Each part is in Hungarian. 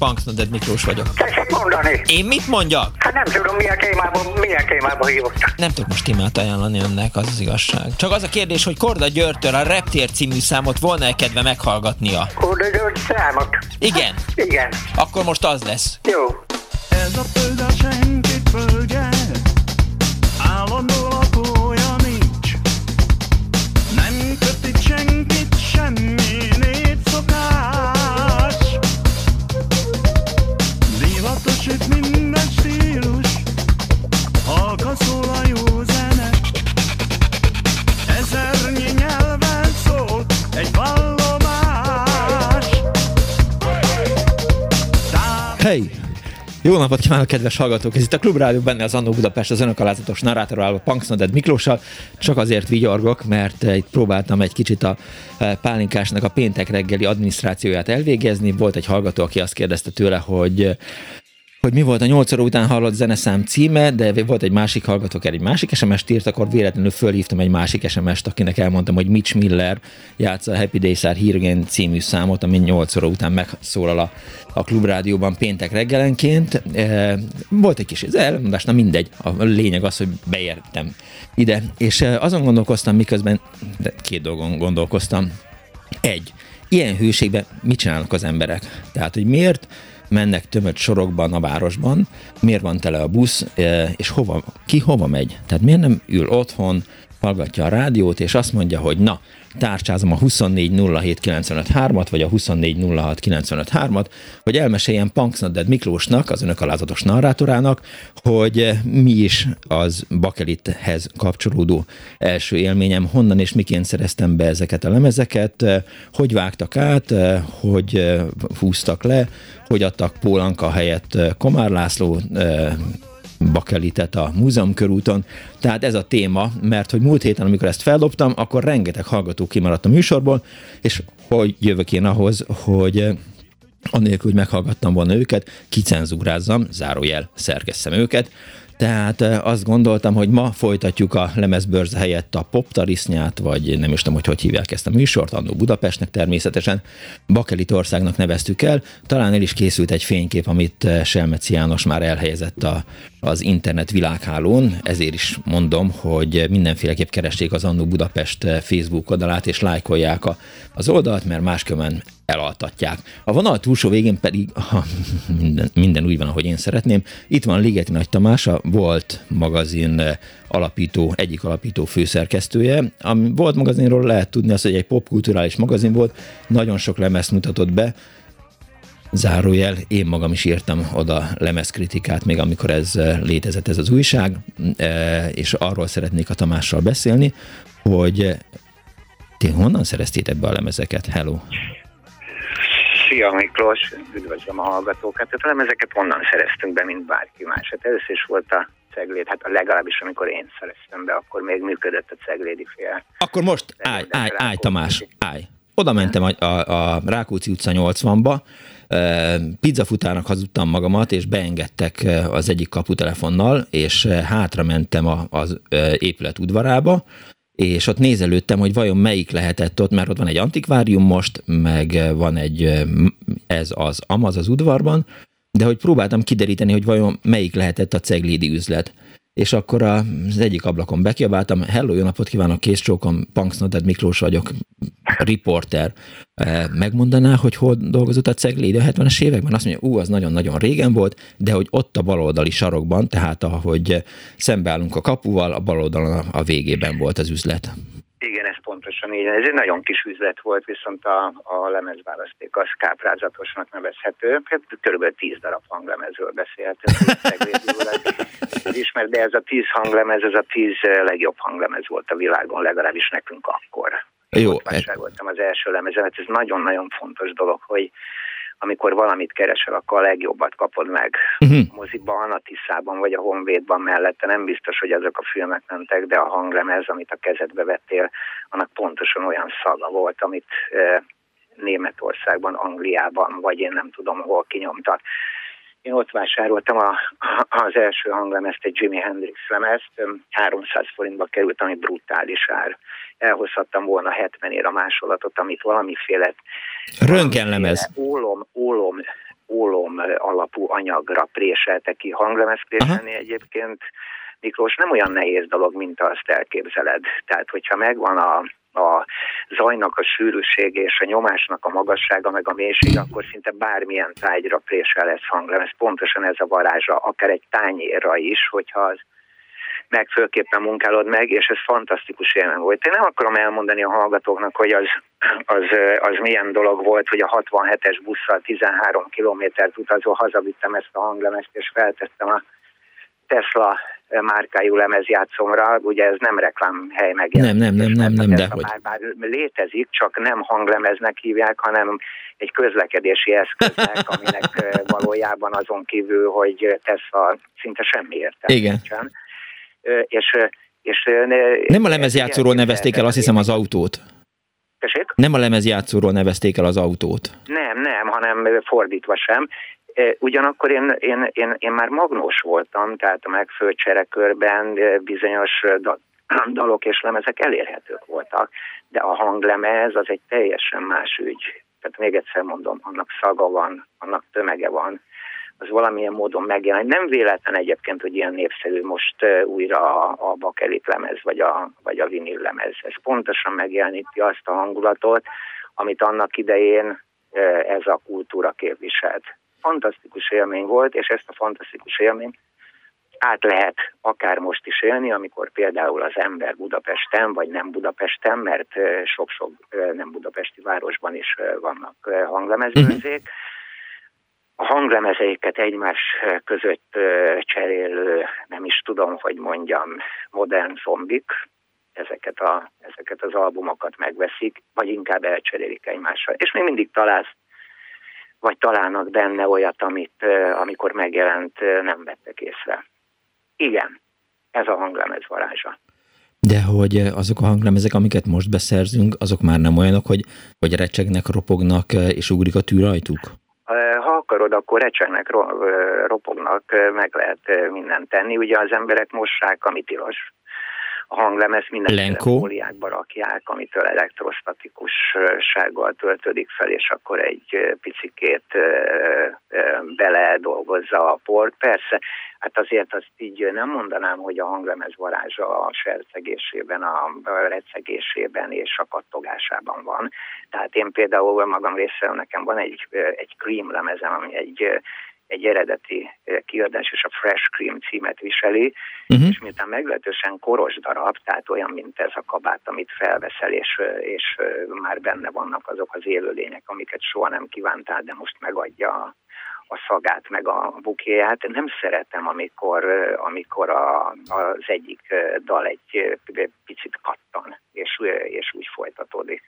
Punksnodded Miklós vagyok. Tessék mondani. Én mit mondjak? Hát nem tudom, milyen témában, milyen témában hívott. Nem tudok most témát ajánlani önnek, az az igazság. Csak az a kérdés, hogy Korda Györgytől a Reptér című számot volna-e kedve meghallgatnia? Korda György számot. Igen. Igen. Akkor most az lesz. Jó. Ez a föld Hey! Jó napot kívánok, kedves hallgatók! Ez itt a Klubrádió benne az Annó Budapest, az önök alázatos narrátorával, Punksnoded Miklóssal. Csak azért vigyorgok, mert eh, itt próbáltam egy kicsit a eh, pálinkásnak a péntek reggeli adminisztrációját elvégezni. Volt egy hallgató, aki azt kérdezte tőle, hogy eh, hogy mi volt a 8 óra után hallott zeneszám címe, de volt egy másik hallgató, aki egy másik SMS-t írt, akkor véletlenül fölhívtam egy másik SMS-t, akinek elmondtam, hogy Mitch Miller játsza a Happy Days Are Here Again című számot, ami 8 óra után megszólal a, a klubrádióban péntek reggelenként. E, volt egy kis elmondás, na mindegy, a lényeg az, hogy beértem ide, és e, azon gondolkoztam, miközben, de két dolgon gondolkoztam. Egy, ilyen hőségben mit csinálnak az emberek? Tehát, hogy miért mennek tömött sorokban a városban, miért van tele a busz, e, és hova, ki hova megy. Tehát miért nem ül otthon, hallgatja a rádiót, és azt mondja, hogy na, tárcsázom a 2407953-at, vagy a 2406953-at, hogy elmeséljen Punksnodded Miklósnak, az önök alázatos narrátorának, hogy mi is az Bakelithez kapcsolódó első élményem, honnan és miként szereztem be ezeket a lemezeket, hogy vágtak át, hogy húztak le, hogy adtak Pólanka helyett Komár László bakelitet a múzeum körúton. Tehát ez a téma, mert hogy múlt héten, amikor ezt feldobtam, akkor rengeteg hallgató kimaradt a műsorból, és hogy jövök én ahhoz, hogy anélkül, hogy meghallgattam volna őket, kicenzúrázzam, zárójel, szerkesszem őket, tehát azt gondoltam, hogy ma folytatjuk a lemezbörze helyett a poptarisznyát, vagy nem is tudom, hogy hogy hívják ezt a műsort, annó Budapestnek természetesen, Bakelit országnak neveztük el. Talán el is készült egy fénykép, amit Selmeci János már elhelyezett a, az internet világhálón, ezért is mondom, hogy mindenféleképp keressék az Annó Budapest Facebook oldalát, és lájkolják a, az oldalt, mert máskülönben elaltatják. A vonal túlsó végén pedig, ha minden, minden úgy van, ahogy én szeretném, itt van Ligeti Nagy Tamás, a Volt magazin alapító, egyik alapító főszerkesztője. A Volt magazinról lehet tudni azt, hogy egy popkulturális magazin volt, nagyon sok lemezt mutatott be, zárójel, én magam is írtam oda lemezkritikát, még amikor ez létezett ez az újság, és arról szeretnék a Tamással beszélni, hogy ti honnan szereztétek be a lemezeket? Hello! Szia Miklós, üdvözlöm a hallgatókat. Tehát a lemezeket onnan szereztünk be, mint bárki más. Hát először is volt a ceglét, hát legalábbis amikor én szereztem be, akkor még működött a ceglédi fél. Akkor most állj, állj, állj Tamás, állj. Oda mentem a, a, a Rákóczi utca 80-ba, pizzafutának hazudtam magamat, és beengedtek az egyik kaputelefonnal, és hátra mentem az épület udvarába, és ott nézelődtem, hogy vajon melyik lehetett ott, mert ott van egy antikvárium most, meg van egy, ez az Amaz az udvarban, de hogy próbáltam kideríteni, hogy vajon melyik lehetett a ceglédi üzlet. És akkor az egyik ablakon bekiabáltam, hello, jó napot kívánok, kész csókom, Punksnodded Miklós vagyok, riporter. Megmondaná, hogy hol dolgozott a Ceglédi a 70-es években? Azt mondja, ú, az nagyon-nagyon régen volt, de hogy ott a baloldali sarokban, tehát ahogy szembeállunk a kapuval, a baloldalon a végében volt az üzlet. Igen, ez pontosan így. Ez egy nagyon kis üzlet volt, viszont a, a lemezválaszték az káprázatosnak nevezhető. Hát körülbelül tíz darab hanglemezről beszélhetünk. ismer, de ez a tíz hanglemez, ez a tíz legjobb hanglemez volt a világon, legalábbis nekünk akkor. Jó. Én voltam az első lemezen, hát ez nagyon-nagyon fontos dolog, hogy amikor valamit keresel, akkor a legjobbat kapod meg. Uh-huh. A moziban, a Tiszában vagy a Honvédban mellette nem biztos, hogy azok a filmek mentek, de a hanglemez, amit a kezedbe vettél, annak pontosan olyan szaga volt, amit Németországban, Angliában, vagy én nem tudom hol kinyomtak. Én ott vásároltam a, az első hanglemezt, egy Jimi Hendrix lemezt, 300 forintba került, ami brutális ár. Elhozhattam volna 70 ér a másolatot, amit valamiféle Röntgenlemez. Ólom, ólom, ólom alapú anyagra préselte ki. Hanglemez préselni egyébként, Miklós, nem olyan nehéz dolog, mint azt elképzeled. Tehát, hogyha megvan a, a zajnak a sűrűség és a nyomásnak a magassága, meg a mélység, akkor szinte bármilyen tájra présel lesz hanglemez. Pontosan ez a varázsa, akár egy tányérra is, hogyha az megfőképpen munkálod meg, és ez fantasztikus élmény volt. Én nem akarom elmondani a hallgatóknak, hogy az, az, az milyen dolog volt, hogy a 67-es busszal 13 kilométert utazó hazavittem ezt a hanglemezt, és feltettem a Tesla márkájú lemezjátszomra, ugye ez nem reklámhely meg. Nem, nem, nem, nem, nem, de hogy. Már, bár létezik, csak nem hanglemeznek hívják, hanem egy közlekedési eszköznek, aminek valójában azon kívül, hogy Tesla szinte semmi értelme. Igen. Nincsen. És, és nem a lemezjátszóról nevezték el, azt hiszem, az autót. Tessék? Nem a lemezjátszóról nevezték el az autót. Nem, nem, hanem fordítva sem. Ugyanakkor én, én, én, én már magnós voltam, tehát a cserekörben bizonyos dalok és lemezek elérhetők voltak, de a hanglemez az egy teljesen más ügy. Tehát még egyszer mondom, annak szaga van, annak tömege van, az valamilyen módon megjelenik. Nem véletlen egyébként, hogy ilyen népszerű most újra a, a bakelit lemez, vagy a, vagy a vinil lemez. Ez pontosan megjeleníti azt a hangulatot, amit annak idején ez a kultúra képviselt. Fantasztikus élmény volt, és ezt a fantasztikus élményt át lehet akár most is élni, amikor például az ember Budapesten, vagy nem Budapesten, mert sok-sok nem budapesti városban is vannak hanglemezőrzék, a hanglemezeiket egymás között cserélő, nem is tudom, hogy mondjam, modern zombik, ezeket, a, ezeket az albumokat megveszik, vagy inkább elcserélik egymással. És még mindig találsz, vagy találnak benne olyat, amit amikor megjelent nem vettek észre. Igen, ez a hanglemez varázsa. De hogy azok a hanglemezek, amiket most beszerzünk, azok már nem olyanok, hogy, hogy recsegnek, ropognak és ugrik a tű rajtuk? Akarod, akkor recsegnek, ropognak, meg lehet mindent tenni. Ugye az emberek mossák, ami tilos a hanglemez mindenféle fóliákba rakják, amitől elektrostatikussággal töltődik fel, és akkor egy picikét bele dolgozza a port. Persze, hát azért azt így nem mondanám, hogy a hanglemez varázsa a sercegésében, a recegésében és a kattogásában van. Tehát én például magam részéről nekem van egy, egy cream lemezem, ami egy egy eredeti kiadás, és a Fresh Cream címet viseli, uh-huh. és miután meglehetősen koros darab, tehát olyan, mint ez a kabát, amit felveszel, és, és már benne vannak azok az élőlények, amiket soha nem kívántál, de most megadja a, a szagát, meg a bukéját. Nem szeretem, amikor, amikor a, az egyik dal egy picit kattan, és, és úgy folytatódik.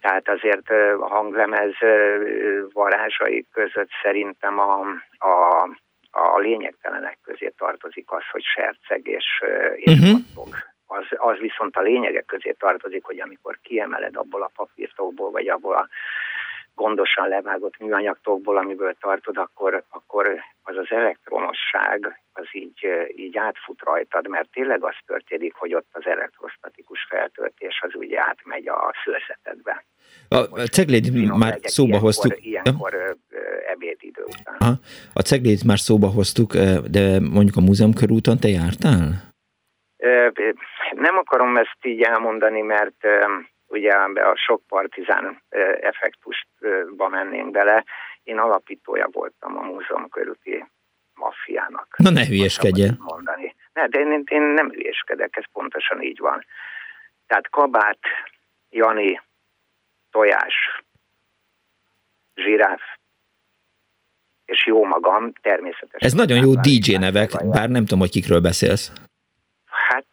Tehát azért a hanglemez varázsai között szerintem a, a, a lényegtelenek közé tartozik az, hogy serceg és, és uh-huh. Az, az viszont a lényegek közé tartozik, hogy amikor kiemeled abból a papírtokból, vagy abból a gondosan levágott műanyagtokból, amiből tartod, akkor, akkor az az elektronosság az így, így átfut rajtad, mert tényleg az történik, hogy ott az elektrostatikus feltöltés az úgy átmegy a szőrzetedbe. A ceglét már szóba ilyenkor, hoztuk. Ilyenkor ja. ebédidő után. Aha. A ceglét már szóba hoztuk, de mondjuk a múzeum körúton te jártál? Nem akarom ezt így elmondani, mert ugye a sok partizán effektusba mennénk bele. Én alapítója voltam a múzeum körüti maffiának. Na ne hülyeskedjen. Mondani. Ne, de én, én nem hülyeskedek, ez pontosan így van. Tehát Kabát, Jani, Tojás, Zsiráf, és jó magam, természetesen. Ez nagyon jó DJ nevek, bár nem tudom, hogy kikről beszélsz. Hát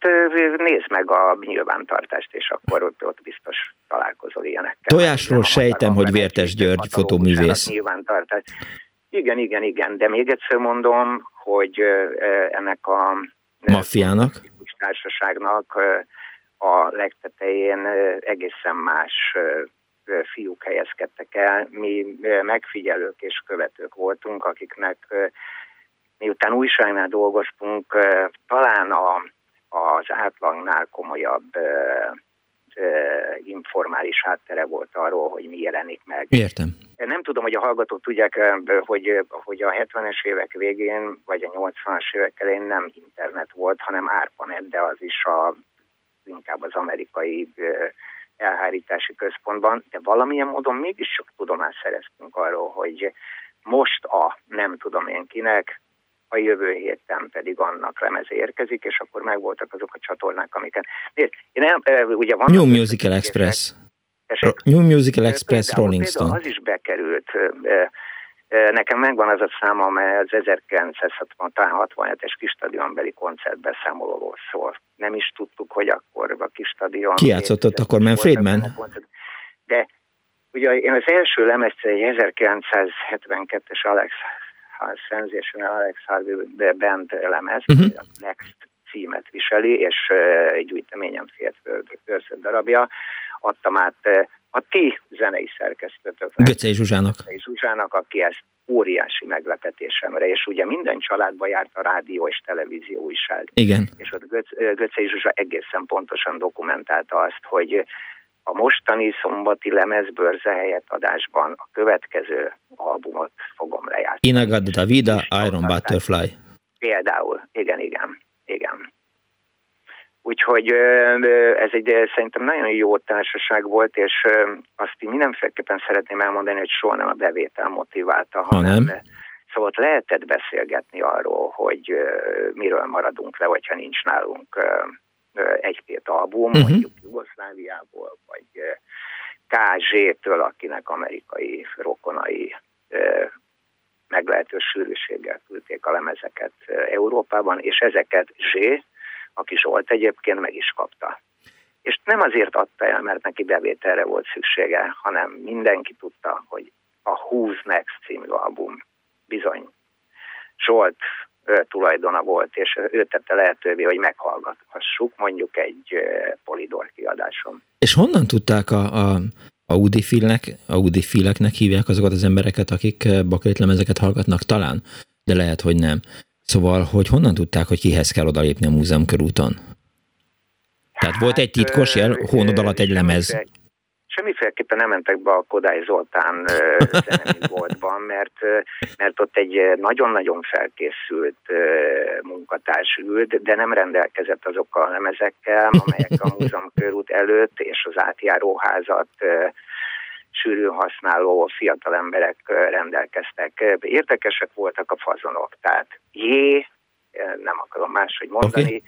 nézd meg a nyilvántartást, és akkor ott, ott biztos találkozol ilyenekkel. Tojásról sejtem, hogy Vértes György fotóművész. Nyilvántartás. Igen, igen, igen, de még egyszer mondom, hogy ennek a maffiának, társaságnak a legtetején egészen más fiúk helyezkedtek el, mi megfigyelők és követők voltunk, akiknek miután újságnál dolgoztunk, talán a, az átlagnál komolyabb informális háttere volt arról, hogy mi jelenik meg. Értem. Nem tudom, hogy a hallgatók tudják, hogy, hogy a 70-es évek végén, vagy a 80-as évek elején nem internet volt, hanem árpanet, de az is a, inkább az amerikai elhárítási központban, de valamilyen módon mégis sok tudomást szereztünk arról, hogy most a nem tudom én kinek a jövő héten pedig annak lemez érkezik, és akkor megvoltak azok a csatornák, amiket... Én nem, ugye van New Musical Express. New Musical Express például, Rolling Stone. Az is bekerült. Nekem megvan az a szám, amely az 1967-es kis stadionbeli koncertbeszámolóról szól. Nem is tudtuk, hogy akkor a kis stadion... Ki játszott ott akkor, Manfredman? De ugye én az első lemezt egy 1972-es Alex Sensational Alex Harvey Band lemez, uh-huh. a Next címet viseli, és egy gyűjteményem őrzött darabja. Adtam át a ti zenei szerkesztőtök. Göcei Zsuzsának. Göcei Zsuzsának, aki ezt óriási meglepetésemre, és ugye minden családba járt a rádió és televízió újság. Igen. És ott Göcei Zsuzsa egészen pontosan dokumentálta azt, hogy a mostani szombati lemezbőrze helyett adásban a következő albumot fogom lejátszani. Inaga Davida, Iron Butterfly. Például, igen, igen, igen. Úgyhogy ez egy szerintem nagyon jó társaság volt, és azt én mindenféleképpen szeretném elmondani, hogy soha nem a bevétel motiválta, hanem ha szóval ott lehetett beszélgetni arról, hogy miről maradunk le, hogyha nincs nálunk egy-két album, uh-huh. mondjuk Jugoszláviából, vagy KZ-től, akinek amerikai rokonai meglehetős sűrűséggel küldték a lemezeket Európában, és ezeket Zsé, aki volt egyébként, meg is kapta. És nem azért adta el, mert neki bevételre volt szüksége, hanem mindenki tudta, hogy a Who's Next című album bizony Zsolt tulajdona volt, és ő tette lehetővé, hogy meghallgathassuk mondjuk egy polidor kiadáson. És honnan tudták a, a audifilnek, audifileknek hívják azokat az embereket, akik bakrétlemezeket hallgatnak talán, de lehet, hogy nem. Szóval, hogy honnan tudták, hogy kihez kell odalépni a múzeum körúton? Tehát volt egy titkos jel, hónod alatt egy lemez semmiféleképpen nem mentek be a Kodály Zoltán boltban, mert, mert ott egy nagyon-nagyon felkészült munkatárs ült, de nem rendelkezett azokkal a lemezekkel, amelyek a múzeum körút előtt és az átjáróházat sűrű használó fiatal emberek rendelkeztek. Érdekesek voltak a fazonok, tehát jé, nem akarom máshogy mondani,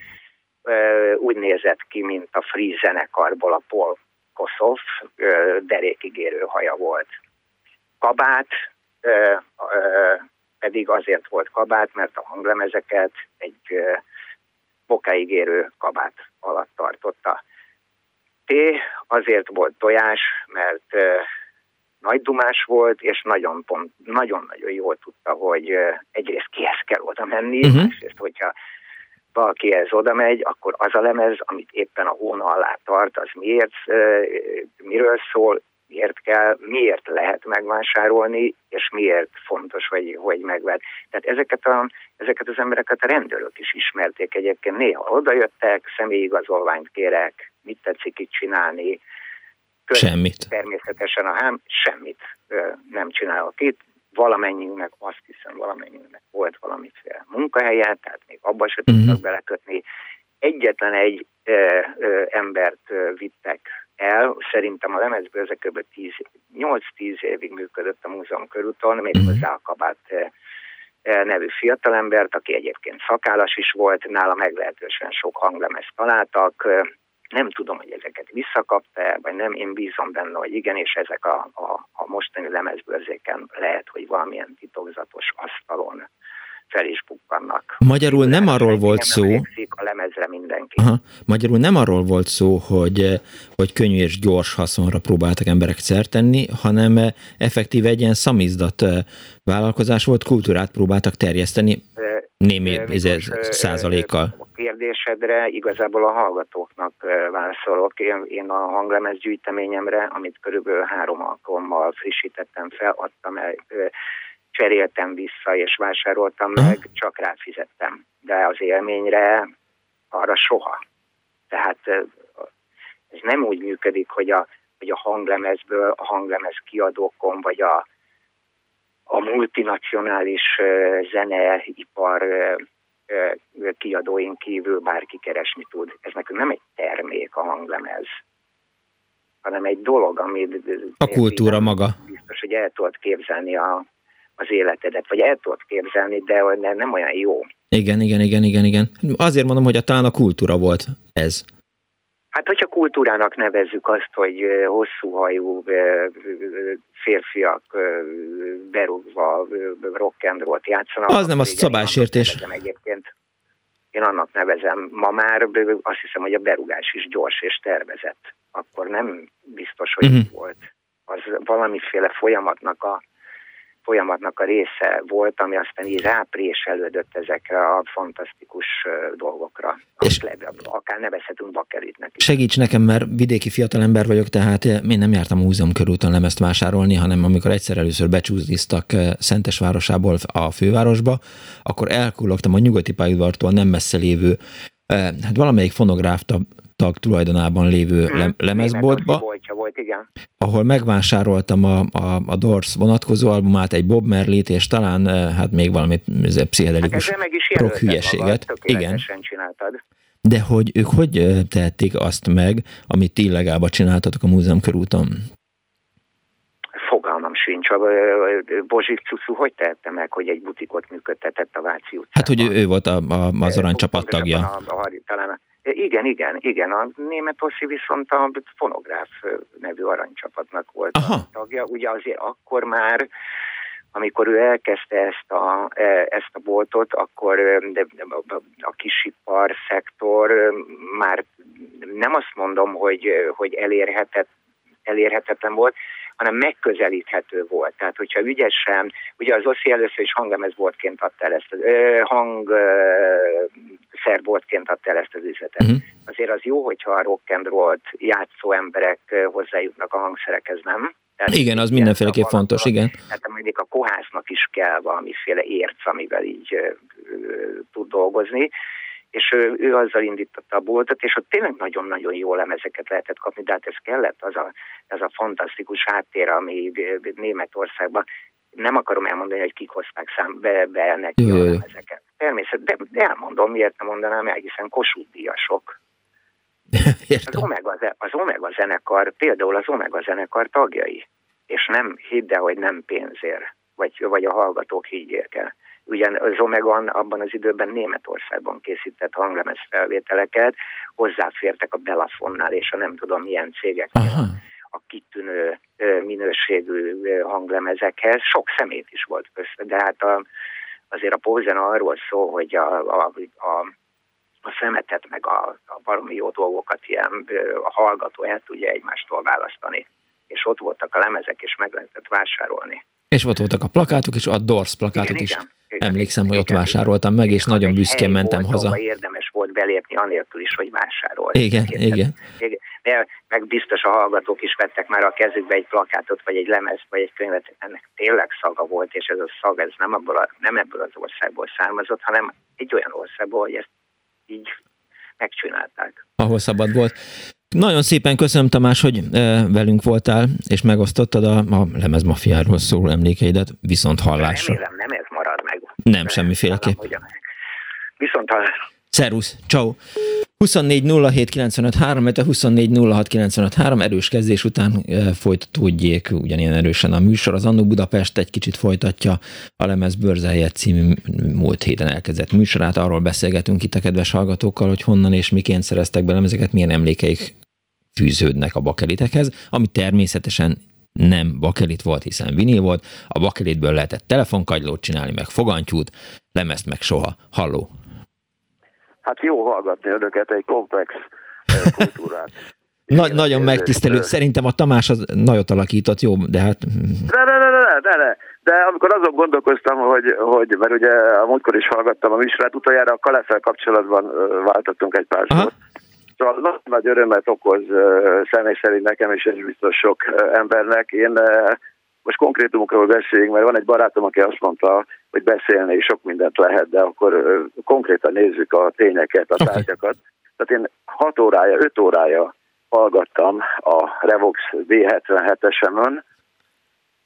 okay. úgy nézett ki, mint a Free zenekarból a Paul Koszov derékigérő haja volt. Kabát pedig azért volt kabát, mert a hanglemezeket egy bokáig érő kabát alatt tartotta. T azért volt tojás, mert nagy dumás volt, és nagyon pont, nagyon-nagyon jól tudta, hogy egyrészt kihez kell oda menni, uh-huh. másrészt, hogyha ez oda megy, akkor az a lemez, amit éppen a hóna alá tart, az miért, miről szól, miért kell, miért lehet megvásárolni, és miért fontos, hogy, hogy megvett. Tehát ezeket, a, ezeket az embereket a rendőrök is ismerték egyébként. Néha odajöttek, személyigazolványt kérek, mit tetszik itt csinálni. Köz, semmit. Természetesen a hám semmit nem csinálok itt valamennyiünknek, azt hiszem valamennyiünknek volt valamiféle munkahelye, tehát még abba se tudtak uh-huh. belekötni. Egyetlen egy ö, ö, embert ö, vittek el, szerintem a lemezből ezek kb. 8-10 évig működött a múzeum körúton, méghozzá uh-huh. a kabát nevű fiatalembert, aki egyébként szakállas is volt, nála meglehetősen sok hanglemezt találtak, nem tudom, hogy ezeket visszakapta vagy nem, én bízom benne, hogy igen, és ezek a, a, a mostani lemezbőrzéken lehet, hogy valamilyen titokzatos asztalon fel is bukkannak. Magyarul nem arról volt szó... A lemezre mindenki. Aha. Magyarul nem arról volt szó, hogy, hogy könnyű és gyors haszonra próbáltak emberek szert tenni, hanem effektíve egy ilyen szamizdat vállalkozás volt, kultúrát próbáltak terjeszteni némi százalékkal. A kérdésedre igazából a hallgatóknak válaszolok. Én, én a hanglemez gyűjteményemre, amit körülbelül három alkalommal frissítettem fel, adtam el, cseréltem vissza és vásároltam meg, csak ráfizettem. De az élményre arra soha. Tehát ez nem úgy működik, hogy a, hogy a hanglemezből, a hanglemez kiadókon, vagy a, a multinacionális zeneipar kiadóink kívül bárki keresni tud. Ez nekünk nem egy termék a hanglemez, hanem egy dolog, amit... A kultúra maga. Biztos, hogy el tudod képzelni a, az életedet, vagy el tudod képzelni, de nem olyan jó. Igen, igen, igen, igen, igen. Azért mondom, hogy a talán a kultúra volt ez. Hát, hogyha kultúrának nevezzük azt, hogy hosszú hajú férfiak berúgva rock and játszanak. Az nem a szabálysértés. Egyébként én annak nevezem. Ma már azt hiszem, hogy a berugás is gyors és tervezett. Akkor nem biztos, hogy uh-huh. volt. Az valamiféle folyamatnak a folyamatnak a része volt, ami aztán így rápréselődött ezekre a fantasztikus dolgokra. És le, akár nevezhetünk bakelitnek is. Segíts nekem, mert vidéki fiatalember vagyok, tehát én nem jártam múzeum körúton lemezt vásárolni, hanem amikor egyszer először becsúzdíztak Szentesvárosából a fővárosba, akkor elkullogtam a nyugati pályaudvartól nem messze lévő hát valamelyik fonográf tag tulajdonában lévő hmm. le, lemezboltba, volt, igen. ahol megvásároltam a, a, a Doors vonatkozó albumát, egy Bob Merlit, és talán eh, hát még valami pszichedelikus hát rock hülyeséget. igen. csináltad. De hogy ők hogy eh, tehették azt meg, amit ti illegálba csináltatok a múzeum körúton? Fogalmam sincs. A Bozsik Cucu hogy tehette meg, hogy egy butikot működtetett a Váci utcában? Hát, hogy ő, ő volt a, a, az aranycsapat tagja. A, a, a, talán igen, igen, igen. A Oszi viszont a fonográf nevű aranycsapatnak volt Aha. a tagja. Ugye azért akkor már amikor ő elkezdte ezt a, e, ezt a boltot, akkor a kisipar szektor már nem azt mondom, hogy, hogy elérhetett, elérhetetlen volt, hanem megközelíthető volt. Tehát, hogyha ügyesen, ugye az Oszi először is hanglemezboltként adta el ezt, hang szerboltként adta el ezt az üzletet. Uh-huh. Azért az jó, hogyha a rock and roll játszó emberek hozzájutnak a hangszerekhez, nem? Tehát igen, az mindenféleképp fontos, igen. Tehát mondjuk a kohásznak is kell valamiféle érc, amivel így ö, ö, tud dolgozni és ő, ő azzal indította a boltot, és ott tényleg nagyon-nagyon jó lemezeket lehetett kapni, de hát ez kellett az a, ez a fantasztikus háttér, ami Németországban, nem akarom elmondani, hogy kik hozták szám be, be neki a lemezeket. Természetesen, de, de elmondom, miért nem mondanám el, hiszen Kossuth díjasok. az, Omega, az Omega zenekar, például az Omega zenekar tagjai, és nem, hidd el, hogy nem pénzért, vagy, vagy a hallgatók higgyék el ugyan az Omegon abban az időben Németországban készített hanglemez felvételeket, hozzáfértek a Belafonnál és a nem tudom milyen cégek a kitűnő minőségű hanglemezekhez. Sok szemét is volt közte, de hát a, azért a Pózen arról szól, hogy a, a, a, a szemetet meg a, a valami jó dolgokat ilyen a hallgató el tudja egymástól választani. És ott voltak a lemezek, és meg lehetett vásárolni. És ott voltak a plakátok, és a Dors plakátok igen, is. Igen. Emlékszem, hogy ott vásároltam meg, és nagyon büszkén mentem volt, haza. Érdemes volt belépni anélkül is, hogy vásárol. Igen, igen. igen. De meg biztos a hallgatók is vettek már a kezükbe egy plakátot, vagy egy lemezt, vagy egy könyvet. Ennek tényleg szaga volt, és ez a szag, ez nem, abból a, nem ebből az országból származott, hanem egy olyan országból, hogy ezt így megcsinálták. Ahol szabad volt. Nagyon szépen köszönöm, Tamás, hogy velünk voltál, és megosztottad a, a lemezmafiáról szóló emlékeidet, viszont hallásra. Remélem, nem ez marad meg. Nem, semmiféleképp. Viszont hallásra. Szervusz, ciao. 24 07 95 3, 24 06 95 3, erős kezdés után folytatódjék ugyanilyen erősen a műsor. Az Annó Budapest egy kicsit folytatja a Lemez Bőrzeljet című múlt héten elkezdett műsorát. Arról beszélgetünk itt a kedves hallgatókkal, hogy honnan és miként szereztek be lemezeket, milyen emlékeik fűződnek a bakelitekhez, ami természetesen nem bakelit volt, hiszen vinil volt. A bakelitből lehetett telefonkagylót csinálni, meg fogantyút, lemezt meg soha. Halló! Hát jó hallgatni önöket, egy komplex eh, kultúrát Na, nagyon megtisztelő. Szerintem a Tamás az nagyot alakított, jó, de hát... De, de, de, de, de, de. De amikor azon gondolkoztam, hogy, hogy mert ugye a múltkor is hallgattam a műsorát, utoljára a Kalefel kapcsolatban váltottunk egy pár szót. Szóval nagy, nagy örömet okoz személy szerint nekem, és ez biztos sok embernek. Én most konkrétumokról beszéljünk, mert van egy barátom, aki azt mondta, hogy beszélni és sok mindent lehet, de akkor konkrétan nézzük a tényeket, a tárgyakat. Tehát én 6 órája, 5 órája hallgattam a Revox B77-esemön,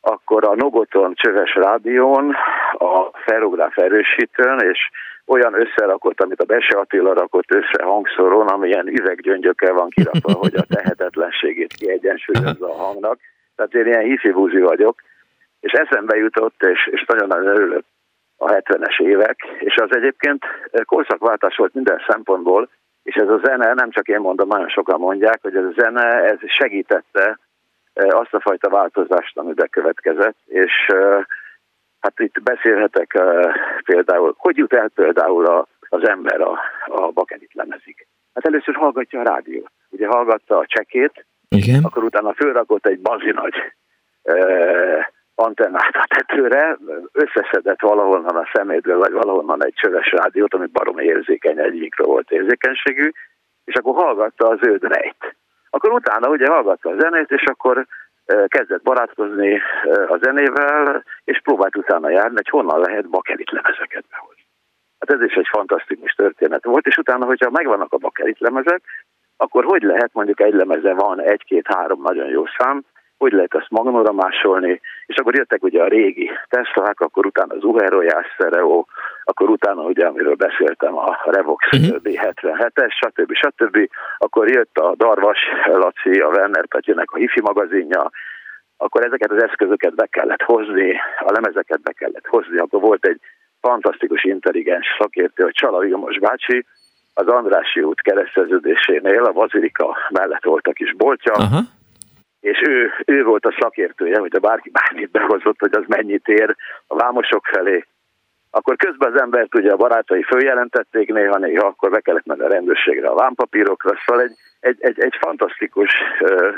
akkor a Nogoton Csöves Rádión, a Ferrográf erősítőn, és olyan összerakott, amit a Bese Attila rakott össze hangszoron, amilyen üveggyöngyökkel van kirakva, hogy a tehetetlenségét kiegyensúlyozza a hangnak. Tehát én ilyen hifibúzi vagyok, és eszembe jutott, és, és nagyon-nagyon örülök a 70-es évek, és az egyébként korszakváltás volt minden szempontból, és ez a zene, nem csak én mondom, nagyon sokan mondják, hogy ez a zene, ez segítette azt a fajta változást, ami bekövetkezett, és hát itt beszélhetek például, hogy jut el például a, az ember a, a bakenit lemezig. Hát először hallgatja a rádiót. Ugye hallgatta a csekét, Igen. akkor utána fölrakott egy bazinagy antennát a tetőre, összeszedett valahonnan a szemétből, vagy valahonnan egy csöves rádiót, ami barom érzékeny, egy mikro volt érzékenységű, és akkor hallgatta az őd rejt. Akkor utána ugye hallgatta a zenét, és akkor kezdett barátkozni a zenével, és próbált utána járni, hogy honnan lehet bakelit lemezeket behozni. Hát ez is egy fantasztikus történet volt, és utána, hogyha megvannak a bakelit lemezek, akkor hogy lehet mondjuk egy lemeze van egy-két-három nagyon jó szám, hogy lehet ezt magnóra másolni, és akkor jöttek ugye a régi Teslák, akkor utána az Uher Royale Stereo, akkor utána ugye, amiről beszéltem, a Revox uh-huh. B77-es, stb. stb. Akkor jött a Darvas Laci, a Werner Petyinek a Hifi magazinja, akkor ezeket az eszközöket be kellett hozni, a lemezeket be kellett hozni, akkor volt egy fantasztikus, intelligens szakértő, hogy Csala Vilmos bácsi, az Andrási út kereszteződésénél, a Bazilika mellett volt a kis boltja, uh-huh és ő, ő volt a szakértője, hogyha bárki bármit behozott, hogy az mennyit ér a vámosok felé. Akkor közben az embert ugye a barátai följelentették néha-néha, akkor be kellett menni a rendőrségre a vámpapírokra, szóval egy, egy, egy, egy fantasztikus,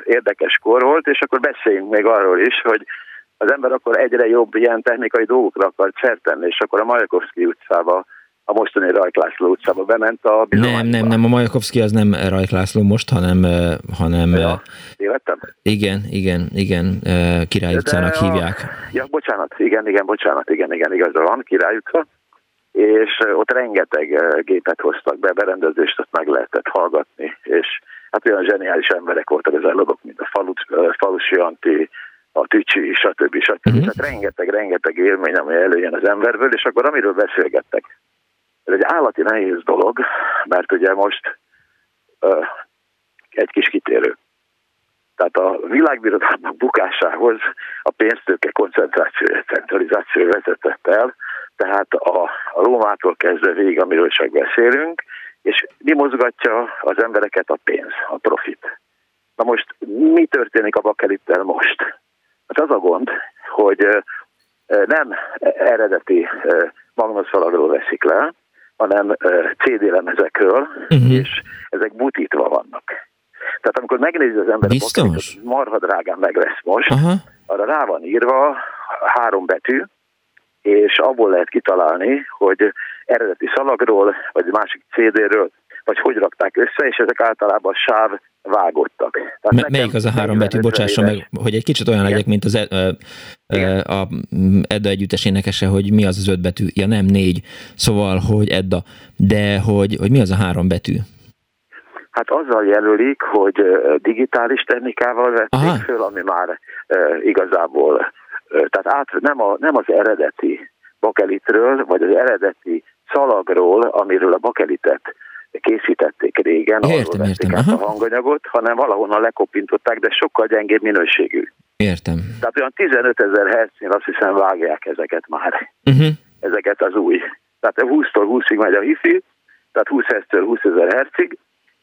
érdekes kor volt, és akkor beszéljünk még arról is, hogy az ember akkor egyre jobb ilyen technikai dolgokra akart szertenni, és akkor a Majakovszki utcába a mostani Rajk László utcába bement a Nem, nem, nem, a Majakovszki az nem Rajk László most, hanem... hanem ja, életem? Igen, igen, igen, Király utcának De hívják. A, ja, bocsánat, igen, igen, bocsánat, igen, igen, igaza van, Király utca, és ott rengeteg gépet hoztak be, berendezést ott meg lehetett hallgatni, és hát olyan zseniális emberek voltak az előadók, mint a Falut, Falusi Anti, a Tücsi, stb. stb. Uh-huh. Tehát rengeteg, rengeteg élmény, ami előjön az emberből, és akkor amiről beszélgettek, ez egy állati nehéz dolog, mert ugye most uh, egy kis kitérő. Tehát a világbirodalmak bukásához a pénztőke koncentrációja, centralizáció vezetett el, tehát a, a Rómától kezdve végig, amiről csak beszélünk, és mi mozgatja az embereket a pénz, a profit. Na most mi történik a bakelittel most? Hát az a gond, hogy nem eredeti magnoszalagról veszik le, hanem CD lemezekről, uh-huh. és ezek butítva vannak. Tehát amikor megnézi az ember, Biztos? a marha drágán meg lesz most, uh-huh. arra rá van írva három betű, és abból lehet kitalálni, hogy eredeti szalagról, vagy másik CD-ről, vagy hogy rakták össze, és ezek általában sáv vágottak. Tehát melyik az a három betű, bocsássa meg, hogy egy kicsit olyan legyek, mint az e, e, a Edda együttes énekese, hogy mi az az öt betű? Ja nem, négy. Szóval, hogy Edda. De hogy, hogy mi az a három betű? Hát azzal jelölik, hogy digitális technikával vették Aha. föl, ami már e, igazából, e, tehát át, nem, a, nem az eredeti bakelitről, vagy az eredeti szalagról, amiről a bakelitet készítették régen, értem, értem. Át a hanganyagot, hanem valahonnan lekopintották, de sokkal gyengébb minőségű. Értem. Tehát olyan 15 ezer hercnél azt hiszem vágják ezeket már, uh-huh. ezeket az új. Tehát 20-tól 20-ig megy a hifi, tehát 20 hertztől 20 ezer hercig,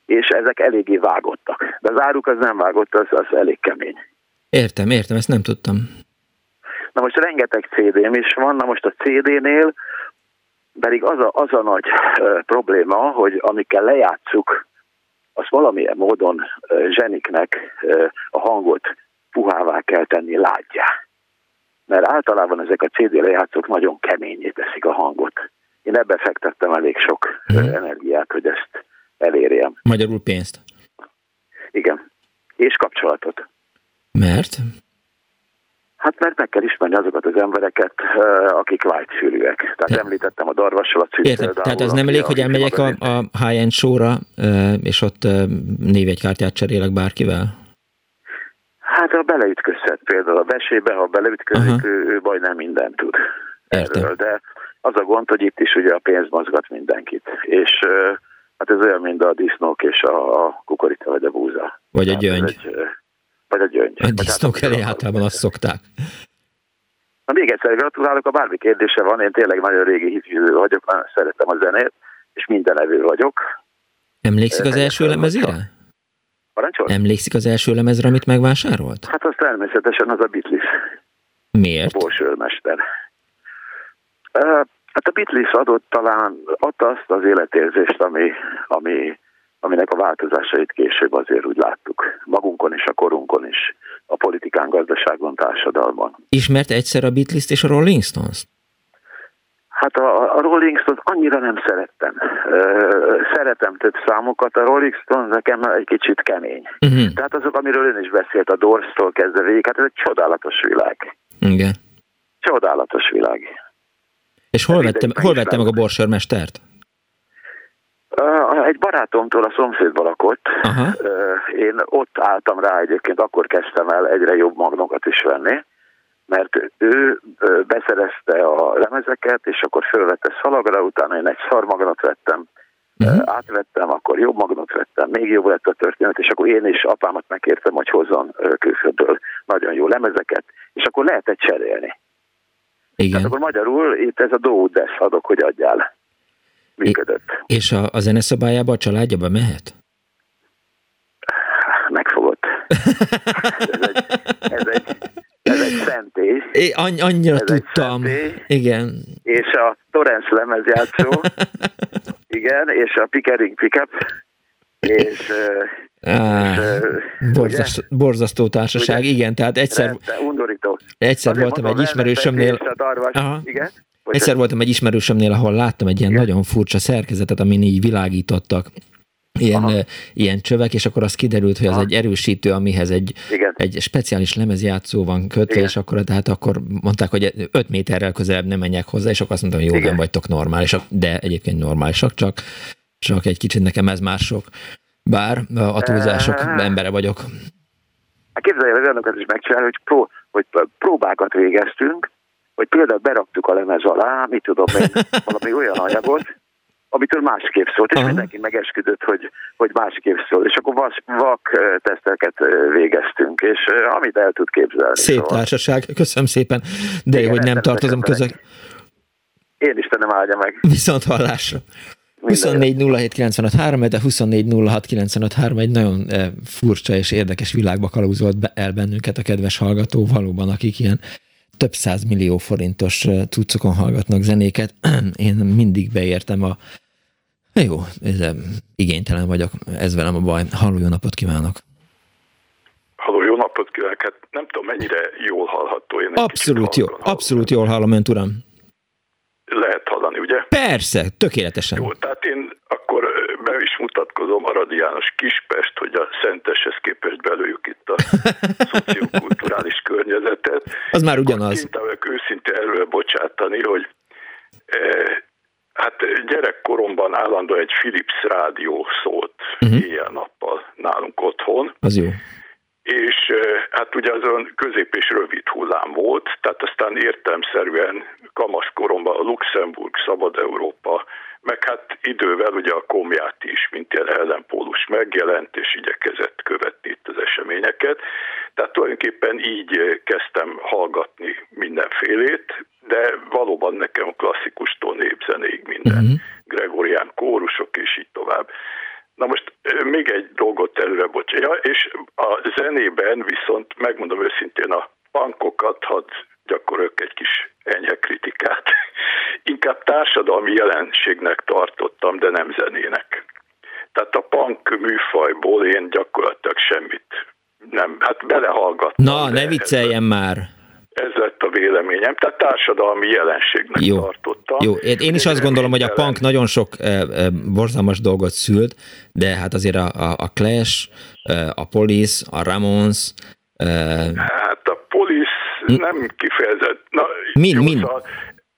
és ezek eléggé vágottak. De az áruk az nem vágott, az, az elég kemény. Értem, értem, ezt nem tudtam. Na most rengeteg CD-m is van, na most a CD-nél pedig az a, az a nagy ö, probléma, hogy amikkel lejátszuk azt valamilyen módon zseniknek a hangot puhává kell tenni lágyjá. Mert általában ezek a CD lejátszók nagyon keményé teszik a hangot. Én ebbe fektettem elég sok hmm. energiát, hogy ezt elérjem. Magyarul pénzt? Igen. És kapcsolatot. Mert? Hát mert meg kell ismerni azokat az embereket, akik vágyfülűek. Tehát Te... említettem a darvassal a Érted, tehát az nem elég, hogy elmegyek a, a high-end show-ra, és ott névjegykártyát cserélek bárkivel? Hát ha beleütközhet például a besébe, ha beleütközik, ő, ő baj nem mindent tud Értem. erről. De az a gond, hogy itt is ugye a pénz mozgat mindenkit. És hát ez olyan, mint a disznók és a kukorica vagy a búza. Vagy a gyöngy. Egy, vagy a gyöngy. A disznók elé általában azt szokták. Na még egyszer gratulálok, a bármi kérdése van, én tényleg nagyon régi hitűző vagyok, nagyon szeretem a zenét, és minden evő vagyok. Emlékszik az első lemezére? Parancsol? Emlékszik az első lemezre, amit megvásárolt? Hát az természetesen az a Beatles. Miért? A Borsőrmester. Hát a Beatles adott talán, adta azt az életérzést, ami, ami, aminek a változásait később azért úgy láttuk. Magunkon és a korunkon is, a politikán, gazdaságon, társadalman. Ismert egyszer a Beatles és a Rolling Stones? Hát a, a Rolling Stones annyira nem szerettem. Szeretem több számokat, a Rolling Stones nekem egy kicsit kemény. Uh-huh. Tehát azok, amiről ön is beszélt, a Doors-tól kezdve végig, hát ez egy csodálatos világ. Igen. Csodálatos világ. És hol vettem, hol vettem meg a borsörmestert? Egy barátomtól a szomszédban lakott. Aha. Én ott álltam rá egyébként, akkor kezdtem el egyre jobb magnokat is venni, mert ő beszerezte a lemezeket, és akkor fölvette szalagra, utána én egy szarmagnot vettem, uh-huh. átvettem, akkor jobb magnot vettem, még jobb lett a történet, és akkor én is apámat megkértem, hogy hozzon külföldről nagyon jó lemezeket, és akkor lehetett cserélni. Igen. Tehát akkor magyarul itt ez a do adok, hogy adjál. Működött. És a, a zeneszabályába a családja mehet? Megfogott. ez, egy, ez, egy, ez egy szentély. É, anny- annyira ez tudtam. Igen. És a Torrens lemezjátszó. igen, és a Pickering Pickup. És Á, borzasztó, borzasztó társaság, ugye? igen, tehát egyszer, Rendben, undorító. egyszer Azért voltam egy ismerősömnél, aha, igen? Egyszer voltam egy ismerősömnél, ahol láttam egy ilyen igen? nagyon furcsa szerkezetet, amin így világítottak ilyen, ilyen csövek, és akkor az kiderült, hogy az Aha. egy erősítő, amihez egy, egy speciális lemezjátszó van kötve, Igen. és akkor, tehát akkor mondták, hogy 5 méterrel közelebb nem menjek hozzá, és akkor azt mondtam, hogy jó, Igen. nem vagytok normálisak, de egyébként normálisak, csak, csak egy kicsit nekem ez mások. Bár a túlzások embere vagyok. Hát képzelje, hogy olyanokat is megcsinálni, hogy, pró, hogy próbákat végeztünk, hogy például beraktuk a lemez alá, mit tudom én, valami olyan anyagot, amitől másképp szólt, és Aha. mindenki megesküdött, hogy, hogy másképp szól. És akkor vas, vak teszteket végeztünk, és amit el tud képzelni. Szép szóval. társaság, köszönöm szépen, de Igen, hogy nem tartozom között. Én Istenem áldja meg. Viszont hallásra. 24 de 24 egy nagyon furcsa és érdekes világba kalauzolt el bennünket a kedves hallgató, valóban, akik ilyen több száz millió forintos cuccokon hallgatnak zenéket. Én mindig beértem a jó, ez igénytelen vagyok, ez velem a baj. Halló, jó napot kívánok! Halló, jó napot kívánok! Hát nem tudom, mennyire jól hallható. Én abszolút jó, abszolút jól hallom önt, uram. Lehet hallani, ugye? Persze, tökéletesen. Jó, tehát én mutatkozom, Aradi János Kispest, hogy a Szenteshez képest belőjük itt a szociokulturális környezetet. Az már ugyanaz. Én őszinte erről bocsátani, hogy eh, Hát gyerekkoromban állandóan egy Philips rádió szólt uh-huh. éjjel-nappal nálunk otthon. Az jó. És hát ugye azon közép és rövid hullám volt, tehát aztán értelmszerűen kamaszkoromban a Luxemburg, Szabad Európa, meg hát idővel ugye a komját is, mint ilyen ellenpólus megjelent, és igyekezett követni itt az eseményeket. Tehát tulajdonképpen így kezdtem hallgatni mindenfélét, de valóban nekem a klasszikustól népzenéig minden, uh-huh. gregorián kórusok és így tovább. Na most még egy dolgot előre bocsánat, ja, és a zenében viszont megmondom őszintén a pankokat, hadd gyakorolok egy kis enyhe kritikát. Inkább társadalmi jelenségnek tartottam, de nem zenének. Tehát a punk műfajból én gyakorlatilag semmit nem, hát belehallgattam. Na, ne vicceljen már! Ez lett a véleményem, tehát társadalmi jelenségnek Jó. tartottam. Jó, én, én is azt gondolom, hogy a punk nagyon sok e, e, borzalmas dolgot szült, de hát azért a, a, a Clash, e, a Police, a Ramones, e, Hát a polisz nem kifejezett. Na, Min- jó, min? Szóval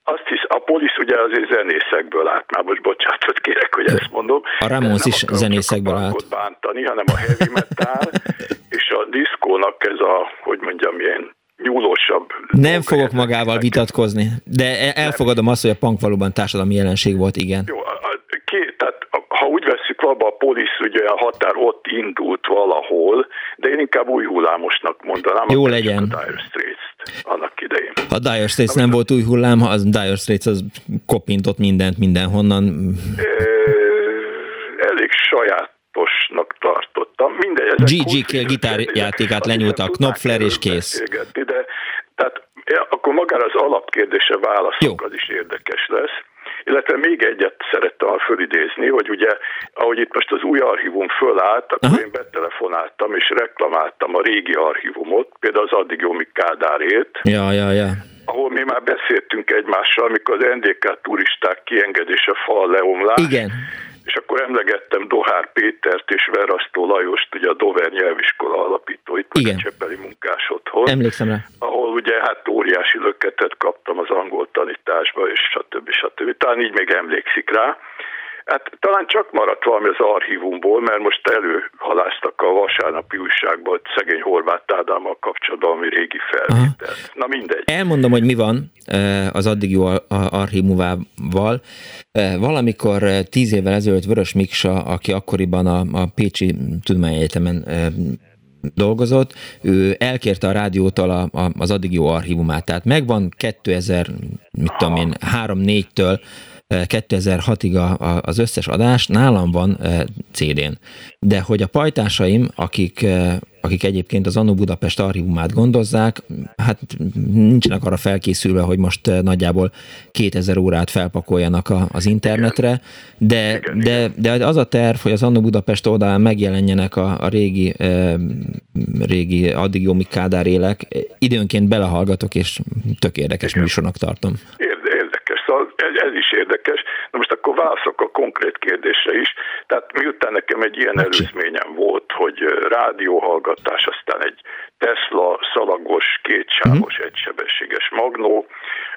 azt hisz, a polisz ugye azért zenészekből állt, már most bocsánatot kérek, hogy ezt mondom. A Ramones is zenészekből a állt. bántani, hanem a heavy metal, és a diszkónak ez a, hogy mondjam, ilyen nyúlósabb. nem fogok magával vitatkozni, de e- elfogadom azt, hogy a punk valóban társadalmi jelenség volt, igen. Jó, a, a, ké, tehát a, ha úgy veszük valóban a polisz, ugye a határ ott indult valahol, de én inkább új hullámosnak mondanám. Jó legyen. A Dire Straits-t annak idején. A Dire Straits nem volt új hullám, az Dire Straits az kopintott mindent mindenhonnan. Ö, elég sajátosnak tartottam. Mindegy, GG gitárjátékát lenyúltak, knopfler és kész. De, tehát ja, akkor magára az alapkérdése válaszok, az is érdekes lesz. Illetve még egyet szerettem volna fölidézni, hogy ugye, ahogy itt most az új archívum fölállt, akkor Aha. én betelefonáltam és reklamáltam a régi archívumot, például az addig Jomi Kádárét, Ja, ja, ja. ahol mi már beszéltünk egymással, amikor az NDK turisták kiengedése fal leomlás. Igen. Akkor emlegettem Dohár Pétert és Verasztó Lajost, ugye a Dover nyelviskola alapítóit, Igen. a Csepeli munkás otthon, Emlékszem rá. ahol ugye hát óriási löketet kaptam az angol tanításba, és stb. stb. Talán így még emlékszik rá. Hát talán csak maradt valami az archívumból, mert most előhaláztak a vasárnapi újságban szegény Horváth Ádámmal kapcsolatban ami régi felvételt. Na mindegy. Elmondom, hogy mi van az addig jó archívumával. Valamikor tíz évvel ezelőtt Vörös Miksa, aki akkoriban a, a Pécsi Tudományegyetemen dolgozott, ő elkérte a rádiótól a, a, az addig jó archívumát. Tehát megvan 2000, mit tudom én, 3-4-től 2006-ig a, a, az összes adás, nálam van CD-n. De hogy a pajtásaim, akik, akik egyébként az Anno Budapest archívumát gondozzák, hát nincsenek arra felkészülve, hogy most nagyjából 2000 órát felpakoljanak a, az internetre, de, de, de az a terv, hogy az Anno Budapest oldalán megjelenjenek a, a régi, régi addig Jomi Kádár élek, időnként belehallgatok, és tök érdekes műsornak tartom. Érde- Érdekes, szóval ez, ez is érdekes. Na most akkor válaszok a konkrét kérdésre is. Tehát miután nekem egy ilyen előzményem volt, hogy rádióhallgatás, aztán egy Tesla szalagos, kétsávos, egysebességes magnó,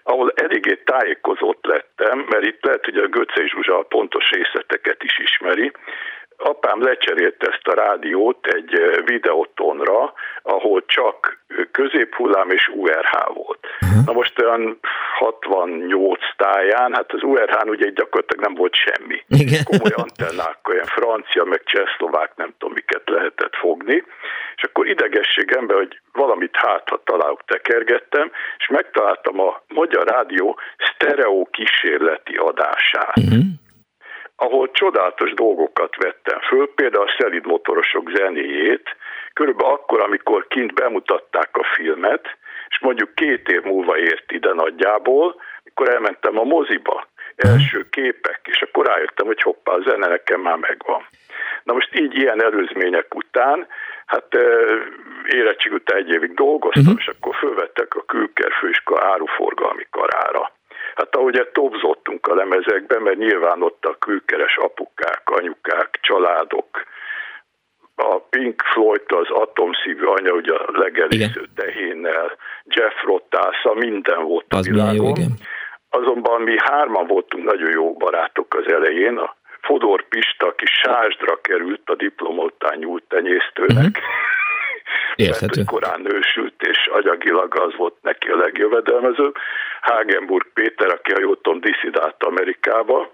ahol eléggé tájékozott lettem, mert itt lehet, hogy a Göcé Zsuzsa a pontos részleteket is ismeri, apám lecserélte ezt a rádiót egy videotonra, ahol csak középhullám és URH volt. Na most olyan 68 táján, hát az URH-n ugye gyakorlatilag nem volt semmi. Igen. Komoly antennák, olyan francia, meg csehszlovák, nem tudom miket lehetett fogni. És akkor idegességemben, hogy valamit hát, ha találok, tekergettem, és megtaláltam a Magyar Rádió sztereó kísérleti adását ahol csodálatos dolgokat vettem föl, például a szelid motorosok zenéjét, körülbelül akkor, amikor kint bemutatták a filmet, és mondjuk két év múlva ért ide nagyjából, mikor elmentem a moziba, első képek, és akkor rájöttem, hogy hoppá, a zene nekem már megvan. Na most így ilyen előzmények után, hát érettség után egy évig dolgoztam, uh-huh. és akkor fölvettek a Külker főiskola áruforgalmi karára. Hát ahogy topzottunk a lemezekben, mert nyilván ott a külkeres apukák, anyukák, családok, a Pink Floyd az atomszívű anya, ugye a legelőző tehénnel, Jeff Rottásza, minden volt a Az világon. jó, igen. Azonban mi hárman voltunk nagyon jó barátok az elején. A Fodor Pista, aki sásdra került a diploma után nyúlt tenyésztőnek. Uh-huh. Érthető. Mert, hogy korán nősült, és agyagilag az volt neki a legjövedelmezőbb. Hagenburg Péter, aki a jól tudom, diszidált Amerikába.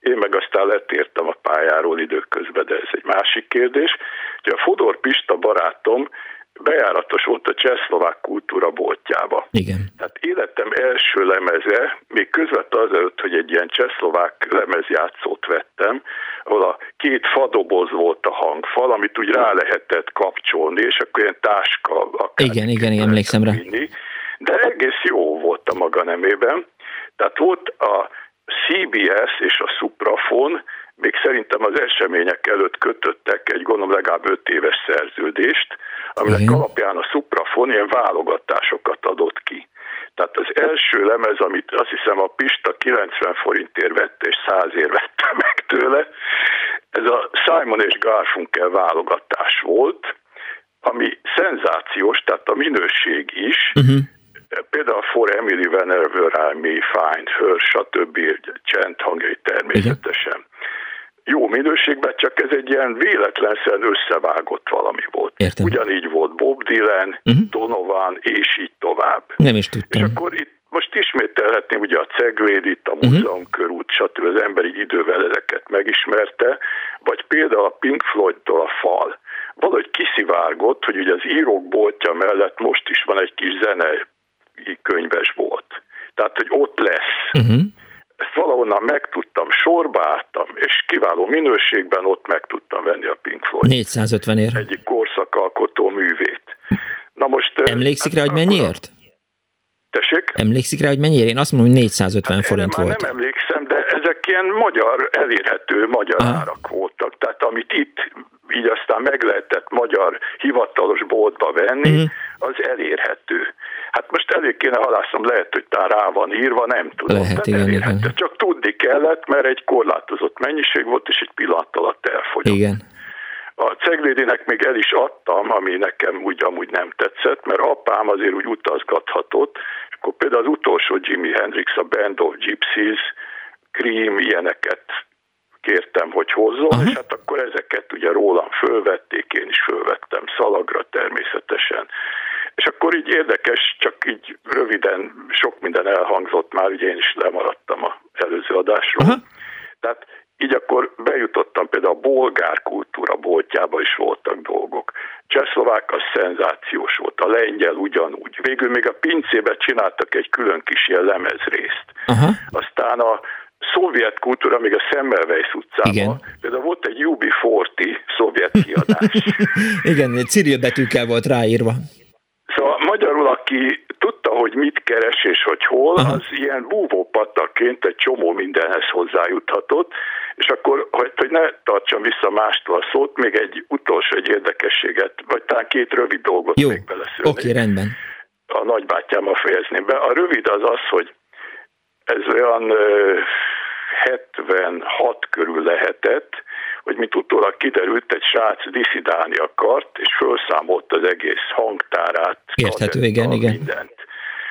Én meg aztán letértem a pályáról időközben, de ez egy másik kérdés. Ugye a Fodor Pista barátom bejáratos volt a csehszlovák kultúra boltjába. Igen. Tehát életem első lemeze, még közvetlenül azelőtt, hogy egy ilyen csehszlovák lemezjátszót vettem, két fadoboz volt a hangfal, amit úgy rá lehetett kapcsolni, és akkor ilyen táska... akár Igen, igen, igen, emlékszem rá. vinni. De egész jó volt a maga nemében. Tehát volt a CBS és a Suprafon, még szerintem az események előtt kötöttek egy gondolom legalább öt éves szerződést, aminek Igen. alapján a Suprafon ilyen válogatásokat adott ki. Tehát az első lemez, amit azt hiszem a Pista 90 forintért vette, és 100 ér vette meg tőle, ez a Simon és Garfunkel válogatás volt, ami szenzációs, tehát a minőség is, uh-huh. például For Emily Whenever I May Find Her, stb. csend hangjai természetesen. Uh-huh. Jó minőségben, csak ez egy ilyen véletlenszerűen összevágott valami volt. Értem. Ugyanígy volt Bob Dylan, uh-huh. Donovan, és így tovább. Nem is tudtam. És akkor itt most ismételhetném ugye a Cegléd, itt a mhm. Múzeum körút, stb. az emberi idővel ezeket megismerte, vagy például a Pink Floyd-tól a fal. Valahogy kiszivárgott, hogy ugye az írók boltja mellett most is van egy kis zenei könyvesbolt. Tehát, hogy ott lesz. Uh-huh. Ezt valahonnan megtudtam, sorba álltam, és kiváló minőségben ott meg tudtam venni a Pink Floyd. 450 ér. Egyik korszakalkotó művét. Na most... Emlékszik rá, hogy mennyiért? Tessék? Emlékszik rá, hogy mennyire? Én azt mondom, hogy 450 hát forint volt. Nem emlékszem, de ezek ilyen magyar, elérhető magyar Aha. árak voltak. Tehát amit itt így aztán meg lehetett magyar hivatalos boltba venni, uh-huh. az elérhető. Hát most elég kéne halászom, lehet, hogy talán rá van írva, nem tudom. Lehet, igen, igen. Csak tudni kellett, mert egy korlátozott mennyiség volt, és egy pillanat alatt elfogyott. Igen. A Ceglédinek még el is adtam, ami nekem úgy amúgy nem tetszett, mert apám azért úgy utazgathatott, akkor például az utolsó Jimi Hendrix, a Band of Gypsies, Cream, ilyeneket kértem, hogy hozzon, uh-huh. és hát akkor ezeket ugye rólam fölvették, én is fölvettem szalagra természetesen. És akkor így érdekes, csak így röviden sok minden elhangzott már, ugye én is lemaradtam a előző adásról. Uh-huh. Tehát így akkor bejutottam például a bolgár kultúra boltjába is voltak dolgok. Csehszlovák az szenzációs volt, a lengyel ugyanúgy. Végül még a pincébe csináltak egy külön kis ilyen lemezrészt. Uh-huh. Aztán a szovjet kultúra, még a Semmelweis utcában, Igen. például volt egy UB40 szovjet kiadás. Igen, egy cyril betűkkel volt ráírva. Szóval magyarul, aki tudta, hogy mit keres és hogy hol, Aha. az ilyen búvópattaként egy csomó mindenhez hozzájuthatott, és akkor, hogy, hogy ne tartsam vissza mástól a szót, még egy utolsó egy érdekességet, vagy talán két rövid dolgot Jó. még beleszülni. Oké, okay, rendben. A nagybátyámmal fejezném be. A rövid az az, hogy ez olyan 76 körül lehetett, hogy mint utólag kiderült, egy srác diszidálni akart, és felszámolt az egész hangtárát. Érthető, igen, igen. Mindent.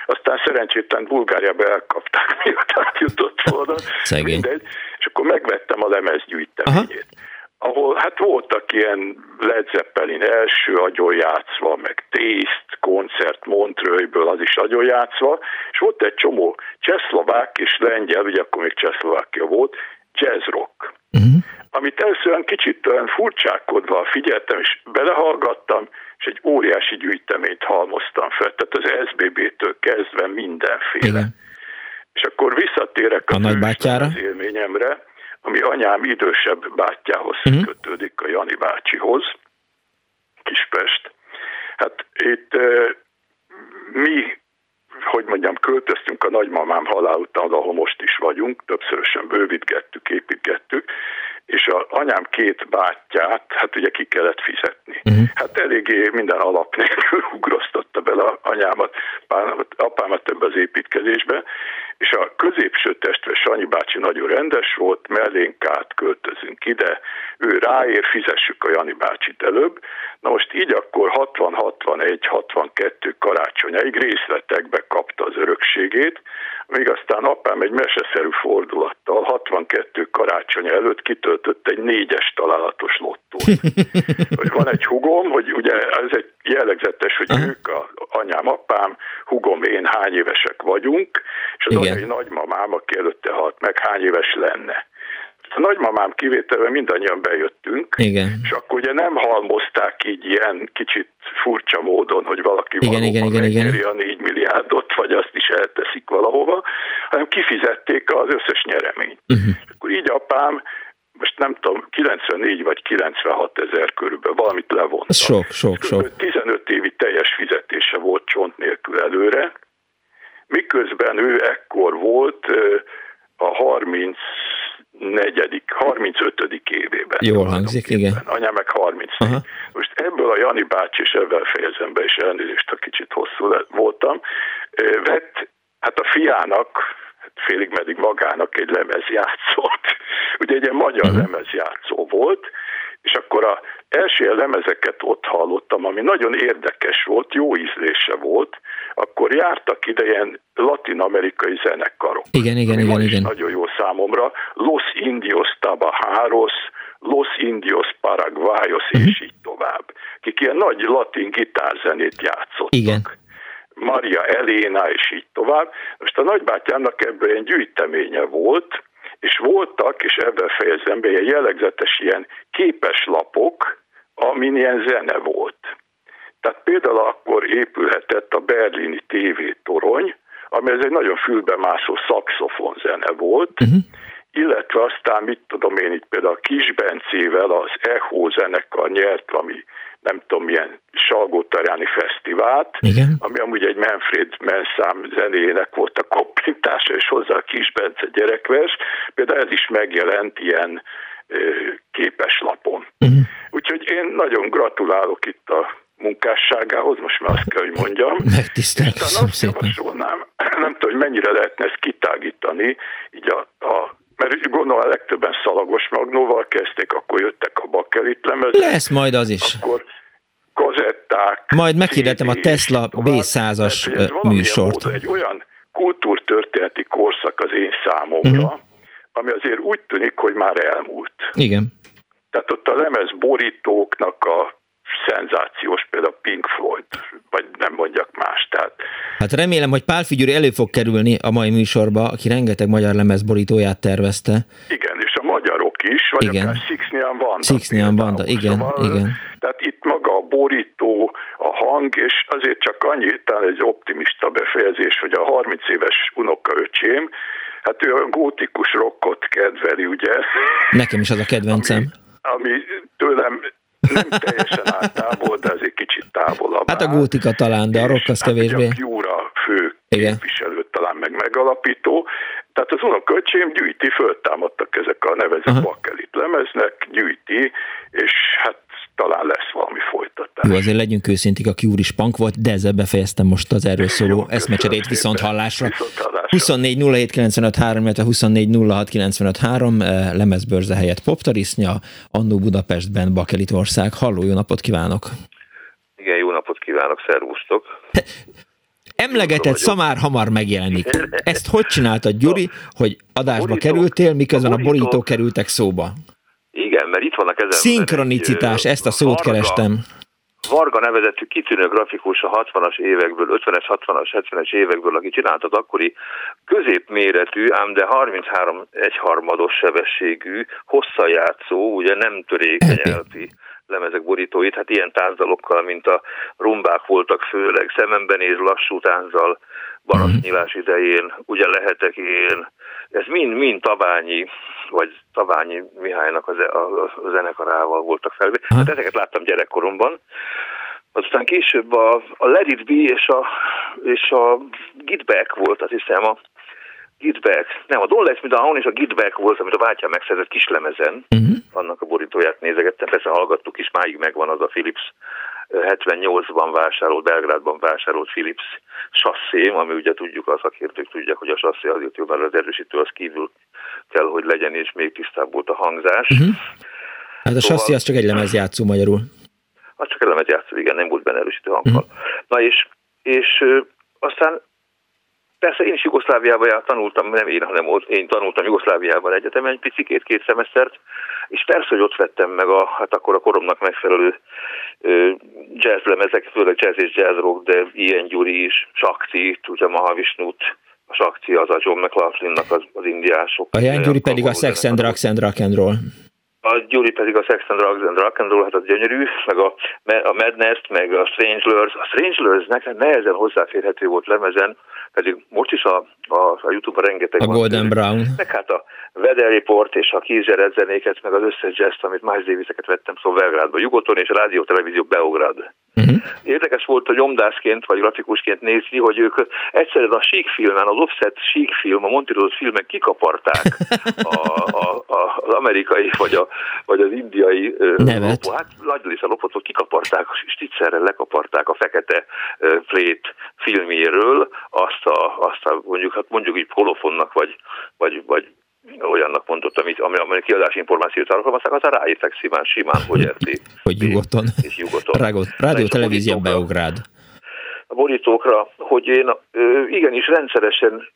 Aztán szerencsétlen Bulgáriába elkapták, miután jutott volna. Szegény. Mindegy, és akkor megvettem a lemezgyűjteményét. Aha ahol hát voltak ilyen Led Zeppelin első agyonjátszva, meg Tészt, koncert Montreuilből, az is agyonjátszva, és volt egy csomó csehszlovák és lengyel, ugye akkor még Csehszlovákia volt, jazz rock. Uh-huh. Amit először kicsit olyan furcsákodva figyeltem, és belehallgattam, és egy óriási gyűjteményt halmoztam fel, tehát az SBB-től kezdve mindenféle. Igen. És akkor visszatérek a, a az élményemre, ami anyám idősebb bátyjához uh-huh. kötődik, a Jani bácsihoz, Kispest. Hát itt mi, hogy mondjam, költöztünk a nagymamám halál után, ahol most is vagyunk, többszörösen bővítgettük, építgettük, és a anyám két bátyját, hát ugye ki kellett fizetni. Uh-huh. Hát eléggé minden alap nélkül ugrasztotta bele anyámat, apámat ebbe az építkezésbe, és a középső testre Sanyi bácsi nagyon rendes volt, mellénk át költözünk ide, ő ráér, fizessük a Jani bácsit előbb. Na most így akkor 60-61-62 karácsonyáig részletekbe kapta az örökségét, még aztán apám egy meseszerű fordulattal 62 karácsony előtt kitöltött egy négyes találatos lottót. hogy van egy hugom, hogy ugye ez egy jellegzetes, hogy Aha. ők, a anyám, apám, hugom, én hány évesek vagyunk, és az anyai nagymamám, aki előtte halt meg, hány éves lenne. A nagymamám kivételve mindannyian bejöttünk, igen. és akkor ugye nem halmozták így ilyen kicsit furcsa módon, hogy valaki igen, igen, igen, igen. a 4 milliárdot, vagy azt is elteszik valahova, hanem kifizették az összes nyereményt. Uh-huh. Akkor így apám most nem tudom, 94 vagy 96 ezer körülbelül valamit levont. Sok, sok, sok. 15 évi teljes fizetése volt csont nélkül előre, miközben ő ekkor volt a 30 negyedik, 35. évében. Jól hangzik, igen. Anyám meg 30. Aha. Most ebből a Jani bácsi, és ebben fejezem be, és elnézést, ha kicsit hosszú voltam, vett, hát a fiának, félig meddig magának egy lemezjátszót. Ugye egy ilyen magyar uh-huh. lemezjátszó volt, és akkor a első lemezeket ott hallottam, ami nagyon érdekes volt, jó ízlése volt, akkor jártak ide ilyen latin-amerikai zenekarok. Igen, igen, igen, igen. Nagyon jó számomra. Los Indios Tabajaros, Los Indios Paraguayos, uh-huh. és így tovább. Kik ilyen nagy latin gitárzenét játszottak. Igen. Maria Elena, és így tovább. Most a nagybátyámnak ebből egy gyűjteménye volt, és voltak, és ebben fejezem be, ilyen jellegzetes ilyen képeslapok, amin ilyen zene volt. Tehát például akkor épülhetett a berlini tévétorony, ami ez egy nagyon fülbemászó szakszofon zene volt, uh-huh. illetve aztán mit tudom én itt például a Kisbencével az Echo zenekar nyert, ami nem tudom milyen Salgótarjáni fesztivált, Igen. ami amúgy egy Manfred Menszám zenének volt a koppintása, és hozzá a Kisbence gyerekvers. Például ez is megjelent ilyen képeslapon. Uh-huh. Úgyhogy én nagyon gratulálok itt a munkásságához, most már azt kell, hogy mondjam. Megtiszteltem szépen. Javasolnám, nem tudom, hogy mennyire lehetne ezt kitágítani, így a, a mert gondolom a legtöbben szalagos magnóval kezdték, akkor jöttek a bakkelit lemezek. Lesz majd az is. Akkor kazetták. Majd meghirdetem a Tesla B100-as műsort. Módon egy olyan kultúrtörténeti korszak az én számomra, uh-huh. ami azért úgy tűnik, hogy már elmúlt. Igen. Tehát ott a lemez borítóknak a szenzációs, például Pink Floyd, vagy nem mondjak más. Tehát... Hát remélem, hogy Pál Figyuri elő fog kerülni a mai műsorba, aki rengeteg magyar lemez borítóját tervezte. Igen, és a magyarok is, vagy igen. akár Sixnian Banda. Sixnian Banda, igen, szóval, igen. Tehát itt maga a borító, a hang, és azért csak annyi, talán egy optimista befejezés, hogy a 30 éves unokaöcsém, hát ő a gótikus rockot kedveli, ugye? Nekem is az a kedvencem. Ami, ami tőlem nem teljesen áll távol, de azért kicsit távolabb Hát a gótika talán, de a rock az kevésbé. Hát a Jura fő Igen. képviselő talán meg megalapító. Tehát az unoköcsém gyűjti, föltámadtak ezek a nevezett bakkelit lemeznek, gyűjti, és hát talán lesz valami folytatás. Jó, azért legyünk őszintik, a Cure is punk volt, de ezzel befejeztem most az erről szóló Jó, eszmecserét viszont hallásra. 24 07 95 3, illetve 24 06 95 3, lemezbörze helyett Poptarisznya, Annó Budapestben, Bakelit ország. Halló, jó napot kívánok! Igen, jó napot kívánok, szervusztok! Emlegetett szamár hamar megjelenik. Ezt hogy csináltad, Gyuri, hogy adásba borító, kerültél, miközben a, borító, kerültek szóba? Igen, mert itt vannak ezen... Szinkronicitás, egy, ezt a szót Varga, kerestem. Varga nevezetű kitűnő grafikus a 60-as évekből, 50-es, 60-as, 70-es évekből, aki csinálta az akkori középméretű, ám de 33 egyharmados sebességű, hosszajátszó, ugye nem törékeny elfi lemezek borítóit, hát ilyen tázdalokkal, mint a rumbák voltak főleg, szememben néz lassú tánzal, barasznyilás mhm. idején, ugye lehetek én, ez mind-mind Tabányi, vagy Tabányi Mihálynak a, a, a zenekarával voltak fel. Hát ezeket láttam gyerekkoromban. Aztán később a, a Let It Be és a, és a Get Back volt, azt hiszem, a Get Back, nem, a Don't Let Me Down és a Get Back volt, amit a bátyám megszerzett kislemezen, uh-huh. annak a borítóját nézegettem, persze hallgattuk is, máig megvan az a Philips 78-ban vásárolt, Belgrádban vásárolt Philips sasszém, ami ugye tudjuk, a szakértők tudják, hogy a sasszé azért jó, mert az erősítő az kívül kell, hogy legyen, és még tisztább volt a hangzás. Uh-huh. Hát a szóval, sasszé az csak egy lemezjátszó magyarul. Az csak egy lemezjátszó, igen, nem volt benne erősítő hangfal. Uh-huh. Na és, és aztán Persze én is Jugoszláviában tanultam, nem én, hanem ott, én tanultam Jugoszláviában egyetemen egy picit, két szemesztert, és persze, hogy ott vettem meg a, hát akkor a koromnak megfelelő jazzlemezek, főleg jazz és jazz rock, de ilyen Gyuri is, Sakti, ugye Mahavisnut, a Sakti az a John McLaughlinnak az, az indiások. A Jan Gyuri pedig a Sex and Drugs and Rock and Roll. A Gyuri pedig a Sex and Drugs and Rock and Roll, hát az gyönyörű, meg a, a madness meg a Strangelers. A Strangelers nehezen hozzáférhető volt lemezen, pedig most is a, a, a Youtube-on rengeteg A Golden Brown. Meg hát a Weather Report és a Kizseret zenéket, meg az összes jazz, amit más davis vettem, szóval Belgrádban, Jugoton és a Rádió Televízió Beograd. Uh-huh. Érdekes volt a nyomdászként vagy grafikusként nézni, hogy ők egyszerűen a sík filmen, az offset sík film, a Montiros filmen kikaparták a, a, a, az amerikai vagy, a, vagy az indiai nevet. Lopó, hát nagy része lopotot kikaparták, és sticcerrel lekaparták a fekete plét filmjéről azt a, azt a mondjuk, hát mondjuk így kolofonnak vagy, vagy, vagy olyannak mondott, amit, ami, ami kiadási információt alkalmazták, az a ráértek simán, simán, hogy érti. Hogy nyugodtan. És nyugodtan. Rádió, rádió televízió Beográd. A borítókra, hogy én igenis rendszeresen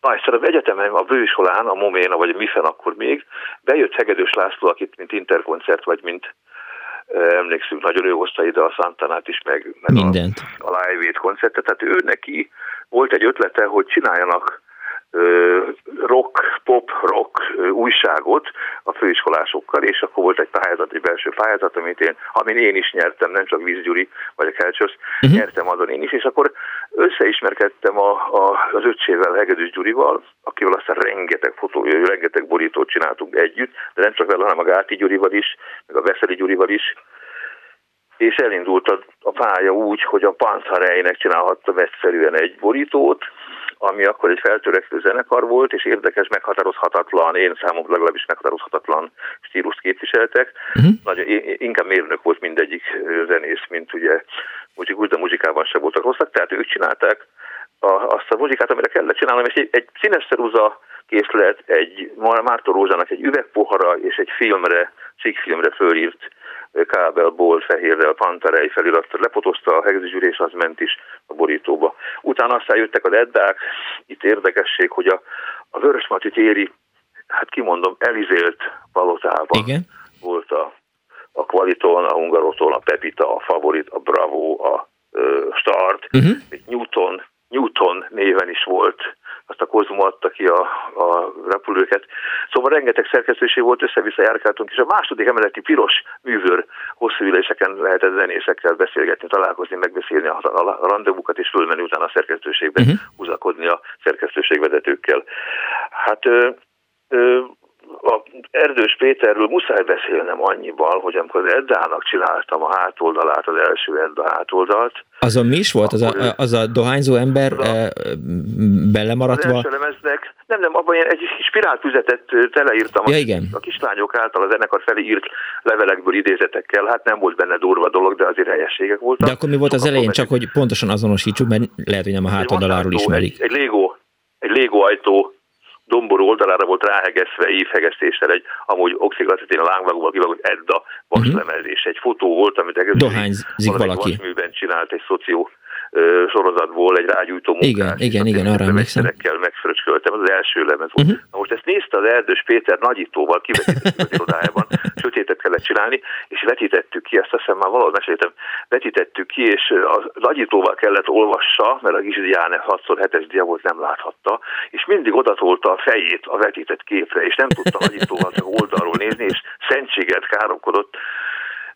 Na, egyszer az egyetemen, a bőiskolán, a Moména vagy a Mifen akkor még, bejött Hegedős László, akit mint interkoncert, vagy mint emlékszünk, nagyon ő hozta ide a Santanát is, meg, meg Mindent. a, a Live Aid koncertet. Tehát ő neki volt egy ötlete, hogy csináljanak rock, pop, rock újságot a főiskolásokkal, és akkor volt egy pályázat, egy belső pályázat, amit én, amin én is nyertem, nem csak Víz Gyuri vagy a Kelcsös, uh-huh. nyertem azon én is, és akkor összeismerkedtem a, a, az öccsével, Hegedűs Gyurival, akivel aztán rengeteg fotó, rengeteg borítót csináltunk együtt, de nem csak vele, hanem a Gáti Gyurival is, meg a Veszeli Gyurival is, és elindult a, a pálya úgy, hogy a Panzerejnek csinálhattam egyszerűen egy borítót, ami akkor egy feltörekvő zenekar volt, és érdekes, meghatározhatatlan, én számomra legalábbis meghatározhatatlan stílust képviseltek. Uh-huh. Nagyon, inkább mérnök volt mindegyik zenész, mint ugye muzsikus, de muzsikában sem voltak rosszak, tehát ők csinálták a, azt a muzsikát, amire kellett csinálnom, és egy, egy színes ceruza készlet, egy Mártó Rózsának egy üvegpohara és egy filmre, cikkfilmre fölírt kábelból, fehérrel, pantarej felirattal lepotozta a hegzsűr, és az ment is a borítóba. Utána aztán jöttek az eddák, itt érdekesség, hogy a, a Vörösmati téri, hát kimondom, elizélt palotában Igen. volt a, a Qualiton, a Hungaroton, a Pepita, a Favorit, a Bravo, a ö, Start, uh-huh. Newton, Newton néven is volt azt a Kozmo adta ki a, a repülőket. Szóval rengeteg szerkesztőség volt, össze-vissza járkáltunk, és a második emeleti piros művőr hosszú üléseken lehetett zenészekkel beszélgetni, találkozni, megbeszélni a, a, a rendezvúkat, és fölmenni utána a szerkesztőségbe, uh-huh. húzakodni a szerkesztőségvezetőkkel. Hát ö, ö, a Erdős Péterről muszáj beszélnem annyival, hogy amikor Eddának csináltam a hátoldalát, az első Edda hátoldalt. Azon mi is volt? Az a, az a dohányzó ember a, e, belemaradva? Az lemeznek, nem, nem, abban egy spiráltüzetet teleírtam ja, igen. a kislányok által a zenekar felé írt levelekből idézetekkel. Hát nem volt benne durva dolog, de azért helyességek voltak. De akkor mi volt az elején, csak hogy pontosan azonosítsuk, mert lehet, hogy nem a hátoldaláról ismerik. Egy, egy Lego, egy Lego ajtó domború oldalára volt ráhegeszve évhegesztéssel egy amúgy oxiglacetin a lángvágóval kivágott Edda vaslemez, uh-huh. egy fotó volt, amit Dohányzik valaki. műben csinált egy szoció sorozatból egy rágyújtó munkás. Igen, igen, igen, arra emlékszem. megfröcsköltem, az az első lemez volt. Uh-huh. Na most ezt nézte az Erdős Péter nagyítóval, kivetítettük az irodájában, sötétet kellett csinálni, és vetítettük ki, ezt azt hiszem már valahol meséltem, vetítettük ki, és az nagyítóval kellett olvassa, mert a kis Diáne 6x7-es dia volt, nem láthatta, és mindig odatolta a fejét a vetített képre, és nem tudta nagyítóval csak oldalról nézni, és szentséget káromkodott,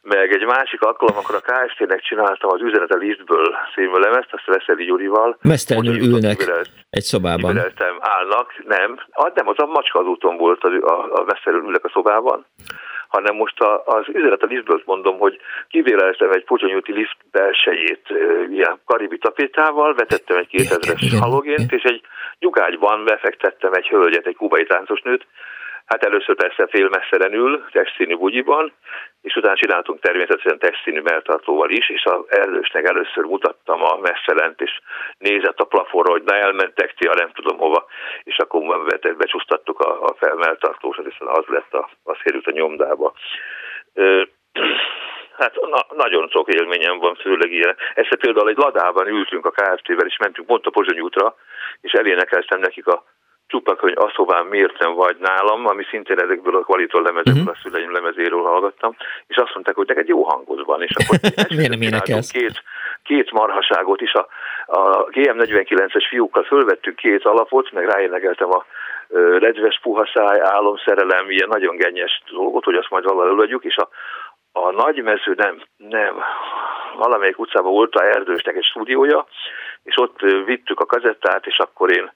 meg egy másik alkalom, akkor a KST-nek csináltam az üzenete listből című lemezt, azt Veszeli Gyurival. Mesztelenül ülnek kiberelt, egy szobában. Kibereltem, állnak, nem, a, nem, az a macska az úton volt, a, a, a mesztelenül ülnek a szobában, hanem most a, az üzenet a liftből mondom, hogy kivéreltem egy pocsonyúti lift belsejét ilyen karibi tapétával, vetettem egy 2000-es halogént, és egy nyugágyban befektettem egy hölgyet, egy kubai táncosnőt, Hát először persze félmesszelenül, testszínű bugyiban, és utána csináltunk természetesen testszínű melltartóval is, és az erősnek először mutattam a messzelent, és nézett a plafonra, hogy na elmentek ti, nem tudom hova, és akkor becsúsztattuk a, a felmeltartósat, és az lett a, az került a nyomdába. Hát na, nagyon sok élményem van, főleg ilyen. Ezt például egy ladában ültünk a KFT-vel, és mentünk pont a Pozsony útra, és elénekeltem nekik a csupakönyv Aszován miért nem vagy nálam, ami szintén ezekből a kvalitól lemezekből, uh-huh. a szüleim lemezéről hallgattam, és azt mondták, hogy neked jó hangod van, és akkor Miért nem énekelsz? Két, két marhaságot is, a, a GM49-es fiúkkal fölvettük két alapot, meg ráénekeltem a ledves puha száj, álomszerelem, ilyen nagyon gennyes dolgot, hogy azt majd valahol adjuk, és a, a nagy mező nem, nem, valamelyik utcában volt a erdősnek egy stúdiója, és ott vittük a kazettát, és akkor én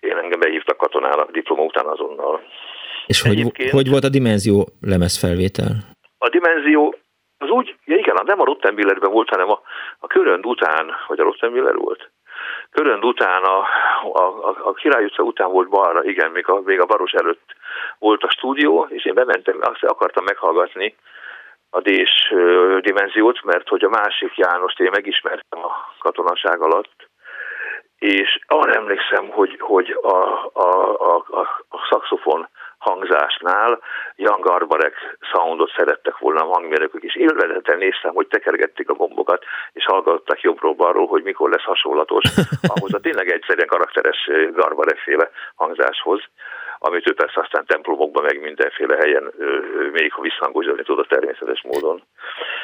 én engem behívtak katonának diploma után azonnal. És hogy, hogy volt a dimenzió lemezfelvétel? A dimenzió Az úgy, ja igen, nem a Rottenbillerben volt, hanem a, a Körönd után, vagy a Rottenbiller volt? Körönd után, a, a, a, a Király utca után volt balra, igen, még a, még a Baros előtt volt a stúdió, és én bementem, azt akartam meghallgatni a Dés dimenziót, mert hogy a másik Jánost én megismertem a katonaság alatt, és arra emlékszem, hogy, hogy a, a, a, a, szaxofon hangzásnál Jan Garbarek soundot szerettek volna a hangmérnökök, és élvezettel néztem, hogy tekergették a gombokat, és hallgattak jobbról-balról, hogy mikor lesz hasonlatos ahhoz a tényleg egyszerűen karakteres Garbarek féle hangzáshoz amit ő persze aztán templomokban, meg mindenféle helyen még visszhangosítani tudott természetes módon.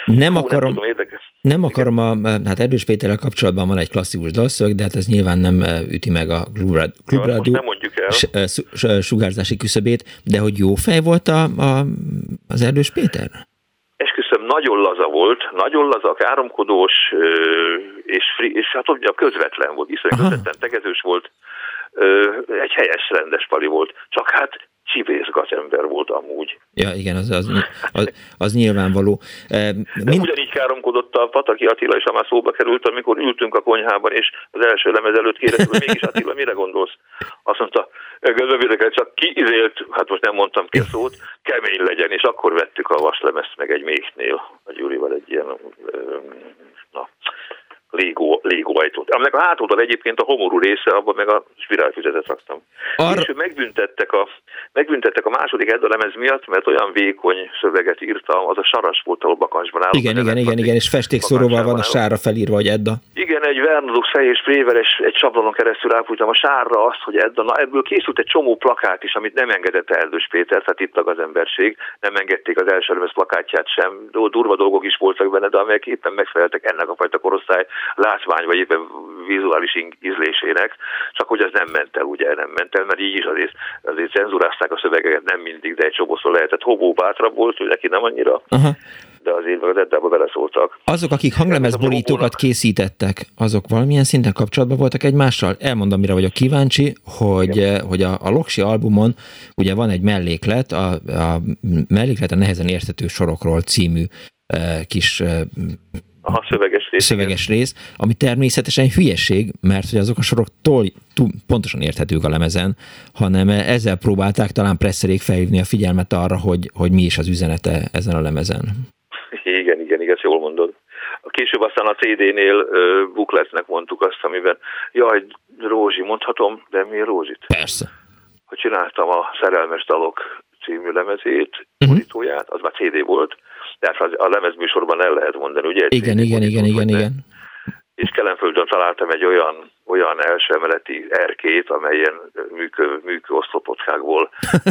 Nem Hú, akarom, nem, tudom, nem akarom a, hát Erdős Péterrel kapcsolatban van egy klasszikus dalszöveg, de hát ez nyilván nem üti meg a klubrádió nem mondjuk el. sugárzási küszöbét, de hogy jó fej volt a, a, az Erdős Péter? Esküszöm, nagyon laza volt, nagyon laza, káromkodós, és, és hát ugye közvetlen volt, iszonyú közvetlen tegezős volt, egy helyes, rendes pali volt, csak hát csibészgat ember volt amúgy. Ja, igen, az, az, az, az nyilvánvaló. De Mind... ugyanígy káromkodott a Pataki Attila is, már szóba került, amikor ültünk a konyhában, és az első lemez előtt kérdeztem, hogy mégis Attila, mire gondolsz? Azt mondta, rövideket csak kiizélt, hát most nem mondtam ki a szót, kemény legyen, és akkor vettük a vaslemezt meg egy méhnél, a Gyurival egy ilyen, na, légó, légóajtót. Aminek a hátoldal egyébként a homorú része, abban meg a spirálfüzetet raktam. Ar... És megbüntettek a, megbüntettek a második Edda miatt, mert olyan vékony szöveget írtam, az a saras volt, ahol bakancsban áll. Igen, igen, igen, igen, és festékszóróval van a sárra felírva, hogy Edda. Igen, egy Vernodux és Préveres egy sablonon keresztül ráfújtam a sárra azt, hogy Edda. Na, ebből készült egy csomó plakát is, amit nem engedett Erdős Péter, tehát itt az emberség, nem engedték az első plakátját sem. Durva dolgok is voltak benne, de amelyek éppen megfeleltek ennek a fajta korosztály látvány, vagy éppen vizuális ízlésének, csak hogy az nem ment el, ugye nem ment el, mert így is azért, azért cenzurázták a szövegeket nem mindig, de egy csomószor lehetett. Hobó bátrabb volt, hogy neki nem annyira. Uh-huh de azért meg az eddába beleszóltak. Azok, akik hanglemezborítókat készítettek, azok valamilyen szinten kapcsolatban voltak egymással? Elmondom, mire vagyok kíváncsi, hogy, hogy a, a Loksi albumon ugye van egy melléklet, a, a melléklet a nehezen érthető sorokról című e, kis e, Aha, szöveges rész. Szöveges rész, ami természetesen hülyeség, mert hogy azok a sorok tól, túl, pontosan érthetők a lemezen, hanem ezzel próbálták talán presszerék felhívni a figyelmet arra, hogy, hogy mi is az üzenete ezen a lemezen. Igen, igen, igen, jól mondod. A később aztán a CD-nél bukletnek mondtuk azt, amiben, jaj, Rózsi, mondhatom, de mi Rózsit? Persze. Hogy csináltam a Szerelmes Dalok című lemezét, uh-huh. az már CD volt, de hát a lemezműsorban el lehet mondani, ugye? Igen, igen, igen, igen, igen. És Kelenföldön találtam egy olyan, olyan első emeleti erkét, amelyen műkő, műkő oszlopockákból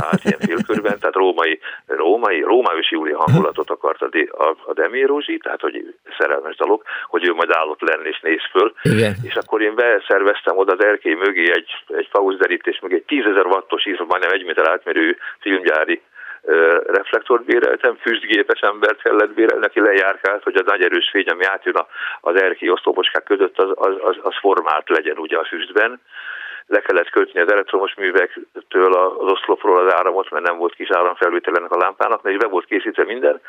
állt ilyen félkörben, tehát római, római, római Júlia hangulatot akart a, a, a Demé tehát hogy szerelmes dalok, hogy ő majd állott lenni és néz föl. Igen. És akkor én beszerveztem oda az erkély mögé egy, egy pauzderítés, meg egy tízezer wattos ízva, majdnem egy méter átmérő filmgyári reflektort béreltem, füstgépes embert kellett bérelni, aki lejárkált, hogy a nagy erős fény, ami átjön az erki oszloposkák között, az, az, az, az formált legyen ugye a füstben. Le kellett kötni az elektromos művektől az oszlopról az áramot, mert nem volt kis áramfelvételennek a lámpának, és be volt készítve minden.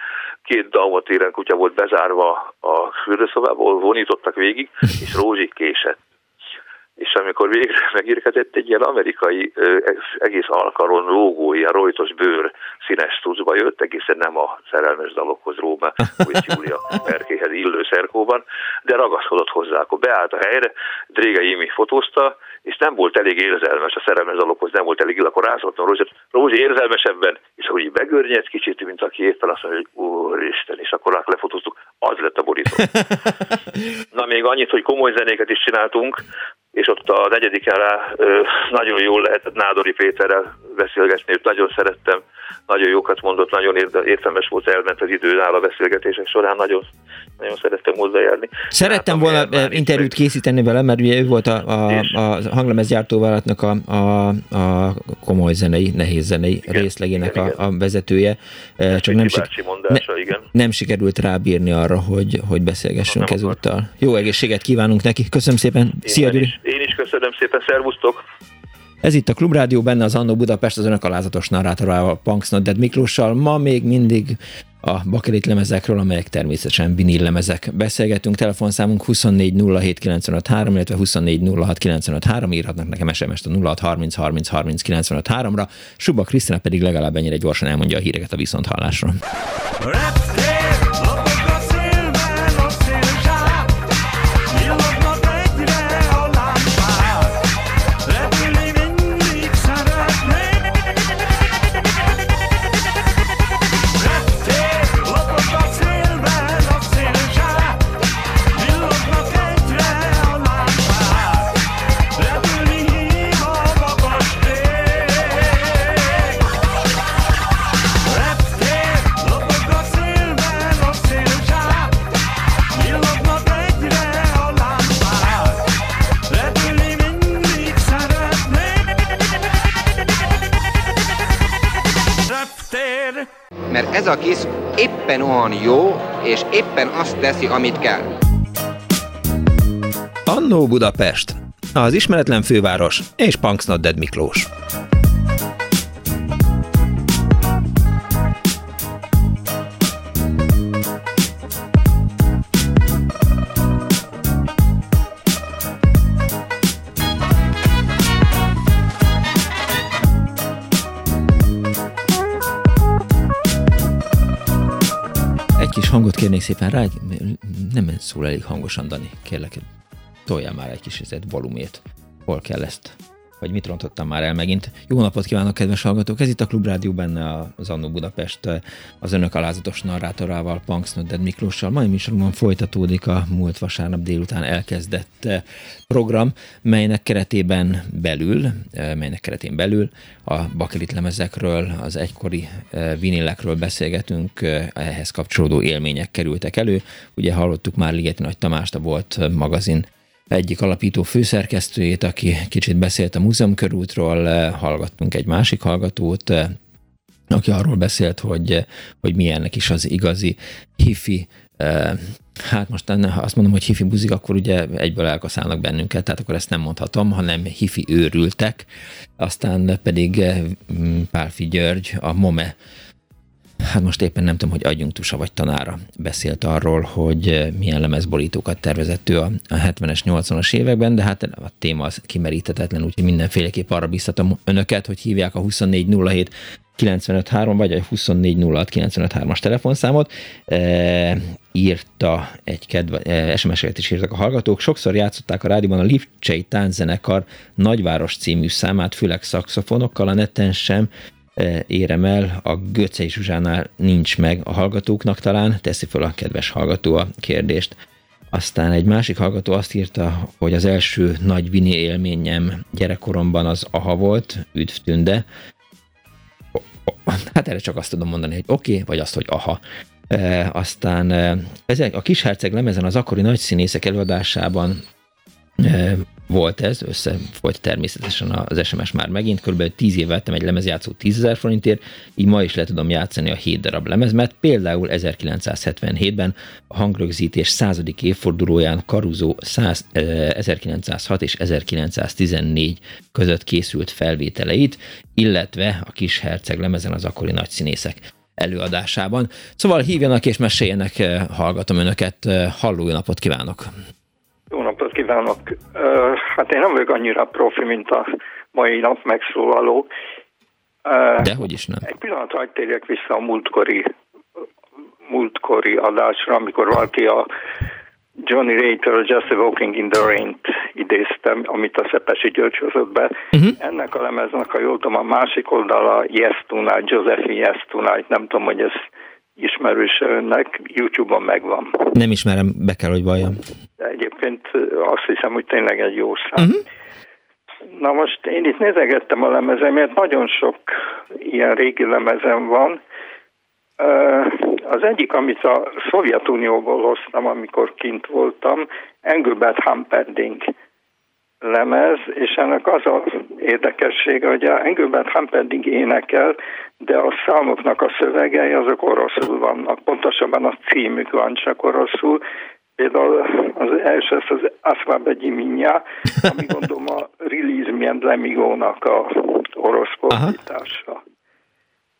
Két dalmatéren kutya volt bezárva a fürdőszobából, vonítottak végig, és rózsik késett és amikor végre megérkezett egy ilyen amerikai egész alkaron lógó, ilyen rojtos bőr színes tucba jött, egészen nem a szerelmes dalokhoz Róma, vagy Júlia erkéhez illő szerkóban, de ragaszkodott hozzá, akkor beállt a helyre, Drége Imi fotózta, és nem volt elég érzelmes a szerelmes dalokhoz, nem volt elég, akkor rászoltam Rózsát, Rózsi érzelmesebben, és akkor így begörnyedsz kicsit, mint aki éppen azt mondja, hogy úristen, és akkor lefotóztuk, az lett a borító. Na még annyit, hogy komoly zenéket is csináltunk, és ott a negyediken rá nagyon jól lehetett Nádori Péterrel beszélgetni, őt nagyon szerettem, nagyon jókat mondott, nagyon értelmes volt, elment az idő a beszélgetések során, nagyon, nagyon szerettem hozzájárni. Szerettem volna interjút készíteni vele, mert ugye ő volt a, a, a hanglemezgyártóvállalatnak a, a, a komoly zenei, nehéz zenei igen, részlegének igen, a, a vezetője. Ez Csak nem, mondása, ne, igen. nem sikerült rábírni arra, hogy, hogy beszélgessünk ezúttal. Jó egészséget kívánunk neki. Köszönöm szépen. Szia, Gyuri. Én is köszönöm szépen, szervusztok! Ez itt a Klubrádió, benne az Annó Budapest, az önök alázatos narrátorával, Punks Nodded Miklóssal. Ma még mindig a bakelit lemezekről, amelyek természetesen vinil lemezek. Beszélgetünk, telefonszámunk 2407953, illetve 2406953, írhatnak nekem SMS-t a 0630303953-ra, Suba Krisztina pedig legalább ennyire gyorsan elmondja a híreket a viszonthallásról. mert ez a kis éppen olyan jó, és éppen azt teszi, amit kell. Annó Budapest, az ismeretlen főváros és Punksnodded Miklós. Kérnék szépen rá, nem szól elég hangosan, Dani, kérlek, toljál már egy kis ezért volumét. Hol kell ezt? Vagy mit rontottam már el megint? Jó napot kívánok, kedves hallgatók! Ez itt a Klubrádió, benne az Annó Budapest az önök alázatos narrátorával, Punks Nodded Miklóssal. Mai műsorunkban folytatódik a múlt vasárnap délután elkezdett program, melynek keretében belül, melynek keretén belül a bakelit lemezekről, az egykori vinillekről beszélgetünk, ehhez kapcsolódó élmények kerültek elő. Ugye hallottuk már Ligeti Nagy Tamást, a volt magazin egyik alapító főszerkesztőjét, aki kicsit beszélt a múzeumkörútról, hallgattunk egy másik hallgatót, aki arról beszélt, hogy, hogy milyennek is az igazi hifi Hát most ha azt mondom, hogy hifi buzik, akkor ugye egyből elkaszálnak bennünket, tehát akkor ezt nem mondhatom, hanem hifi őrültek. Aztán pedig Pálfi György, a MOME hát most éppen nem tudom, hogy adjunktusa vagy tanára beszélt arról, hogy eh, milyen lemezborítókat tervezett ő a 70-es, 80-as években, de hát a téma az kimeríthetetlen, úgyhogy mindenféleképp arra biztatom önöket, hogy hívják a 2407 953 vagy a 2406 953-as telefonszámot. E, írta egy kedve, e, SMS-et is írtak a hallgatók. Sokszor játszották a rádióban a Lipcsei Tánczenekar Nagyváros című számát, főleg szakszofonokkal, a neten sem érem el, a Göcei Zsuzsánál nincs meg a hallgatóknak talán, teszi föl a kedves hallgató a kérdést. Aztán egy másik hallgató azt írta, hogy az első nagy vini élményem gyerekkoromban az AHA volt, üdv tünde. Hát erre csak azt tudom mondani, hogy oké, okay, vagy azt, hogy aha. E, aztán e, ezek, a Kisherceg lemezen az akkori nagyszínészek előadásában e, volt ez, összefolyt természetesen az SMS már megint, kb. 10 év vettem egy lemezjátszó 10 ezer forintért, így ma is le tudom játszani a 7 darab lemezmet, például 1977-ben a hangrögzítés századik évfordulóján Karuzó 100, 1906 és 1914 között készült felvételeit, illetve a kis herceg lemezen az akkori nagyszínészek előadásában. Szóval hívjanak és meséljenek, hallgatom önöket, halló napot kívánok! Kívánok! Hát én nem vagyok annyira profi, mint a mai nap megszólaló. De hogy is nem. Egy pillanat hagy térjek vissza a múltkori, múltkori adásra, amikor valaki a Johnny Ray-től Just Walking in the Rain-t idéztem, amit a Szepesi György hozott be. Uh-huh. Ennek a lemeznek, ha jól tudom, a másik oldala Yes Tonight, Josephine Yes Tonight, nem tudom, hogy ez ismerős önnek, YouTube-on megvan. Nem ismerem, be kell, hogy valljam. De egyébként azt hiszem, hogy tényleg egy jó szám. Uh-huh. Na most én itt nézegettem a lemezemért, nagyon sok ilyen régi lemezem van. Az egyik, amit a Szovjetunióból hoztam, amikor kint voltam, Engelbert Humperdinck lemez, és ennek az a érdekessége, hogy a Engelbert Humperdinck énekel, de a számoknak a szövegei azok oroszul vannak, pontosabban a címük van csak oroszul, például az első az Aswab Egyiminya, ami gondolom a Release Mien Lemigónak a orosz fordítása.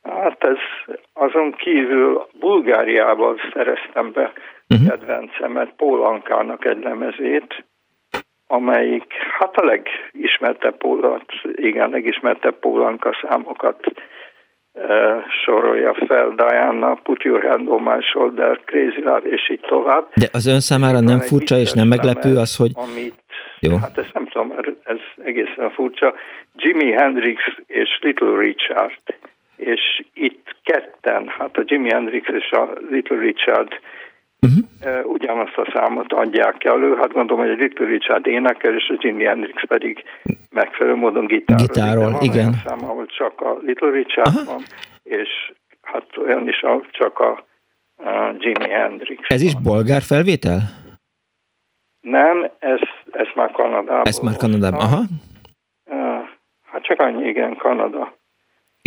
Hát ez azon kívül Bulgáriával szereztem be uh-huh. kedvencemet, Pólankának egy lemezét, amelyik hát a legismertebb pólat, igen, legismertebb pólanka számokat e, sorolja fel Diana, Put Your Hand on My Shoulder, Crazy Love, és így tovább. De az ön számára nem furcsa és nem meglepő az, hogy... Amit, Jó. Hát ezt nem tudom, ez egészen furcsa. Jimi Hendrix és Little Richard és itt ketten, hát a Jimi Hendrix és a Little Richard uh-huh. ugyanazt a számot adják elő, hát gondolom, hogy a Little Richard énekel, és a Jimi Hendrix pedig megfelelő módon gitárol. Gitárol, igen. Szám, ahol csak a Little Richard Aha. van, és hát olyan is, ahol csak a, a Jimi Hendrix Ez van. is bolgár felvétel? Nem, ez, ez már Kanadában. Ez már Kanadában, aha. Hát csak annyi, igen, Kanada.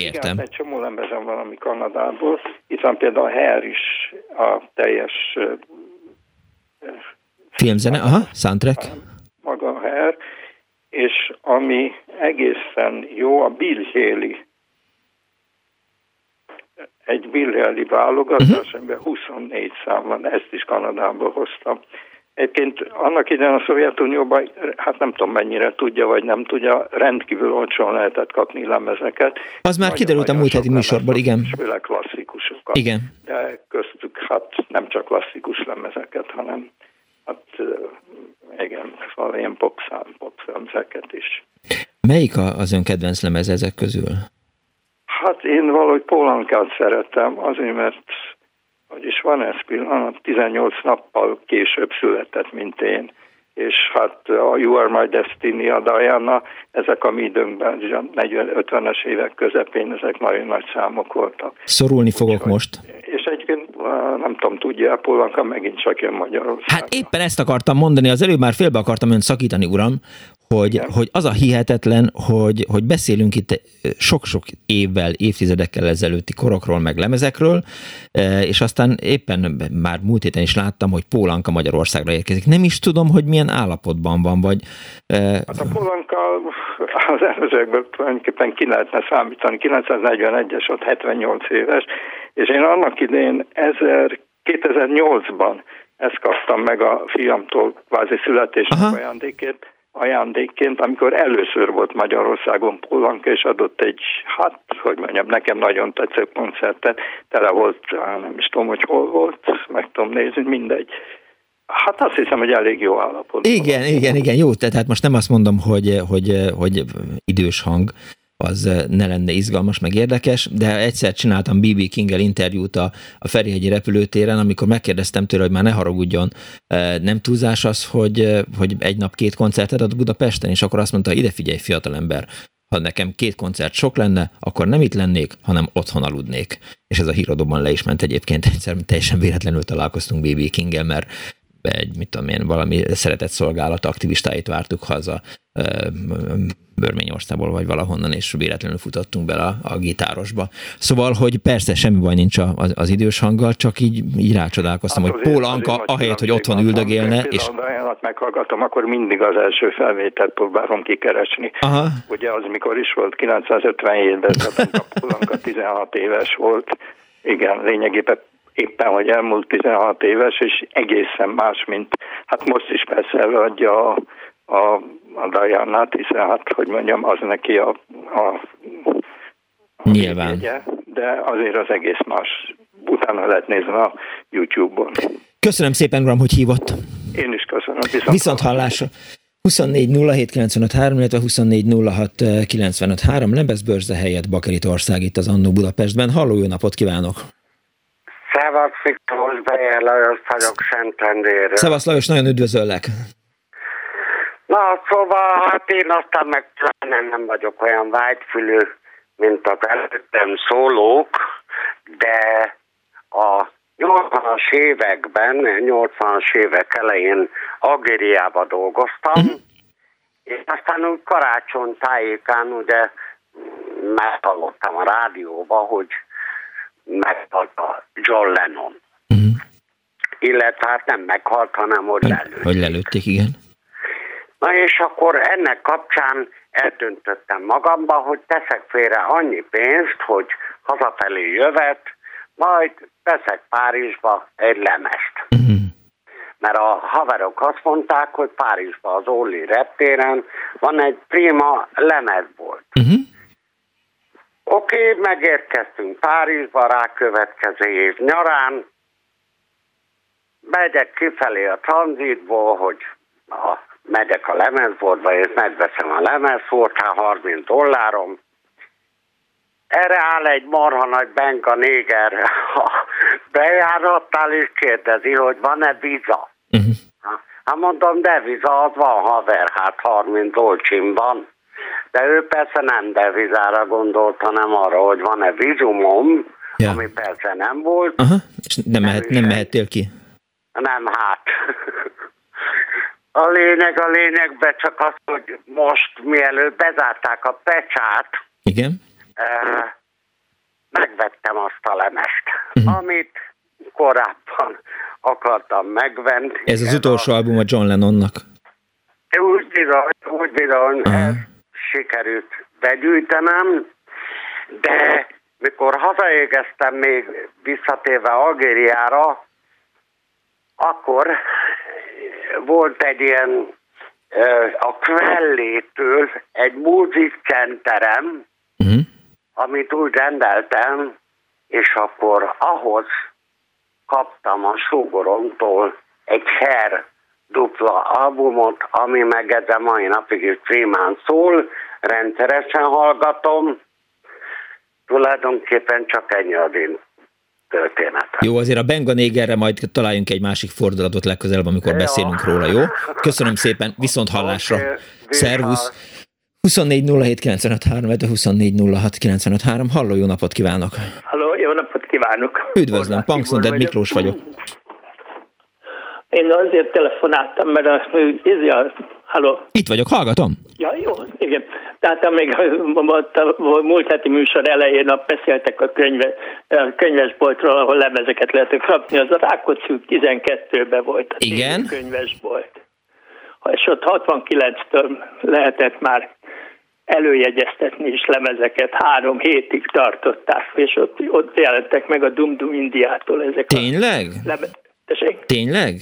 Értem. Igen, egy csomó lemezem van, ami Kanadából. Itt van például a Hair is, a teljes... Filmzene, aha, soundtrack. Maga a Hair, és ami egészen jó, a Bill Haley. Egy Bill Haley válogatás, uh-huh. amiben 24 szám van, ezt is Kanadából hoztam. Egyébként annak idején a Szovjetunióban, hát nem tudom mennyire tudja, vagy nem tudja, rendkívül olcsón lehetett kapni lemezeket. Az már kiderült a múlt heti műsorból, igen. Főleg klasszikusokat. Igen. De köztük hát nem csak klasszikus lemezeket, hanem hát igen, szóval ilyen popszám, popfilmzeket is. Melyik az ön kedvenc lemez ezek közül? Hát én valahogy Pólankát szeretem, azért mert vagyis van ez pillanat, 18 nappal később született, mint én és hát a You Are My Destiny, a Diana, ezek a mi időnkben, 40-50-es évek közepén, ezek nagyon nagy számok voltak. Szorulni fogok Úgyhogy, most. És egyébként nem tudom, tudja, Polanka megint csak jön Magyarországon. Hát éppen ezt akartam mondani, az előbb már félbe akartam ön szakítani, uram, hogy, hogy az a hihetetlen, hogy, hogy beszélünk itt sok-sok évvel, évtizedekkel ezelőtti korokról, meg lemezekről, és aztán éppen már múlt héten is láttam, hogy Pólanka Magyarországra érkezik. Nem is tudom, hogy milyen állapotban van, vagy... Hát a Pólanka az előzőkből tulajdonképpen ki lehetne számítani. 941-es, ott 78 éves, és én annak idén 2008-ban ezt kaptam meg a fiamtól kvázi születésnek ajándékét, ajándékként, amikor először volt Magyarországon Polanka, és adott egy, hát, hogy mondjam, nekem nagyon tetsző koncertet, tele volt, nem is tudom, hogy hol volt, meg tudom nézni, mindegy. Hát azt hiszem, hogy elég jó állapotban. Igen, igen, igen, jó, tehát most nem azt mondom, hogy, hogy, hogy idős hang, az ne lenne izgalmas, meg érdekes, de egyszer csináltam BB Kinggel interjút a, a Ferihegyi repülőtéren, amikor megkérdeztem tőle, hogy már ne haragudjon, nem túlzás az, hogy, hogy egy nap két koncertet ad Budapesten, és akkor azt mondta, ide figyelj, fiatalember, ha nekem két koncert sok lenne, akkor nem itt lennék, hanem otthon aludnék. És ez a híradóban le is ment egyébként, egyszer teljesen véletlenül találkoztunk BB Kinggel, mert egy, mit tudom én, valami szeretett szolgálat aktivistáit vártuk haza Börményországból vagy valahonnan, és véletlenül futottunk bele a, a gitárosba. Szóval, hogy persze semmi baj nincs az, az idős hanggal, csak így, így rácsodálkoztam, hát hogy Pól Anka, ahelyett, hogy otthon üldögélne. És... Ha meghallgatom, akkor mindig az első felvételt próbálom kikeresni. Aha. Ugye az mikor is volt, 957-ben, a Pól Anka 16 éves volt, igen, lényegében éppen, hogy elmúlt 16 éves, és egészen más, mint, hát most is persze előadja a, a, a Diana-t, hiszen hát, hogy mondjam, az neki a, a, Nyilván. Jegye, de azért az egész más. Utána lehet nézni a YouTube-on. Köszönöm szépen, Gram, hogy hívott. Én is köszönöm. Viszont, Viszont hallásra. 24 07 illetve 24 06 Lebesz helyett Bakerit ország itt az Annó Budapestben. Halló, jó napot kívánok! Szevasz Miklós, Bejer Lajos vagyok Szentendéről. Szevasz Lajos, nagyon üdvözöllek. Na, szóval hát én aztán meg nem, nem vagyok olyan vágyfülő, mint az előttem szólók, de a 80-as években, 80-as évek elején Algériába dolgoztam, uh-huh. és aztán úgy karácsony tájékán ugye meghallottam a rádióba, hogy megtalálta John Lennon. Uh-huh. illetve hát nem meghalt, hanem hogy lelőtt. Hogy lelőtték, igen. Na és akkor ennek kapcsán eldöntöttem magamba, hogy teszek félre annyi pénzt, hogy hazafelé jövet, majd teszek Párizsba egy lemest. Uh-huh. Mert a haverok azt mondták, hogy Párizsba az Olli reptéren van egy prima lemezbolt. Uh-huh. Oké, okay, megérkeztünk Párizsba, rá következő év nyarán, megyek kifelé a tranzitból, hogy a, megyek a lemezboltba, és megveszem a lemezbort, 30 dollárom, erre áll egy marha nagy benga néger a bejáratnál, és kérdezi, hogy van-e viza. Uh-huh. Hát mondom, de viza az van, haver, hát 30 dolcsimban. De ő persze nem devizára gondolt, hanem arra, hogy van-e vizumom, ja. ami persze nem volt. Aha, és nem, mehet, nem mehettél ki? Nem, hát. A lényeg a lényegben csak az, hogy most mielőtt bezárták a pecsát, Igen megvettem azt a lemest, uh-huh. amit korábban akartam megvenni. Ez az utolsó a... album a John Lennonnak? Úgy bizony, úgy bizony, uh-huh. sikerült begyűjtenem, de mikor hazaégeztem még visszatérve Algériára, akkor volt egy ilyen a Quellétől egy muzikcenterem, uh-huh amit úgy rendeltem, és akkor ahhoz kaptam a súgoromtól egy her dupla albumot, ami meg ez a mai napig is primán szól, rendszeresen hallgatom, tulajdonképpen csak ennyi az én történetem. Jó, azért a Benga Négerre majd találjunk egy másik fordulatot legközelebb, amikor jó. beszélünk róla, jó? Köszönöm szépen, viszont hallásra. Okay, Szervusz! 24 07 Halló, jó napot kívánok! Halló, jó napot kívánok! Üdvözlöm, Punksnoded Miklós vagyok. Én azért telefonáltam, mert a halló. Itt vagyok, hallgatom. Ja, jó, igen. Tehát amíg a múlt heti műsor elején beszéltek a, könyve, a könyvesboltról, ahol lemezeket lehetett kapni, az a Rákóczi 12-ben volt. A igen. Könyvesbolt. És ott 69-től lehetett már előjegyeztetni is lemezeket, három hétig tartották, és ott, ott jelentek meg a Dum Dum Indiától ezek Tényleg? a leme... Tényleg?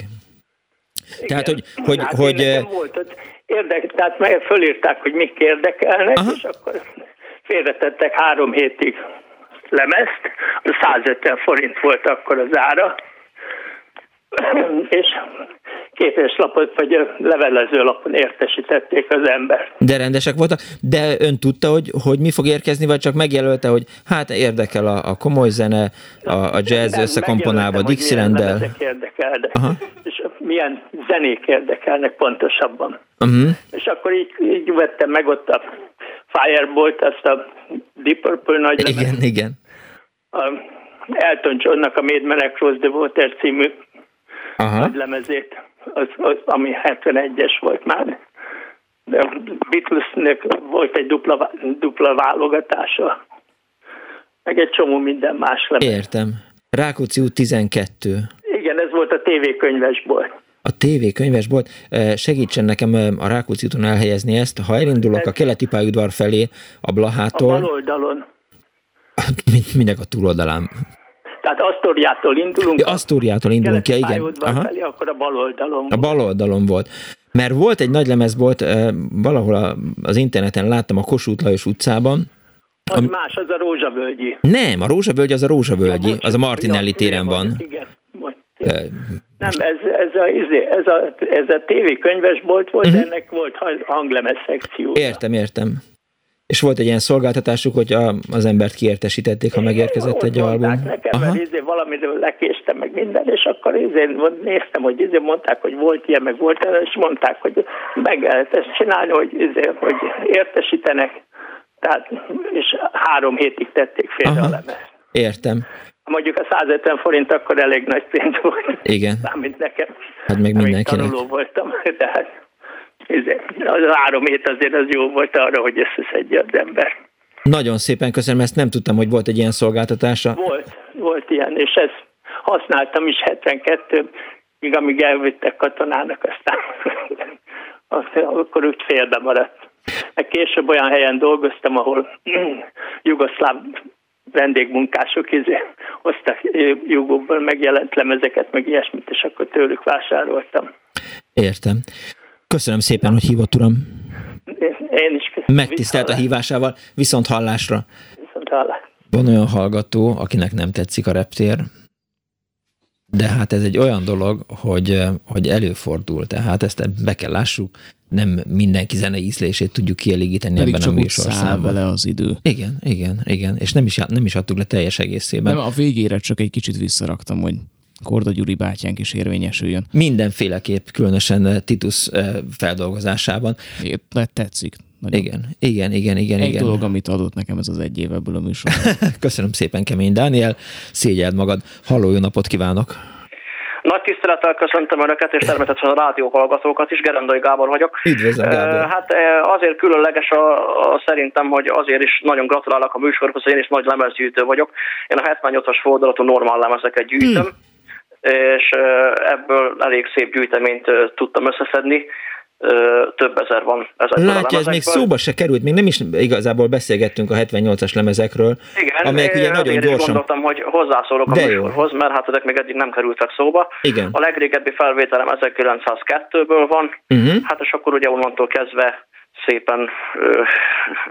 Tehát, hogy... hogy, hát hogy volt ott érdek, tehát meg fölírták, hogy mik érdekelnek, Aha. és akkor félretettek három hétig lemezt, 150 forint volt akkor az ára, és lapot vagy levelező lapon értesítették az ember. De rendesek voltak, de ön tudta, hogy, hogy mi fog érkezni, vagy csak megjelölte, hogy hát érdekel a, a komoly zene, a, a jazz nem, összekomponálva Dixieland-del. érdekel, de, Aha. és milyen zenék érdekelnek pontosabban. Uh-huh. És akkor így, így vettem meg ott a Firebolt, azt a Deep Purple nagy Igen, igen. A Elton Johnnak a Made Man Across the Water című Aha. nagy lemezét, az, az, ami 71-es volt már. De Beatlesnek volt egy dupla, dupla válogatása, meg egy csomó minden más lemez. Értem. Rákóczi út 12. Igen, ez volt a tévékönyvesból. A tévékönyvesbolt. Segítsen nekem a Rákóczi úton elhelyezni ezt. Ha elindulok a keleti pályaudvar felé, a Blahától... A bal oldalon. Minek a túloldalán? Tehát Asztóriától indulunk. Ja, Asztóriától indulunk, ja, igen. Aha. Felé, akkor a bal oldalon volt. A bal oldalon volt. Mert volt egy nagy lemezbolt, valahol az interneten láttam a Kossuth Lajos utcában, az a, más, az a Rózsavölgyi. Nem, a Rózsavölgy az a Rózsavölgyi, ja, az a Martinelli téren van. Igen, nem, ez, ez, a, izé, ez, a, ez a tévékönyvesbolt volt, uh-huh. ennek volt hanglemez szekció. Értem, értem. És volt egy ilyen szolgáltatásuk, hogy a, az embert kiértesítették, ha megérkezett egy album. Nekem, Aha. mert izé valamiről lekéstem meg minden, és akkor izé néztem, hogy izé mondták, hogy volt ilyen, meg volt ilyen, és mondták, hogy meg lehet ezt csinálni, hogy, izé, hogy értesítenek. Tehát, és három hétig tették félre Aha. a lemezt. Értem. Mondjuk a 150 forint akkor elég nagy pénz volt. Igen. Számít nekem. Hát meg mindenkinek. Tanuló voltam, tehát az három hét azért az jó volt arra, hogy összeszedje az ember. Nagyon szépen köszönöm, ezt nem tudtam, hogy volt egy ilyen szolgáltatása. Volt, volt ilyen, és ez használtam is 72 míg amíg elvittek katonának, aztán akkor úgy félbe maradt. Meg később olyan helyen dolgoztam, ahol jugoszláv vendégmunkások izé, hoztak jugóból megjelent lemezeket, meg ilyesmit, és akkor tőlük vásároltam. Értem. Köszönöm szépen, hogy hívott, uram. Én is köszönöm. Megtisztelt a hívásával, viszont hallásra. Viszont hallásra. Van olyan hallgató, akinek nem tetszik a reptér, de hát ez egy olyan dolog, hogy, hogy előfordul, tehát ezt be kell lássuk, nem mindenki zenei ízlését tudjuk kielégíteni Pedig ebben a műsorszámban. vele az idő. Igen, igen, igen, és nem is, nem is adtuk le teljes egészében. Nem, a végére csak egy kicsit visszaraktam, hogy Korda Gyuri bátyánk is érvényesüljön. Mindenféleképp, különösen Titus feldolgozásában. É, tetszik. Nagyon. Igen, igen, igen, igen. Egy igen. dolog, amit adott nekem ez az egy évebből a műsor. Köszönöm szépen, Kemény Dániel. Szégyeld magad. Halló, jó napot kívánok! Nagy tisztelettel köszöntöm Önöket, és természetesen a rádió hallgatókat is. Gerendai Gábor vagyok. Üdvözlöm, Gábor. Hát azért különleges a, a, szerintem, hogy azért is nagyon gratulálok a műsorhoz, én is nagy lemezgyűjtő vagyok. Én a 78-as fordulatú normál lemezeket gyűjtöm. Hmm és ebből elég szép gyűjteményt tudtam összeszedni több ezer van ezekből Látja, ez még szóba se került, még nem is igazából beszélgettünk a 78-as lemezekről, Igen, amelyek ugye nagyon gyorsan... Is gondoltam, hogy hozzászólok a műsorhoz, mert hát ezek még eddig nem kerültek szóba. Igen. A legrégebbi felvételem 1902-ből van, uh-huh. hát és akkor ugye onnantól kezdve szépen ö,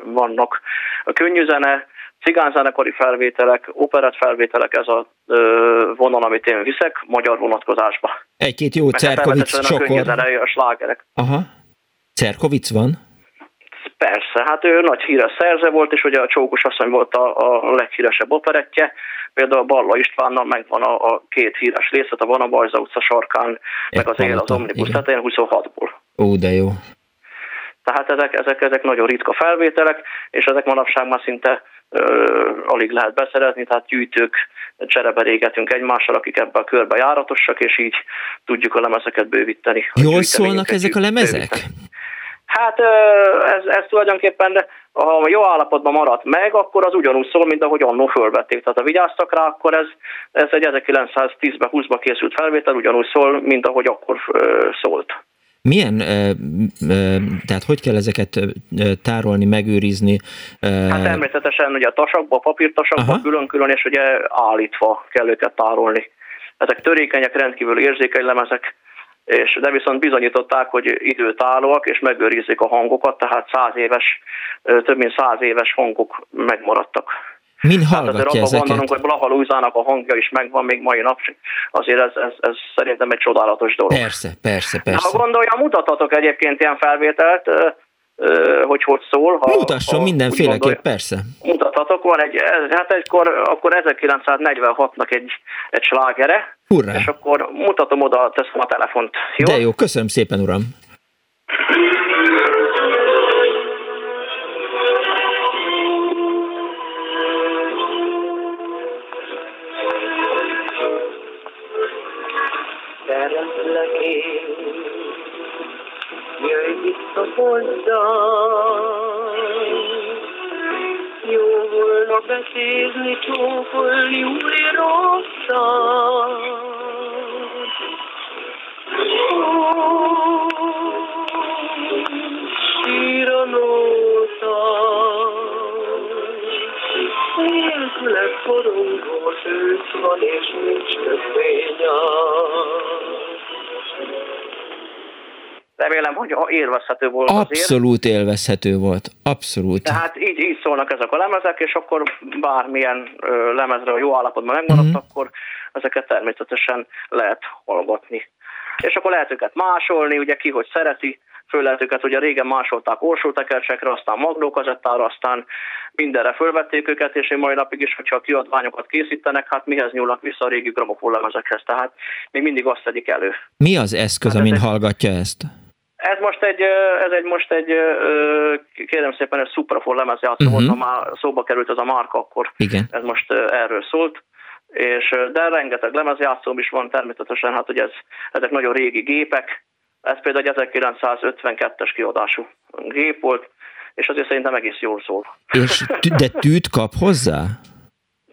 vannak a könnyű zene, cigányzenekari felvételek, operett felvételek, ez a ö, vonal, amit én viszek, magyar vonatkozásba. Egy-két jó Cerkovic sokor. A slágerek. Aha. Cerkovic van? Persze, hát ő nagy híres szerze volt, és ugye a Csókos asszony volt a, a leghíresebb operettje. Például Balla Istvánnal megvan a, a két híres részlet, a Van a Bajza utca sarkán, meg az Él az Omnibus, tehát én 26-ból. Ó, de jó. Tehát ezek, ezek, ezek nagyon ritka felvételek, és ezek manapság már szinte alig lehet beszerezni, tehát gyűjtők csereberégetünk egymással, akik ebbe a körbe járatosak, és így tudjuk a lemezeket bővíteni. Jól szólnak ezek a lemezek? Bővíteni. Hát ez, ez tulajdonképpen, ha jó állapotban maradt meg, akkor az ugyanúgy szól, mint ahogy annó fölvették. Tehát ha vigyáztak rá, akkor ez, ez egy 1910-ben, 20-ban készült felvétel, ugyanúgy szól, mint ahogy akkor szólt. Milyen, tehát hogy kell ezeket tárolni, megőrizni? Hát természetesen ugye a tasakba, a papírtasakba külön-külön, és ugye állítva kell őket tárolni. Ezek törékenyek, rendkívül érzékeny lemezek, és de viszont bizonyították, hogy időtállóak, és megőrizik a hangokat, tehát száz éves, több mint száz éves hangok megmaradtak. Min hallgatja hát ezeket? Gondolunk, hogy Blaha Lúzának a hangja is megvan még mai nap. Azért ez, ez, ez szerintem egy csodálatos dolog. Persze, persze, persze. Ha gondolja, mutathatok egyébként ilyen felvételt, hogy hogy szól. Ha, Mutasson ha mindenféleképp, persze. Mutathatok, van egy, hát egykor, akkor 1946-nak egy, egy slágere, Hurrá. és akkor mutatom oda, teszem a telefont. Jó? De jó, köszönöm szépen, uram. Vissza hozzám. Jó volna beszélni, csókolni új rosszat. Sír a nóta, nélküled forogós ősz van, és nincs több Remélem, hogy élvezhető volt Abszolút azért. élvezhető volt. Abszolút. Tehát így, így szólnak ezek a lemezek, és akkor bármilyen ö, lemezre a jó állapotban megmaradt, mm-hmm. akkor ezeket természetesen lehet hallgatni. És akkor lehet őket másolni, ugye ki hogy szereti, lehet őket, ugye régen másolták orsótekercsekre, aztán magnókazettára, aztán mindenre fölvették őket, és én mai napig is, hogyha kiadványokat készítenek, hát mihez nyúlnak vissza a régi gramofónlemezekhez, tehát még mindig azt szedik elő. Mi az eszköz, hát amin ez hallgatja ezt? Ez most egy, ez egy, most egy kérem szépen, egy Suprafor lemezjátszó uh-huh. volt, ha már szóba került ez a márka, akkor Igen. ez most erről szólt. És, de rengeteg lemezjátszóm is van természetesen, hát hogy ez, ezek nagyon régi gépek, ez például egy 1952-es kiadású gép volt, és azért szerintem egész jól szól. És de tűt kap hozzá?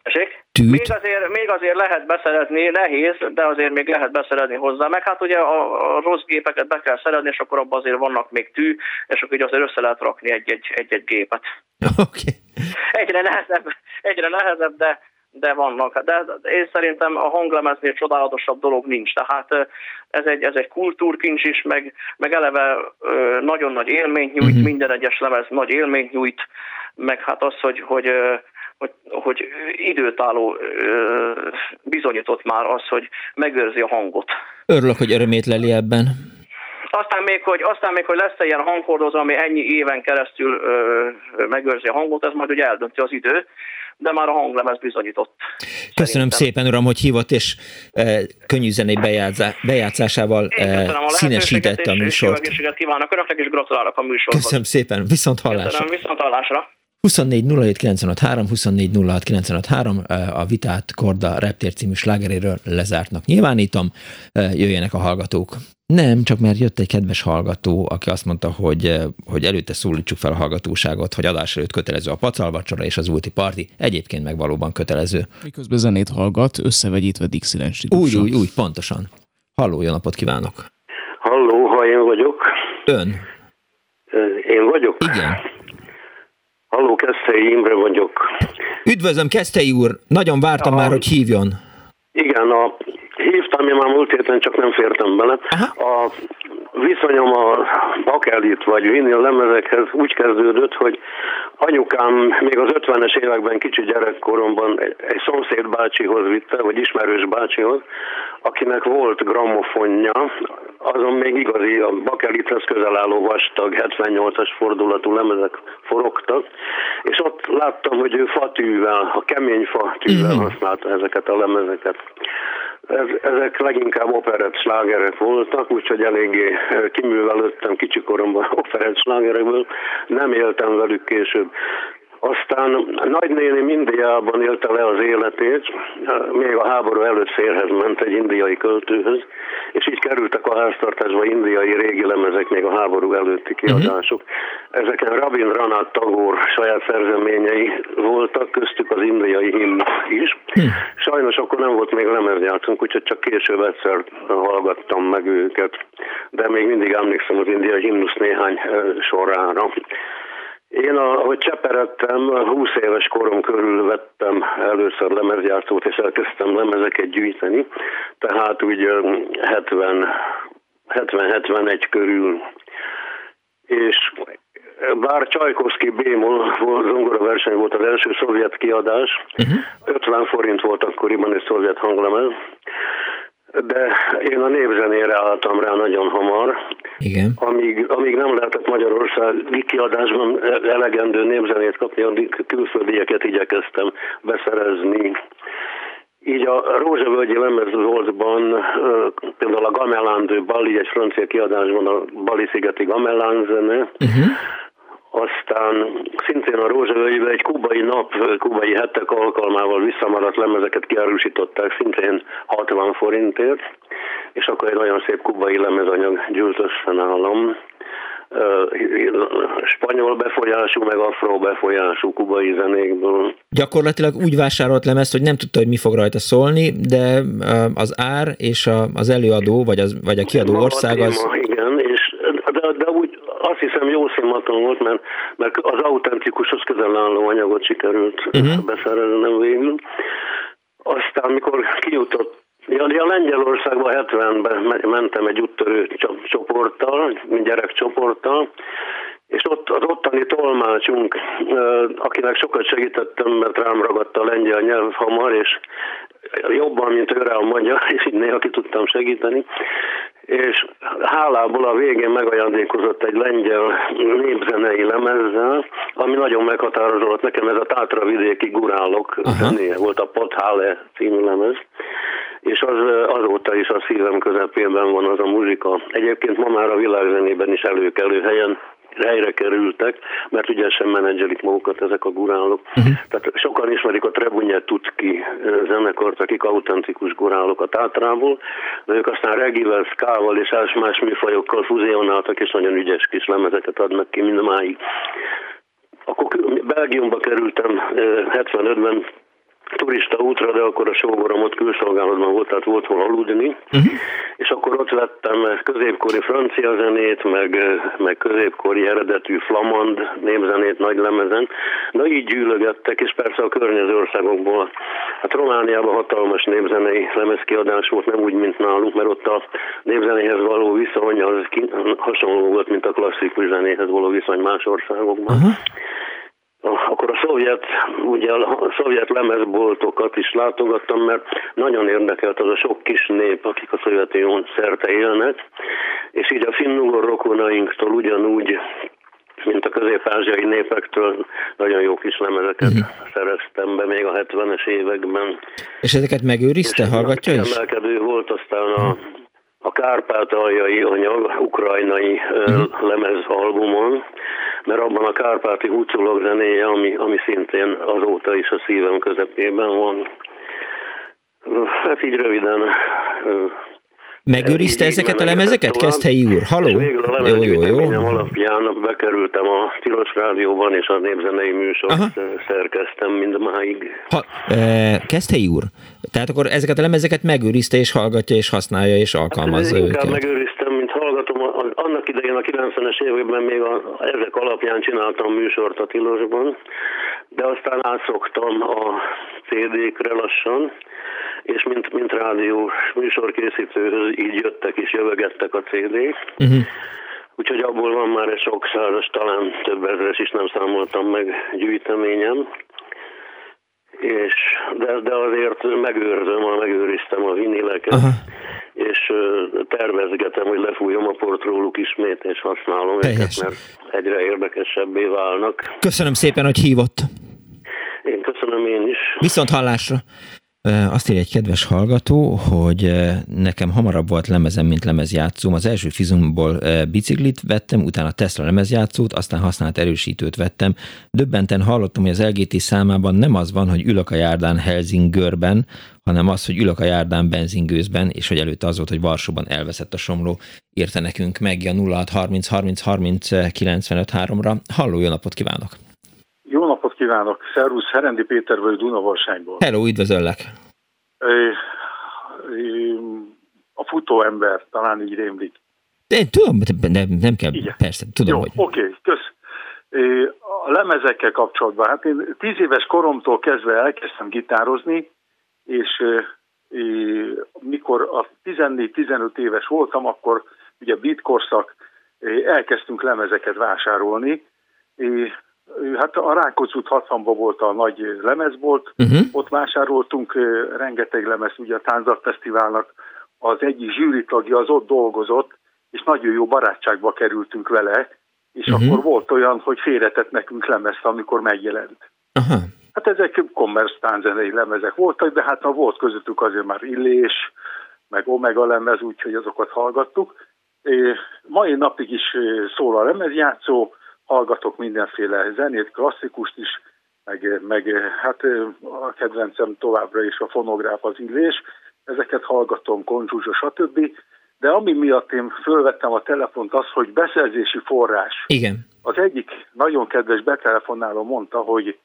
Esik? Tűt. Még azért, még azért lehet beszerezni, nehéz, de azért még lehet beszerezni hozzá. Meg hát ugye a, a rossz gépeket be kell szerezni, és akkor abban azért vannak még tű, és akkor így azért össze lehet rakni egy-egy, egy-egy gépet. Oké. Okay. Egyre nehezebb, egyre nehezebb, de, de vannak. De én szerintem a hanglemeznél csodálatosabb dolog nincs. Tehát ez egy, ez egy kultúrkincs is, meg, meg eleve nagyon nagy élményt nyújt, uh-huh. minden egyes lemez nagy élményt nyújt, meg hát az, hogy, hogy hogy, hogy időtálló bizonyított már az, hogy megőrzi a hangot. Örülök, hogy örömét leli ebben. Aztán még, hogy, aztán még, hogy lesz egy ilyen hanghordozó, ami ennyi éven keresztül ö, megőrzi a hangot, ez majd ugye eldönti az idő, de már a hanglemez bizonyított. Köszönöm szerintem. szépen, uram, hogy hívott, és e, könnyű zenei bejátszá, bejátszásával e, színesítette a műsort. És kívánok önöknek, és gratulálok a műsorhoz. Köszönöm szépen, viszont hallásra. Köszönöm, viszont hallásra. 24 07 953, 24 06 953, a vitát Korda Reptér című slágeréről lezártnak nyilvánítom, jöjjenek a hallgatók. Nem, csak mert jött egy kedves hallgató, aki azt mondta, hogy, hogy előtte szólítsuk fel a hallgatóságot, hogy adás előtt kötelező a pacalvacsora és az ulti parti, egyébként meg valóban kötelező. Miközben zenét hallgat, összevegyítve Dixieland Úgy, úgy, úgy, pontosan. Halló, jó napot kívánok! Halló, ha én vagyok. Ön? Én vagyok? Igen. Halló, Keszthelyi Imre vagyok. Üdvözlöm, Keszthelyi úr! Nagyon vártam a, már, hogy hívjon. Igen, a, hívtam én már múlt héten, csak nem fértem bele. Aha. A viszonyom a bakelit vagy vinil lemezekhez úgy kezdődött, hogy anyukám még az 50-es években kicsi gyerekkoromban egy szomszéd bácsihoz vitte, vagy ismerős bácsihoz, akinek volt gramofonja, azon még igazi, a bakelithez közel álló vastag 78-as fordulatú lemezek forogtak, és ott láttam, hogy ő fatűvel, a kemény fatűvel mm. használta ezeket a lemezeket. Ez, ezek leginkább operett slágerek voltak, úgyhogy eléggé kiművelődtem kicsikoromban operett slágerekből, nem éltem velük később. Aztán nagynéni Indiában élte le az életét, még a háború előtt férhez ment egy indiai költőhöz, és így kerültek a háztartásba indiai régi lemezek, még a háború előtti kiadások. Uh-huh. Ezeken Rabin Ranat Tagore saját szerzeményei voltak, köztük az indiai himn is. Uh-huh. Sajnos akkor nem volt még lemezgyártunk, úgyhogy csak később egyszer hallgattam meg őket, de még mindig emlékszem az indiai himnusz néhány sorára. Én, ahogy cseperedtem, 20 éves korom körül vettem először lemezgyártót, és elkezdtem lemezeket gyűjteni, tehát úgy 70, 70-71 körül. És bár Csajkovszki Bémol zongora verseny volt az első szovjet kiadás, uh-huh. 50 forint volt akkoriban egy szovjet hanglemez, de én a népzenére álltam rá nagyon hamar. Igen. Amíg, amíg nem lehetett Magyarország kiadásban elegendő népzenét kapni, addig külföldieket igyekeztem beszerezni. Így a Rózsavölgyi lemezboltban például a Gamelán de Bali, egy francia kiadásban a Bali szigeti Gamelán zene, uh-huh. Aztán szintén a Rózsavölgyben egy kubai nap, kubai hetek alkalmával visszamaradt lemezeket kiárusították szintén 60 forintért, és akkor egy nagyon szép kubai lemezanyag gyűlt össze nálam. Spanyol befolyású, meg afro befolyású kubai zenékből. Gyakorlatilag úgy vásárolt lemez, hogy nem tudta, hogy mi fog rajta szólni, de az ár és az előadó, vagy, az, vagy a kiadó ország az... Igen, és de, de úgy hiszem jó színmaton volt, mert, mert az autentikushoz közel álló anyagot sikerült uh-huh. beszereznem végül. Aztán, mikor kijutott Ja, a Lengyelországban 70-ben mentem egy úttörő csoporttal, gyerekcsoporttal, és ott az ottani tolmácsunk, akinek sokat segítettem, mert rám ragadta a lengyel nyelv hamar, és jobban, mint őre a magyar, és így néha ki tudtam segíteni, és hálából a végén megajándékozott egy lengyel népzenei lemezzel, ami nagyon meghatározott nekem, ez a Tátra vidéki gurálok zenéje volt, a Pothále című lemez, és az azóta is a szívem közepében van az a muzsika. Egyébként ma már a világzenében is előkelő helyen helyre kerültek, mert ügyesen menedzselik magukat ezek a gurálok. Uh-huh. Tehát sokan ismerik a Trebunye Tutki zenekart, akik autentikus gurálok a Tátrából, de ők aztán regivel, skával és más műfajokkal fuzionáltak, és nagyon ügyes kis lemezeket adnak ki máig. Akkor Belgiumba kerültem 75-ben, turista útra, de akkor a sógorom ott külszolgálatban volt, tehát volt hol aludni, uh-huh. és akkor ott vettem középkori francia zenét, meg, meg középkori eredetű flamand népzenét nagy lemezen, na így gyűlögettek, és persze a környező országokból, hát Romániában hatalmas népzenei lemezkiadás volt, nem úgy, mint nálunk, mert ott a népzenéhez való viszony az hasonló volt, mint a klasszikus zenéhez való viszony más országokban. Uh-huh akkor a szovjet, ugye a szovjet lemezboltokat is látogattam, mert nagyon érdekelt az a sok kis nép, akik a Szovjetunión szerte élnek, és így a finnugor rokonainktól ugyanúgy mint a közép-ázsiai népektől nagyon jó kis lemezeket uh-huh. szereztem be még a 70-es években. És ezeket megőrizte, és hallgatja is? Emelkedő volt aztán a, a kárpátaljai anyag, ukrajnai uh-huh. lemezalbumon, mert abban a kárpáti húcsolog zenéje, ami, ami szintén azóta is a szívem közepében van. Hát így röviden Megőrizte ezeket a lemezeket, Keszthelyi úr? Haló? Jó, jó, jó. alapján bekerültem a Tilos Rádióban, és a népzenei műsort Aha. szerkeztem mindmáig. Ha, e, Keszthelyi úr, tehát akkor ezeket a lemezeket megőrizte, és hallgatja, és használja, és alkalmazza hát, őket? megőriztem, mint hallgatom. Annak idején a 90-es években még a, ezek alapján csináltam műsort a Tilosban, de aztán átszoktam a CD-kre lassan, és mint, mint rádiós műsorkészítőhöz így jöttek és jövögettek a CD-k. Uh-huh. Úgyhogy abból van már egy sok százas, talán több ezeres is nem számoltam meg gyűjteményem. És, de, de azért megőrzöm, megőriztem a vinileket, uh-huh. és tervezgetem, hogy lefújom a portróluk ismét, és használom Helyes. őket, mert egyre érdekesebbé válnak. Köszönöm szépen, hogy hívott. Én köszönöm én is. Viszont hallásra. Azt írja egy kedves hallgató, hogy nekem hamarabb volt lemezem, mint lemezjátszóm. Az első fizumból biciklit vettem, utána Tesla lemezjátszót, aztán használt erősítőt vettem. Döbbenten hallottam, hogy az LGT számában nem az van, hogy ülök a járdán Helsingörben, hanem az, hogy ülök a járdán benzingőzben, és hogy előtte az volt, hogy Varsóban elveszett a somló, írta nekünk meg a 06 30 30 30 95 3-ra. Halló, jó napot kívánok! Napot kívánok! Szervusz, Herendi Péter vagy Dunavarságból. Hello, üdvözöllek! A futó ember, talán így rémlik. De tudom, nem, nem kell, Igen. persze, tudom, Jó, hogy... oké, okay, kösz. A lemezekkel kapcsolatban, hát én tíz éves koromtól kezdve elkezdtem gitározni, és mikor a 14-15 éves voltam, akkor ugye beat korszak, elkezdtünk lemezeket vásárolni, Hát a Rákóc út 60-ban volt a nagy lemezbolt, uh-huh. ott vásároltunk rengeteg lemez, ugye a Tánzat Fesztiválnak az egyik zsűritagja az ott dolgozott, és nagyon jó barátságba kerültünk vele, és uh-huh. akkor volt olyan, hogy félretett nekünk lemezt, amikor megjelent. Uh-huh. Hát ezek commerce tánzenei lemezek voltak, de hát na, volt közöttük azért már Illés, meg Omega lemez, úgyhogy azokat hallgattuk. É, mai napig is szól a lemezjátszó, hallgatok mindenféle zenét, klasszikust is, meg, meg hát a kedvencem továbbra is a fonográf az illés, ezeket hallgatom, konzsuzsa, stb. De ami miatt én fölvettem a telefont az, hogy beszerzési forrás. Igen. Az egyik nagyon kedves betelefonáló mondta, hogy,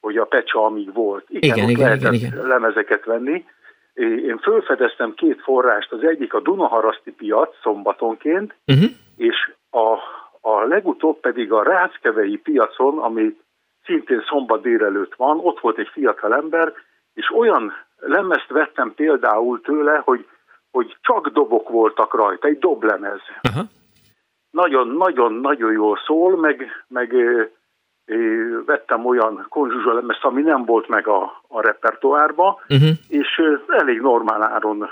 hogy a pecsa amíg volt. Igen, igen, igen, igen, igen. lemezeket venni. Én fölfedeztem két forrást, az egyik a Dunaharaszti piac szombatonként, uh-huh. és a a legutóbb pedig a Ráckevei piacon, ami szintén szombat délelőtt van, ott volt egy fiatal ember, és olyan lemezt vettem például tőle, hogy, hogy csak dobok voltak rajta, egy doblemez. Nagyon-nagyon-nagyon jól szól, meg, meg vettem olyan konzsuzsa lemezt, ami nem volt meg a, a repertoárba, uh-huh. és elég normál áron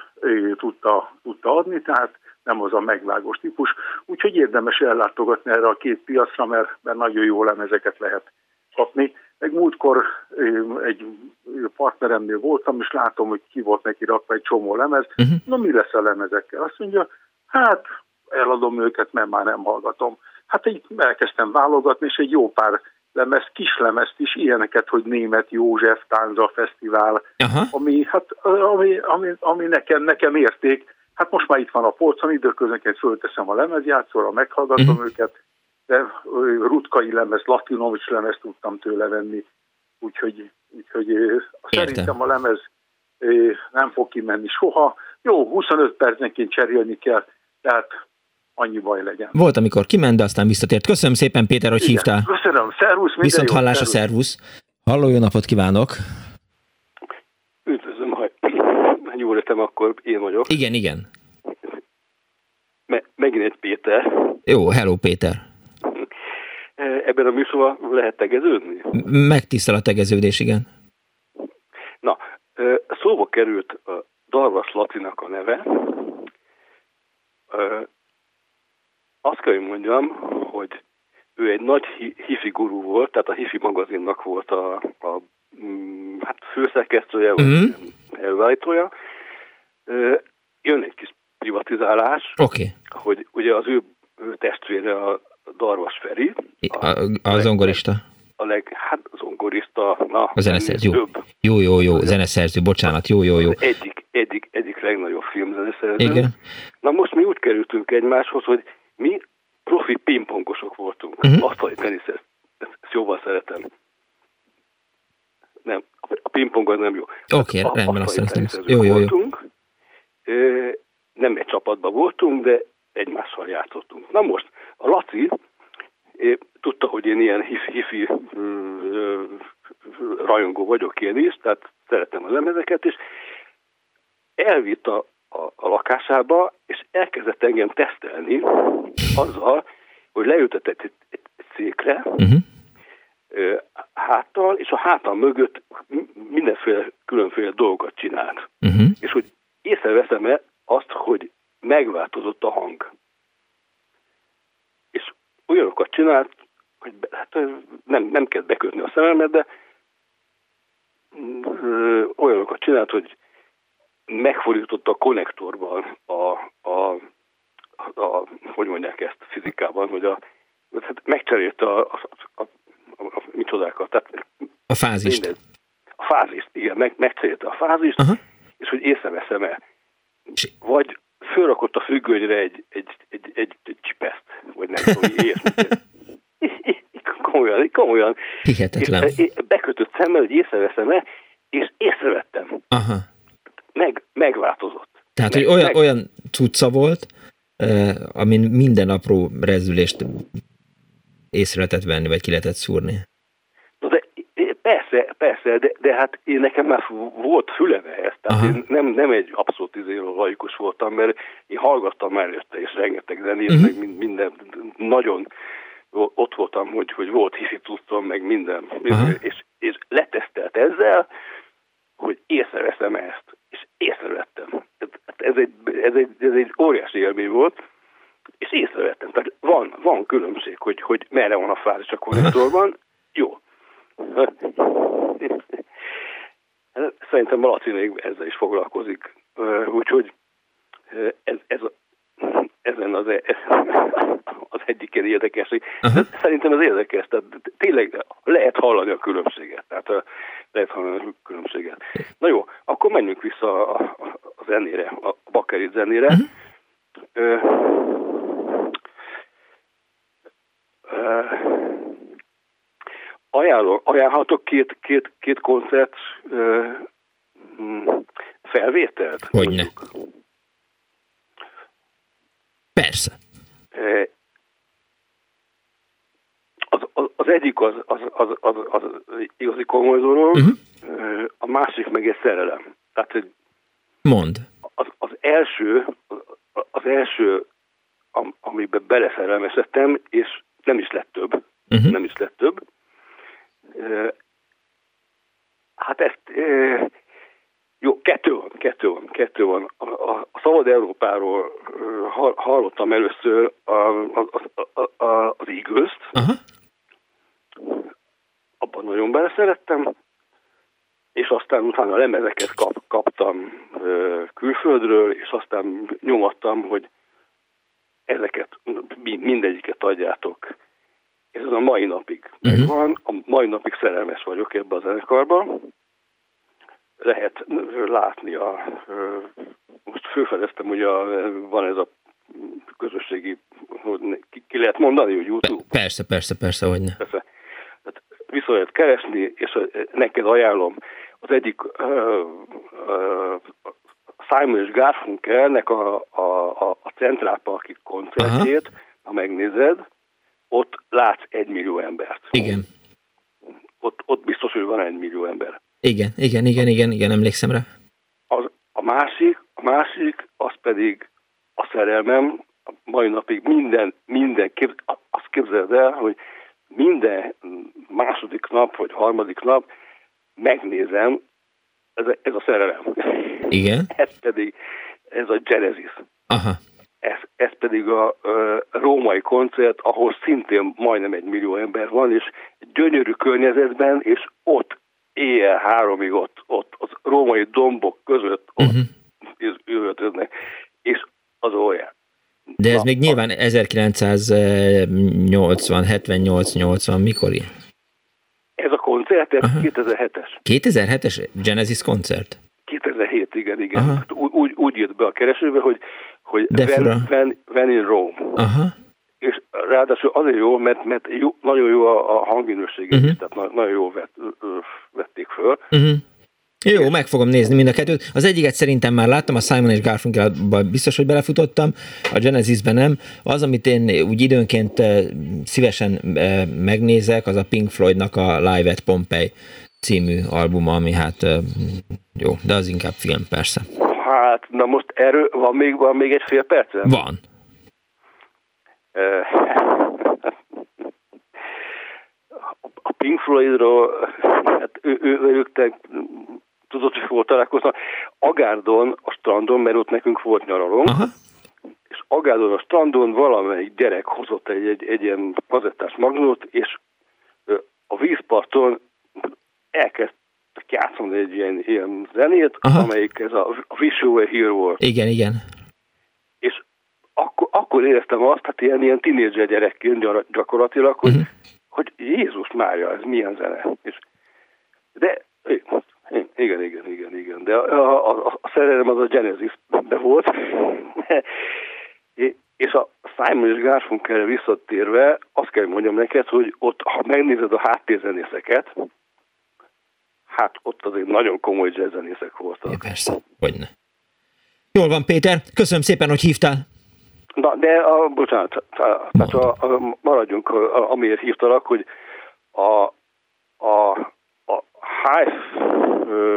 tudta, tudta adni, tehát nem az a megvágós típus, úgyhogy érdemes ellátogatni erre a két piacra, mert, mert nagyon jó lemezeket lehet kapni. Meg múltkor egy partneremnél voltam, és látom, hogy ki volt neki rakva egy csomó lemez. Uh-huh. Na mi lesz a lemezekkel? Azt mondja, hát eladom őket, mert már nem hallgatom. Hát így elkezdtem válogatni, és egy jó pár lemez, kis lemezt is, ilyeneket, hogy Német József Tánza Fesztivál, uh-huh. ami, hát, ami, ami, ami nekem, nekem érték, Hát most már itt van a polcon, időközönként fölteszem a lemezjátszóra, meghallgatom uh-huh. őket, de rutkai lemez, latinovics lemez tudtam tőle venni. úgyhogy, úgyhogy szerintem a lemez nem fog kimenni soha. Jó, 25 percenként cserélni kell, tehát annyi baj legyen. Volt, amikor kiment, de aztán visszatért. Köszönöm szépen, Péter, hogy Igen, hívtál. Köszönöm, szervusz, Viszont jó, hallás a szervusz. Halló, jó napot kívánok! Üdvözlöm, ha jól értem, akkor én vagyok. Igen, igen. Me- megint egy Péter. Jó, hello Péter. Ebben a műsorban lehet tegeződni? Megtisztel a tegeződés, igen. Na, szóba került a Darvas Lacinak a neve. Azt kell, hogy mondjam, hogy ő egy nagy hifi gurú volt, tehát a hifi magazinnak volt a, a mm, hát főszerkesztője, vagy Mhm. előállítója. Jön egy kis privatizálás, Oké. hogy ugye az ő, ő testvére a Darvas Feri, A, a zongorista. a leg, hát zongorista, na, A zeneszerző. Jó. több. jó, jó, jó, zeneszerző, bocsánat, jó, jó, jó. Egyik, egyik, egyik legnagyobb filmzeneszerző. Igen. Na most mi úgy kerültünk egymáshoz, hogy mi profi pingpongosok voltunk. Mhm. Uh-huh. Asztali tenisz, ezt, jóval szeretem. Nem, a pingpong az nem jó. Oké, A- rendben, asztali azt teniszezők Jó, jó, jó. voltunk. Nem egy csapatban voltunk, de egymással játszottunk. Na most, a Laci tudta, hogy én ilyen hifi, rajongó vagyok én is, tehát szeretem a lemezeket, és elvitt a, a, a lakásába, és elkezdett engem tesztelni azzal, hogy leültett egy, egy, székre, Uh-huh. ö, háttal, és a hátam mögött mindenféle különféle dolgokat csinált. Uh-huh. És hogy észreveszem-e azt, hogy megváltozott a hang. És olyanokat csinált, hogy be, hát nem, nem kell bekötni a szememet, de ö, olyanokat csinált, hogy megfordította a konnektorban a, a, a, hogy mondják ezt fizikában, hogy a, hát megcserélte a, a, a, a, a micsodákat, tehát A fázist. Minden. A fázist, igen, meg, megcélte a fázist, Aha. És hogy észreveszem-e. Vagy fölrakott a függönyre egy, egy, egy, egy, egy csipeszt, vagy nem tudom, ilyesmit. komolyan, komolyan. Hihetetlen. És eh, bekötött szemmel, hogy észreveszem-e, és észrevettem. Aha. Meg, megváltozott. Tehát, meg, hogy olyan, meg, olyan cucca volt, eh, amin minden apró rezdülést észre lehetett venni, vagy ki lehetett szúrni. Persze, persze, de, de hát én nekem már volt fülem ehhez. Tehát Aha. én nem, nem egy abszolút izéről laikus voltam, mert én hallgattam előtte, és rengeteg zenét, Mhm. meg mind- minden, nagyon ott voltam, hogy, hogy volt hifi tudtam, meg minden, minden és, és letesztelt ezzel, hogy észreveszem ezt, és észrevettem. Ez, ez, egy, ez, egy, ez egy óriási élmény volt, és észrevettem. Tehát van, van különbség, hogy, hogy merre van a fázis a konnektorban. Jó. Szerintem a Laci még ezzel is foglalkozik. Úgyhogy ez, ez a, ezen az, e- az egyik ilyen érdekes. de Szerintem ez érdekes, tehát tényleg lehet hallani a különbséget. Tehát lehet hallani a különbséget. Na jó, akkor menjünk vissza a, a, a zenére, a Bakkerit zenére. Ö, ö, ajánlok, ajánlhatok két, két, két koncert ö, mm, felvételt? Hogyne. Persze. Ö, Az, az, az egyik az, az, az, az, az igazi komoly dolog, ö, a másik meg egy szerelem. Tehát hogy Mond. az, az első, az, az első, am, amiben beleszerelmesedtem, és nem is lett több, Uh-huh. nem is lett több. Hát ezt, jó, kettő van, kettő van, kettő van. A, a, a Szabad Európáról hallottam először a, a, a, a, a, az Eagles-t, Aha. abban nagyon beleszerettem, és aztán utána lemezeket kap, kaptam ö, külföldről, és aztán nyomattam, hogy ezeket mi- mindegyiket adjátok. És ez a mai napig Mhm. megvan, a mai napig szerelmes vagyok ebbe a zenekarba. Lehet ö, látni a, ö, most fölfedeztem, hogy a, van ez a közösségi, hogy ki, ki lehet mondani, hogy YouTube, Persze, persze, persze, hogy ne. persze. Tehát vissza lehet keresni, és neked ajánlom az egyik uh, uh, Simon és Garfunkelnek a, a, a, a Central Parki koncertjét, Aha. ha megnézed, ott látsz egy millió embert. Igen. Ott, ott biztos, hogy van egy millió ember. Igen, igen, igen, igen, igen, emlékszem rá. Az, a másik, a másik, az pedig a szerelmem, a mai napig minden, minden, kép, azt képzeld el, hogy minden második nap, vagy harmadik nap megnézem, ez a, ez a szerelem. Igen. ez pedig, ez a Genesis. Aha. Ez, ez pedig a, a római koncert, ahol szintén majdnem egy millió ember van, és gyönyörű környezetben, és ott éjjel háromig ott, ott az római dombok között ott uh-huh. üvöltöznek, és az olyan. De ez Na, még nyilván 1980, 78, 80, mikori? Ez a koncert, ez Aha. 2007-es. 2007-es Genesis koncert? 2007, igen, igen. Hát úgy, úgy, úgy jött be a keresőbe, hogy, hogy when, when, when in Rome. Aha. És ráadásul azért jó, mert, mert jó, nagyon jó a, a hangminősége, uh-huh. tehát na, nagyon jó vett, vették föl. Uh-huh. Jó, meg fogom nézni mind a kettőt. Az egyiket szerintem már láttam, a Simon és garfunkel biztos, hogy belefutottam, a Genesisben nem. Az, amit én úgy időnként szívesen megnézek, az a Pink Floydnak a Live at Pompeii című albuma, ami hát jó, de az inkább film persze. Hát, na most erről van még, van még egy fél perc? Van. A Pink Floydról, hát ő, ő, ők te, tudod, hogy hol találkoznak. Agárdon, a strandon, mert ott nekünk volt nyaralónk, Aha. és Agárdon a strandon valamelyik gyerek hozott egy, egy, egy ilyen kazettás magnót, és a vízparton elkezd játszani egy ilyen, ilyen zenét, Aha. amelyik ez a, a Wish You Were Here volt. Igen, igen. És akkor, akkor éreztem azt, hát ilyen, ilyen tínédzser gyerekként gyakorlatilag, hogy, uh-huh. hogy Jézus Mária, ez milyen zene. És, de igen, igen, igen, igen. De a, a, a szerelem az a Genesis-be volt. és a Simon és Garfunkelre visszatérve, azt kell mondjam neked, hogy ott, ha megnézed a háttérzenészeket, hát ott azért nagyon komoly jazzzenészek voltak. Ja, persze, hogyne. Jól van, Péter, köszönöm szépen, hogy hívtál. Na, de, a, bocsánat, tehát a, a, maradjunk, a, amiért hívtalak, hogy a, a, a High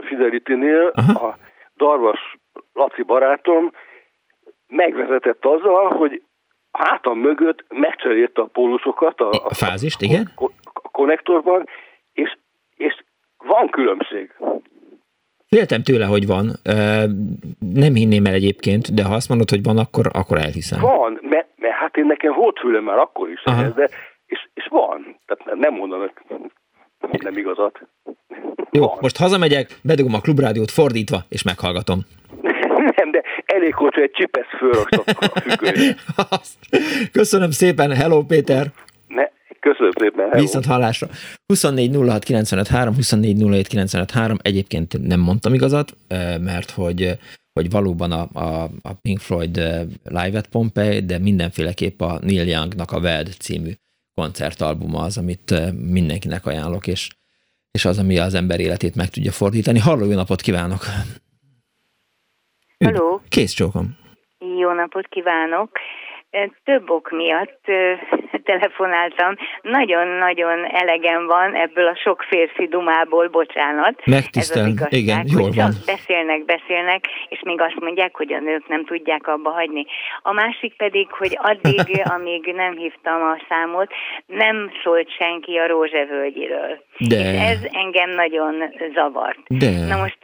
Fidelity-nél a Darvas Laci barátom megvezetett azzal, hogy hátam mögött megcserélte a pólusokat a, a fázist, igen? A, a konnektorban, van különbség. Féltem tőle, hogy van. Nem hinném el egyébként, de ha azt mondod, hogy van, akkor, akkor elhiszem. Van, mert, mert hát én nekem volt fülem már akkor is ehhez, de és, és van. Tehát nem mondanak nem igazat. Jó, van. most hazamegyek, bedugom a klubrádiót fordítva, és meghallgatom. nem, de elég volt, hogy egy csipesz fölraktak a Köszönöm szépen, hello Péter! Köszönöm szépen. Viszont hallásra. 24 06 95 3, 24 07 95 3. Egyébként nem mondtam igazat, mert hogy hogy valóban a, a, a Pink Floyd Live at Pompeii, de mindenféleképp a Neil Youngnak a Weld című koncertalbuma az, amit mindenkinek ajánlok, és, és az, ami az ember életét meg tudja fordítani. Halló, jó napot kívánok! Halló! Kész csókom! Jó napot kívánok! több ok miatt telefonáltam. Nagyon-nagyon elegem van ebből a sok férfi dumából, bocsánat. Megtisztel, Ez az igazság, igen, jól van. beszélnek, beszélnek, és még azt mondják, hogy a nők nem tudják abba hagyni. A másik pedig, hogy addig, amíg nem hívtam a számot, nem szólt senki a Rózsevölgyiről. De. És ez engem nagyon zavart. De. Na most,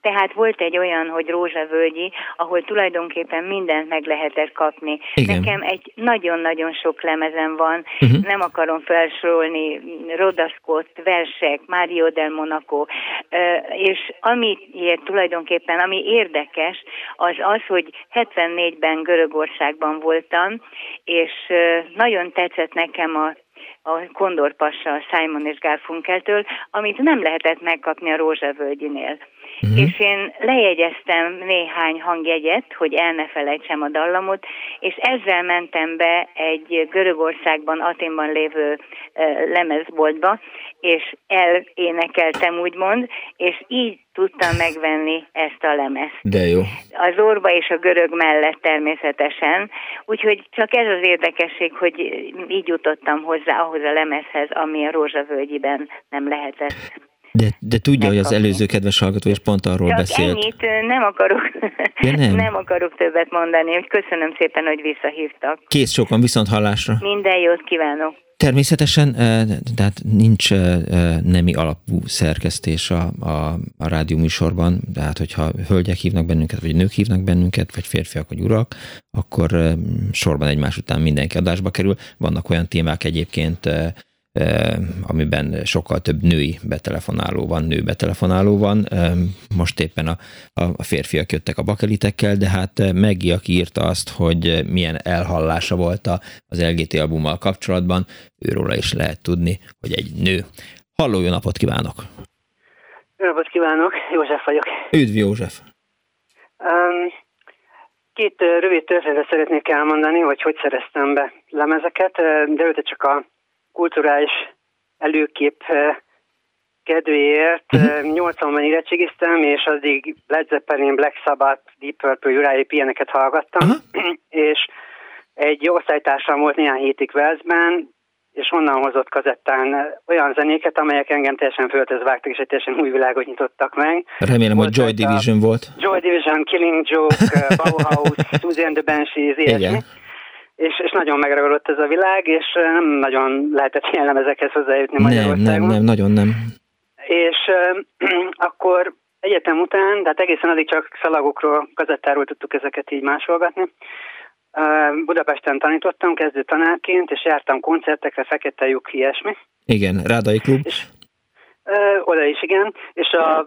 tehát volt egy olyan, hogy Rózsavölgyi, ahol tulajdonképpen mindent meg lehetett kapni. Igen. Nekem egy nagyon-nagyon sok lemezem van, uh-huh. nem akarom felsorolni, Rodaszkot, versek, Mário del Monaco, és amiért tulajdonképpen, ami érdekes, az az, hogy 74-ben Görögországban voltam, és nagyon tetszett nekem a a Kondor Passa Simon és Garfunkeltől, amit nem lehetett megkapni a Rózsavölgyinél. Uh-huh. És én lejegyeztem néhány hangjegyet, hogy el ne felejtsem a dallamot, és ezzel mentem be egy Görögországban, Aténban lévő lemezboltba, és elénekeltem úgymond, és így tudtam megvenni ezt a lemezt. De jó. Az orba és a görög mellett természetesen, úgyhogy csak ez az érdekesség, hogy így jutottam hozzá ahhoz a lemezhez, ami a Rózsavölgyiben nem lehetett. De, de tudja, hogy az előző kedves hallgató és pont arról Csak beszélt. ennyit nem akarok, Ja, nem. nem akarok többet mondani, hogy köszönöm szépen, hogy visszahívtak. Kész sokan viszont hallásra. Minden jót kívánok! Természetesen, eh, tehát nincs nemi alapú szerkesztés a, a, a rádió műsorban, tehát hogyha hölgyek hívnak bennünket, vagy nők hívnak bennünket, vagy férfiak, vagy urak, akkor sorban egymás után mindenki adásba kerül. Vannak olyan témák egyébként, amiben sokkal több női betelefonáló van, nő betelefonáló van. Eh, Most éppen a, a férfiak jöttek a bakelitekkel, de hát eh, Meggi, aki írta azt, hogy eh, milyen elhallása volt az LGT albummal kapcsolatban, őróla is lehet tudni, hogy egy nő. Halló, jó napot kívánok! Jó napot kívánok, József vagyok. Üdv József! Um, két rövid történetet szeretnék elmondani, hogy hogy szereztem be lemezeket, de előtte csak a kulturális előkép uh, kedvéért. Uh, 80-ban érettségiztem, és addig Led Zeppelin, Black Sabbath, Deep Purple, Uriah Heep, ilyeneket hallgattam, és egy osztálytársam volt néhány hétig Velszben, és onnan hozott kazettán olyan zenéket, amelyek engem teljesen föltez vágtak, és egy teljesen új világot nyitottak meg. Remélem, hogy Joy Division volt. Joy Division, Killing Joke, uh, Bauhaus, Susie and the Banshees, ilyesmi. Igen. És, és nagyon megragadott ez a világ, és nem nagyon lehetett ilyen lemezekhez hozzájutni Nem, Magyarországon. nem, nem, nagyon nem. És akkor egyetem után, tehát egészen addig csak szalagokról, kazettáról tudtuk ezeket így másolgatni. Budapesten tanítottam kezdő tanárként, és jártam koncertekre, fekete lyuk, ilyesmi. Igen, Rádai Klub. Ö, oda is, igen. És a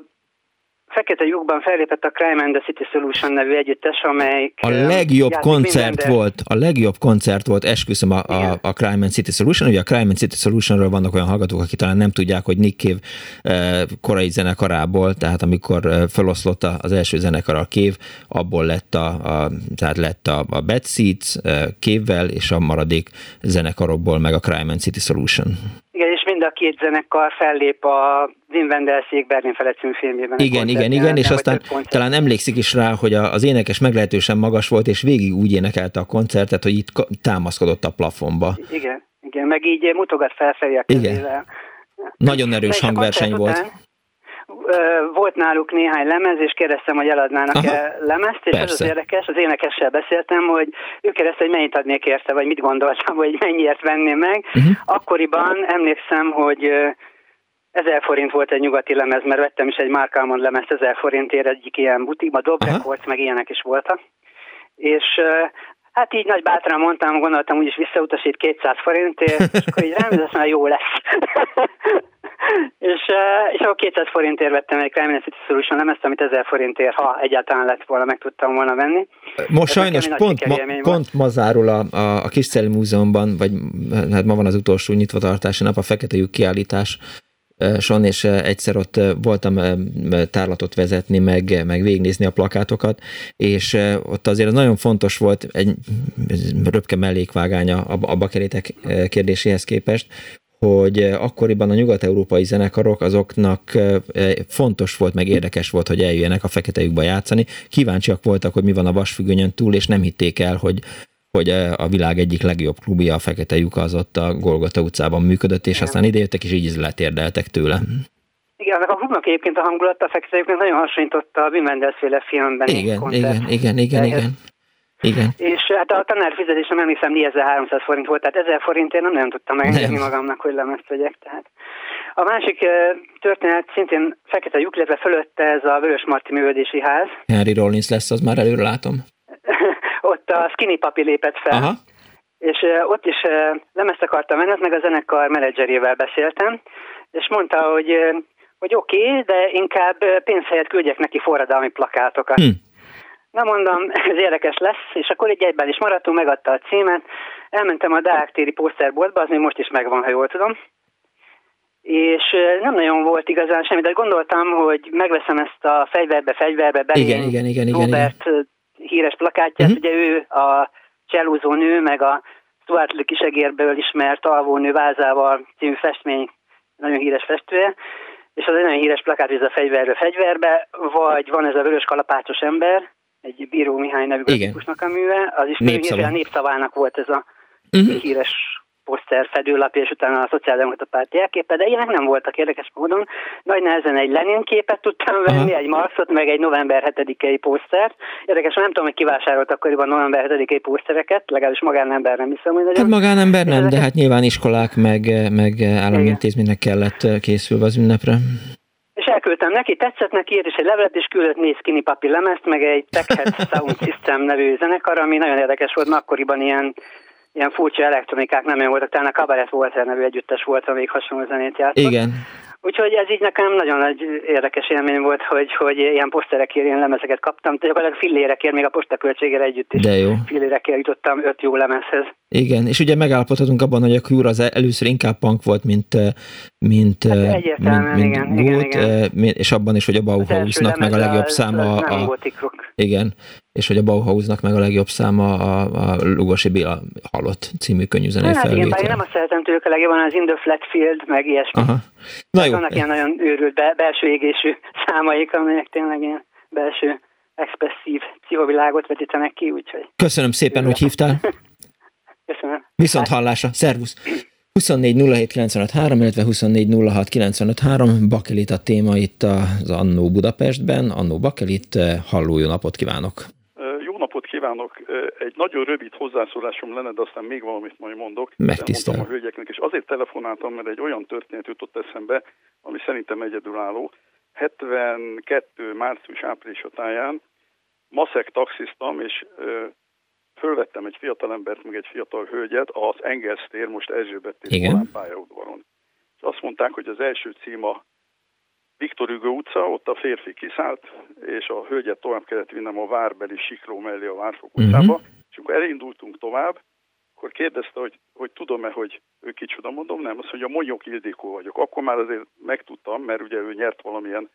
Fekete lyukban fellépett a Crime and the City Solution nevű együttes, amelyik... A legjobb koncert minden, de- volt, a legjobb koncert volt, esküszöm a, a, a Crime and City Solution. Ugye a Crime and City Solutionról vannak olyan hallgatók, akik talán nem tudják, hogy Nick Cave korai zenekarából, tehát amikor feloszlott az első zenekar a Cave, abból lett a, a tehát lett a, a Bad Seeds Cave-vel, és a maradék zenekarokból meg a Crime and City Solution. Mind a két zenekar fellép a Wim Wendelszék Berlin című filmjében. Igen, igen, igen, és aztán talán emlékszik is rá, hogy az énekes meglehetősen magas volt, és végig úgy énekelte a koncertet, hogy itt támaszkodott a plafonba. Igen, igen, meg így mutogat felfelé a Igen. kezével. Nagyon erős hangverseny volt. után, Volt náluk néhány lemez, és kérdeztem, hogy eladnának-e lemezt, és persze. az érdekes, az énekessel beszéltem, hogy ő kérdezte, hogy mennyit adnék érte, vagy mit gondoltam, hogy mennyiért venném meg. Mhm. Akkoriban emlékszem, hogy ö, 1000 forint volt egy nyugati lemez, mert vettem is egy Mark Almond lemezt 1000 forintért egyik ilyen butikba, Dob Records, meg ilyenek is voltak. És hát így nagy bátran mondtam, gondoltam, úgyis visszautasít 200 forintért, és akkor így rám, ez már jó lesz. és, és akkor 200 forintért vettem egy Crime City Solution lemezt, amit 1000 forintért, ha egyáltalán lett volna, meg tudtam volna venni. Most Ez sajnos pont ma, volt. pont ma zárul a, a, a Kisceli Múzeumban, vagy hát ma van az utolsó nyitvatartási nap, a Fekete lyuk kiállítás son, és egyszer ott voltam tárlatot vezetni, meg, meg végignézni a plakátokat, és ott azért az nagyon fontos volt, egy röpke mellékvágánya a, a bakerétek kérdéséhez képest, hogy eh, akkoriban a nyugat-európai zenekarok azoknak eh, eh, fontos volt, meg érdekes volt, hogy eljöjjenek a fekete lyukba játszani. Kíváncsiak voltak, hogy mi van a vasfüggönyön túl, és nem hitték el, hogy hogy a világ egyik legjobb klubja, a Fekete lyuk, az ott a Golgota utcában működött, és aztán idejöttek, és így letérdeltek tőle. Igen, annak a klubnak egyébként a hangulata a fekete lyuknak nagyon hasonlított a Wim Wenders féle filmben. Igen, igen, igen, igen, igen. Igen. És hát a tanár fizetésem emlékszem 4300 forint volt, tehát 1000 forintért nem nagyon tudtam megengedni Nem. magamnak, hogy lemezt vegyek. Tehát. A másik történet szintén fekete lyuk, illetve fölötte ez a Vörös Marti művődési ház. Henry Rollins lesz, az már előre látom. Ott a Skinny Papi lépett fel. Aha. És ott is lemezt akartam menni, meg a zenekar menedzserével beszéltem, és mondta, hogy, hogy oké, okay, de inkább pénz helyett küldjek neki forradalmi plakátokat. Hm. Na mondom, ez érdekes lesz, és akkor egy egyben is maradtunk, megadta a címet, elmentem a Deák téri pószterboltba, az még most is megvan, ha jól tudom, és nem nagyon volt igazán semmi, de gondoltam, hogy megveszem ezt a fegyverbe, fegyverbe, belé igen, igen, igen, igen, Robert igen. híres plakátját, uh-huh. ugye ő a csellózó nő, meg a Stuart kisegérből ismert alvónő vázával című festmény, nagyon híres festője, és az egy nagyon híres plakát, ez a fegyverbe, fegyverbe, vagy van ez a vörös kalapácsos ember, egy Bíró Mihály nevű grafikusnak a műve, az is Népszava. a népszavának volt ez a uh-huh. híres poszter fedőlapja, és utána a Szociáldemokrata Párt jelképe, de ilyenek nem voltak érdekes módon. Nagy nehezen egy Lenin képet tudtam venni, Aha. egy Marxot, meg egy november 7-i posztert. Érdekes, nem tudom, hogy kivásárolt akkoriban november 7-i posztereket, legalábbis magánember nem hiszem, hogy nagyon. Hát magánember nem, de hát nyilván iskolák meg, meg állami intézménynek kellett készülve az ünnepre. Elküldtem neki, tetszett neki, írt is egy levelet, és küldött négy skinny papi lemezt, meg egy Techhead Sound System nevű zenekar, ami nagyon érdekes volt, mert akkoriban ilyen ilyen furcsa elektronikák nem olyan voltak, talán a Cabaret Walter nevű együttes volt, amelyik hasonló zenét játszott. Igen. Úgyhogy ez így nekem nagyon nagy érdekes élmény volt, hogy, hogy ilyen poszterekért, ilyen lemezeket kaptam. Gyakorlatilag fillérekért, még a postaköltségére együtt is. De jó. Fillérekért jutottam öt jó lemezhez. Igen, és ugye megállapodhatunk abban, hogy a Cure az először inkább punk volt, mint, mint, hát mint, mint igen, volt, igen, igen. és abban is, hogy a Bauhausnak meg a legjobb száma. A, a, igen, és hogy a Bauhausnak meg a legjobb száma a, a Lugosi Béla halott című könnyűzenei hát igen, bár én nem azt szeretem tőlük a legjobban, az In the Flatfield, meg ilyesmi. Aha. Na jó. Vannak ilyen nagyon őrült be, belső égésű számaik, amelyek tényleg ilyen belső expresszív pszichovilágot vetítenek ki, úgyhogy... Köszönöm szépen, hogy hívtál. Köszönöm. Viszont hallásra. Szervusz. 24 illetve 24 Bakelit a téma itt az Annó Budapestben. Annó Bakelit, halló, jó napot kívánok! Jó napot kívánok! Egy nagyon rövid hozzászólásom lenne, de aztán még valamit majd mondok. Megtisztel. a hölgyeknek, és azért telefonáltam, mert egy olyan történet jutott eszembe, ami szerintem egyedülálló. 72. március-április táján maszek taxisztam, és fölvettem egy fiatal embert, meg egy fiatal hölgyet az Engels tér, most Erzsébet tér pályaudvaron. És azt mondták, hogy az első cím a Viktor Hugo utca, ott a férfi kiszállt, és a hölgyet tovább kellett vinnem a várbeli sikló mellé a Várfok uh-huh. utcába, és amikor elindultunk tovább, akkor kérdezte, hogy, hogy tudom-e, hogy ő kicsoda, mondom, nem, azt mondja, Monyok Ildikó vagyok. Akkor már azért megtudtam, mert ugye ő nyert valamilyen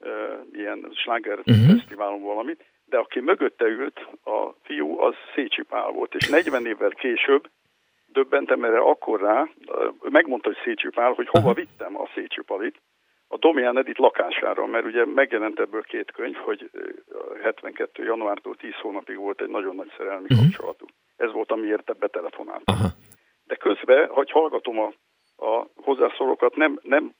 uh, ilyen sláger uh-huh. fesztiválon valamit, de aki mögötte ült, a fiú, az Szécsi Pál volt, és 40 évvel később döbbentem erre akkor rá, megmondta, hogy Szécsi Pál, hogy hova vittem a Szécsi Palit, a Domian Edith lakására, mert ugye megjelent ebből két könyv, hogy 72. januártól 10 hónapig volt egy nagyon nagy szerelmi uh-huh. kapcsolatuk. Ez volt, amiért betelefonáltam. Uh-huh. De közben, hogy hallgatom a, a hozzászólókat, nem, nem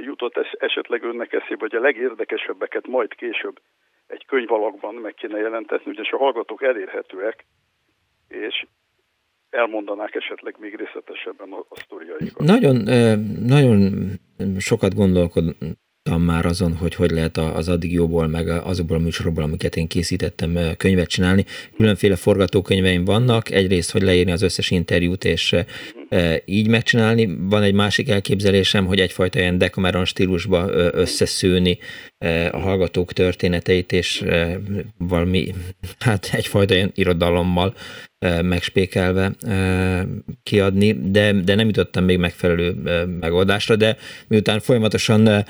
jutott es, esetleg önnek eszébe, hogy a legérdekesebbeket majd később egy könyv alakban meg kéne jelentetni, ugyanis a hallgatók elérhetőek, és elmondanák esetleg még részletesebben a, a sztoriaikat. Nagyon, nagyon sokat gondolkodtam már azon, hogy hogy lehet az addig jóból, meg azokból a műsorokból, amiket én készítettem, könyvet csinálni. Különféle forgatókönyveim vannak, egyrészt, hogy leírni az összes interjút, és így megcsinálni. Van egy másik elképzelésem, hogy egyfajta ilyen dekameron stílusba összeszőni a hallgatók történeteit, és valami, hát egyfajta ilyen irodalommal megspékelve kiadni, de, de nem jutottam még megfelelő megoldásra, de miután folyamatosan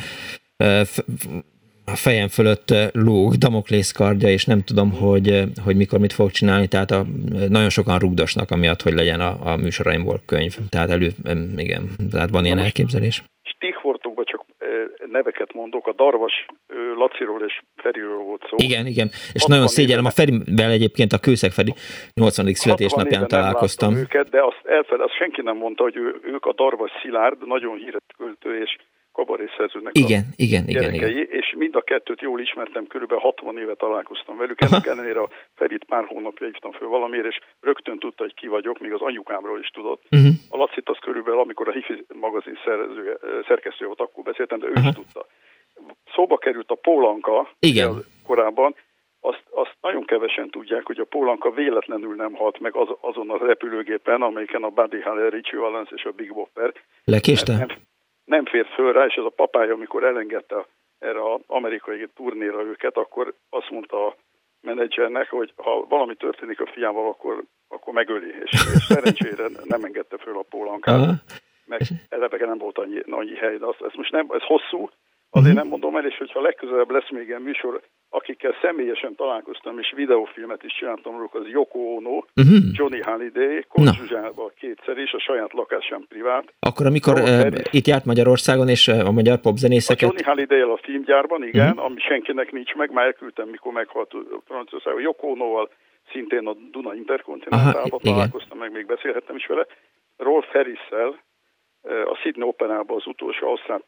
a fejem fölött lóg Damoklész kardja, és nem tudom, hogy, hogy mikor mit fog csinálni, tehát a, nagyon sokan rugdosnak amiatt, hogy legyen a, a műsoraimból könyv. Tehát elő, igen, tehát van ilyen elképzelés. Stichwortokban csak neveket mondok, a Darvas Laciról és Feriről volt szó. Igen, igen, és nagyon szégyellem, a Ferivel egyébként a Kőszeg Feri 80. születésnapján találkoztam. Őket, de azt elfed, azt senki nem mondta, hogy ő, ők a Darvas Szilárd, nagyon híres költő, és kabarészerzőnek igen, a igen, igen, gyerekei, igen. és mind a kettőt jól ismertem, körülbelül 60 éve találkoztam velük, ennek ellenére a Ferit pár hónapja hívtam föl valamiért, és rögtön tudta, hogy ki vagyok, még az anyukámról is tudott. Uh-huh. A Lacit az körülbelül, amikor a Hifi magazin szerző, szerkesztő volt, akkor beszéltem, de ő uh-huh. is tudta. Szóba került a Pólanka igen. korábban, azt, azt nagyon kevesen tudják, hogy a Pólanka véletlenül nem halt meg az, azon a repülőgépen, amelyiken a Buddy Haller, Richie Valens és a Big Bopper. Lekéste? Nem, fért föl rá, és ez a papája, amikor elengedte erre az amerikai turnéra őket, akkor azt mondta a menedzsernek, hogy ha valami történik a fiával, akkor, akkor megöli. És, és szerencsére nem engedte föl a pólankát, Aha. meg eleve nem volt annyi, annyi hely, de azt, ez most nem, ez hosszú, azért nem mondom el, és hogyha legközelebb lesz még ilyen műsor, akikkel személyesen találkoztam, és videófilmet is csináltam róluk, az Yoko Ono, Mhm. Johnny Hallyday. Kocs kétszer is, a saját lakásán privát. Akkor, amikor uh, itt járt Magyarországon, és a magyar A popzenészeket... Johnny Hallyday a filmgyárban, igen, Mhm. ami senkinek nincs meg, már elküldtem, mikor meghalt Franciaországban. Yoko Ono-val szintén a Duna Interkontinentálban Aha, igen. találkoztam meg, még beszélhettem is vele. Rolf Harris-szel a Sydney Operában az utolsó Ausztrál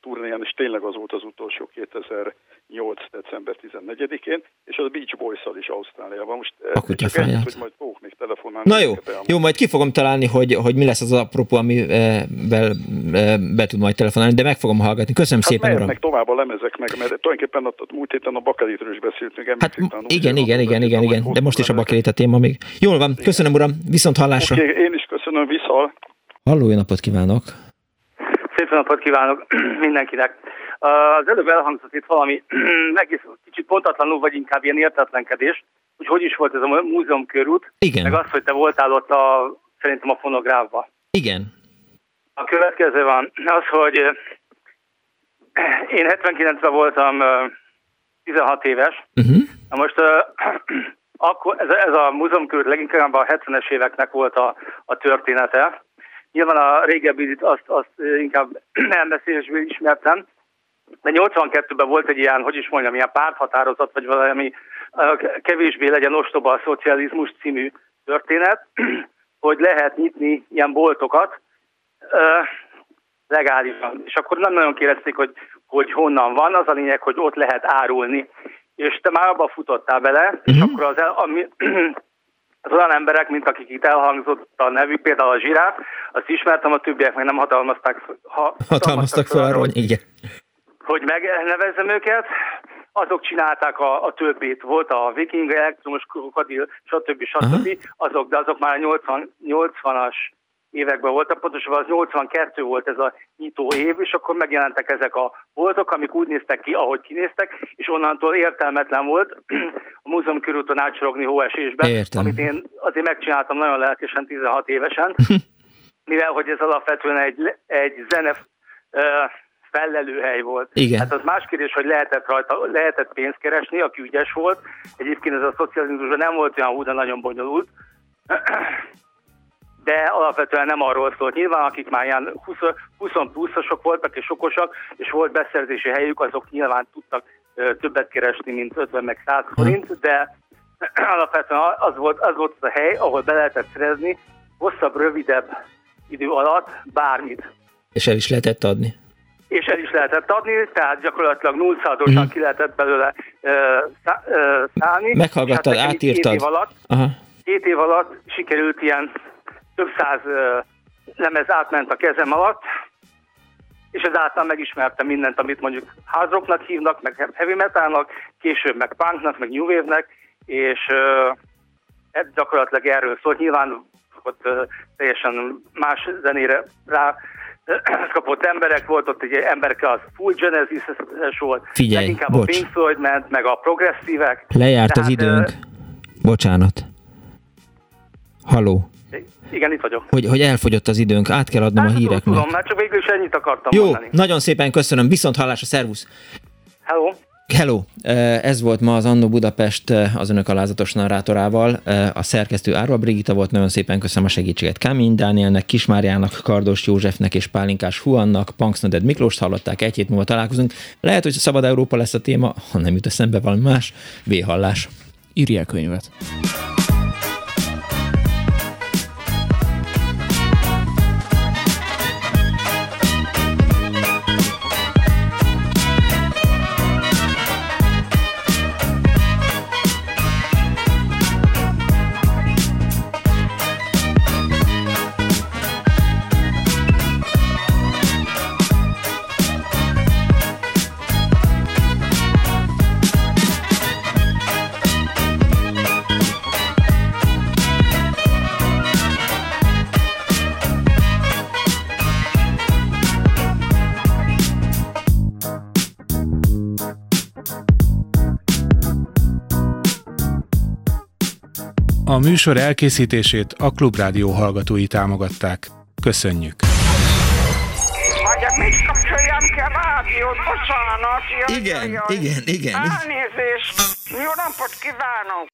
turnéján, és tényleg az volt az utolsó 2008. december 14-én, és a Beach Boys-szal is Ausztráliában. Most eh, A kutya csak ennyit, hogy majd fogok még telefonálni. Na jó, jó, majd ki fogom találni, hogy, hogy mi lesz az apropó, amivel eh, be tud majd telefonálni, de meg fogom hallgatni. Köszönöm Hát szépen, uram. tovább a lemezek meg, mert tulajdonképpen a, a múlt héten a bakelitről is beszéltünk. Hát, Igen, igen, igen, igen, igen, de most is a bakelét a téma még. Jól van, köszönöm uram, viszont hallásra. Oké, én is köszönöm, vissza. Halló, jó napot kívánok. Szép napot kívánok mindenkinek. Az előbb elhangzott itt valami egész kicsit pontatlanul, vagy inkább ilyen értetlenkedés, hogy hogy is volt ez a múzeum körút, Igen. meg az, hogy te voltál ott a, szerintem a fonográfba. Igen. A következő van az, hogy eh, én 79-ben voltam eh, 16 éves, Uh-huh. Na most uh, akkor ez, ez a múzeumkörút leginkább a 70-es éveknek volt a, a története. Nyilván a régebbi azt, azt inkább elbeszélésből ismertem, de 82-ben volt egy ilyen, hogy is mondjam, ilyen párthatározat, vagy valami kevésbé legyen ostoba a szocializmus című történet, hogy lehet nyitni ilyen boltokat, legálisan. És akkor nem nagyon kérdezték, hogy, hogy honnan van, az a lényeg, hogy ott lehet árulni. És te már abba futottál bele, és akkor az, el, ami, az olyan emberek, mint akik itt elhangzott a nevük, például a zsiráf, azt ismertem, a többiek meg nem hatalmazták, ha, Hatalmaztak fel arról, hogy igen. hogy megnevezzem őket, azok csinálták a, a többit. Volt a viking, elektromos krokodil, stb. stb. Azok, de azok már 80, 80-as években voltak, pontosabban az 82 volt ez a nyitó év, és akkor megjelentek ezek a boltok, amik úgy néztek ki, ahogy kinéztek, és onnantól értelmetlen volt a múzeum körúton átsorogni hóesésben, Értem. amit én azért megcsináltam nagyon lelkesen 16 évesen, mivel hogy ez alapvetően egy, egy zene ö, fellelőhely volt. Igen. Hát az más kérdés, hogy lehetett rajta, lehetett pénzt keresni, aki ügyes volt. Egyébként ez a szocializmusban nem volt olyan hú, de nagyon bonyolult. De alapvetően nem arról szólt. Nyilván akik már ilyen 20, 20 pluszosok voltak és okosak, és volt beszerzési helyük, azok nyilván tudtak többet keresni, mint 50 meg 100 forint, de alapvetően az volt, az volt az a hely, ahol be lehetett szerezni hosszabb, rövidebb idő alatt bármit. És el is lehetett adni. És el is lehetett adni, tehát gyakorlatilag nullszázadosan ki lehetett belőle ö, szá, ö, szállni. Meghallgattad, hát átírtad. Két év, alatt, Aha. két év alatt sikerült ilyen több száz lemez átment a kezem alatt, és ezáltal megismertem mindent, amit mondjuk házroknak hívnak, meg heavy metalnak, később meg punknak, meg new wave-nek, és ez gyakorlatilag erről szólt. Nyilván ott teljesen más zenére rá kapott emberek volt, ott egy emberke az full genesis volt, Figyelj, leginkább bocs. a Pink Floyd ment, meg a progresszívek. Lejárt az Tehát, ö, időnk. Bocsánat. Halló. Igen, itt vagyok. Hogy, hogy elfogyott az időnk, át kell adnom a híreknek. Tudom, már csak végül is ennyit akartam Jó, mondani. nagyon szépen köszönöm, viszont hallásra, szervusz! Hello! Hello! Ez volt ma az Annó Budapest az önök alázatos narrátorával. A szerkesztő Árva Brigitta volt, nagyon szépen köszönöm a segítséget Kámény Dánielnek, Kismáriának, Kardos Józsefnek és Pálinkás Huannak, Punksnoded Miklós hallották, egy hét múlva találkozunk. Lehet, hogy Szabad Európa lesz a téma, ha nem jut eszembe valami más. V-hallás. Írják könyvet. A műsor elkészítését a Klubrádió hallgatói támogatták. Köszönjük! Vagy mit kapcsoljam ki a rádiót? Bocsánat. Jaj, Igen, jaj, igen, igen. Elnézést. Jó napot kívánok.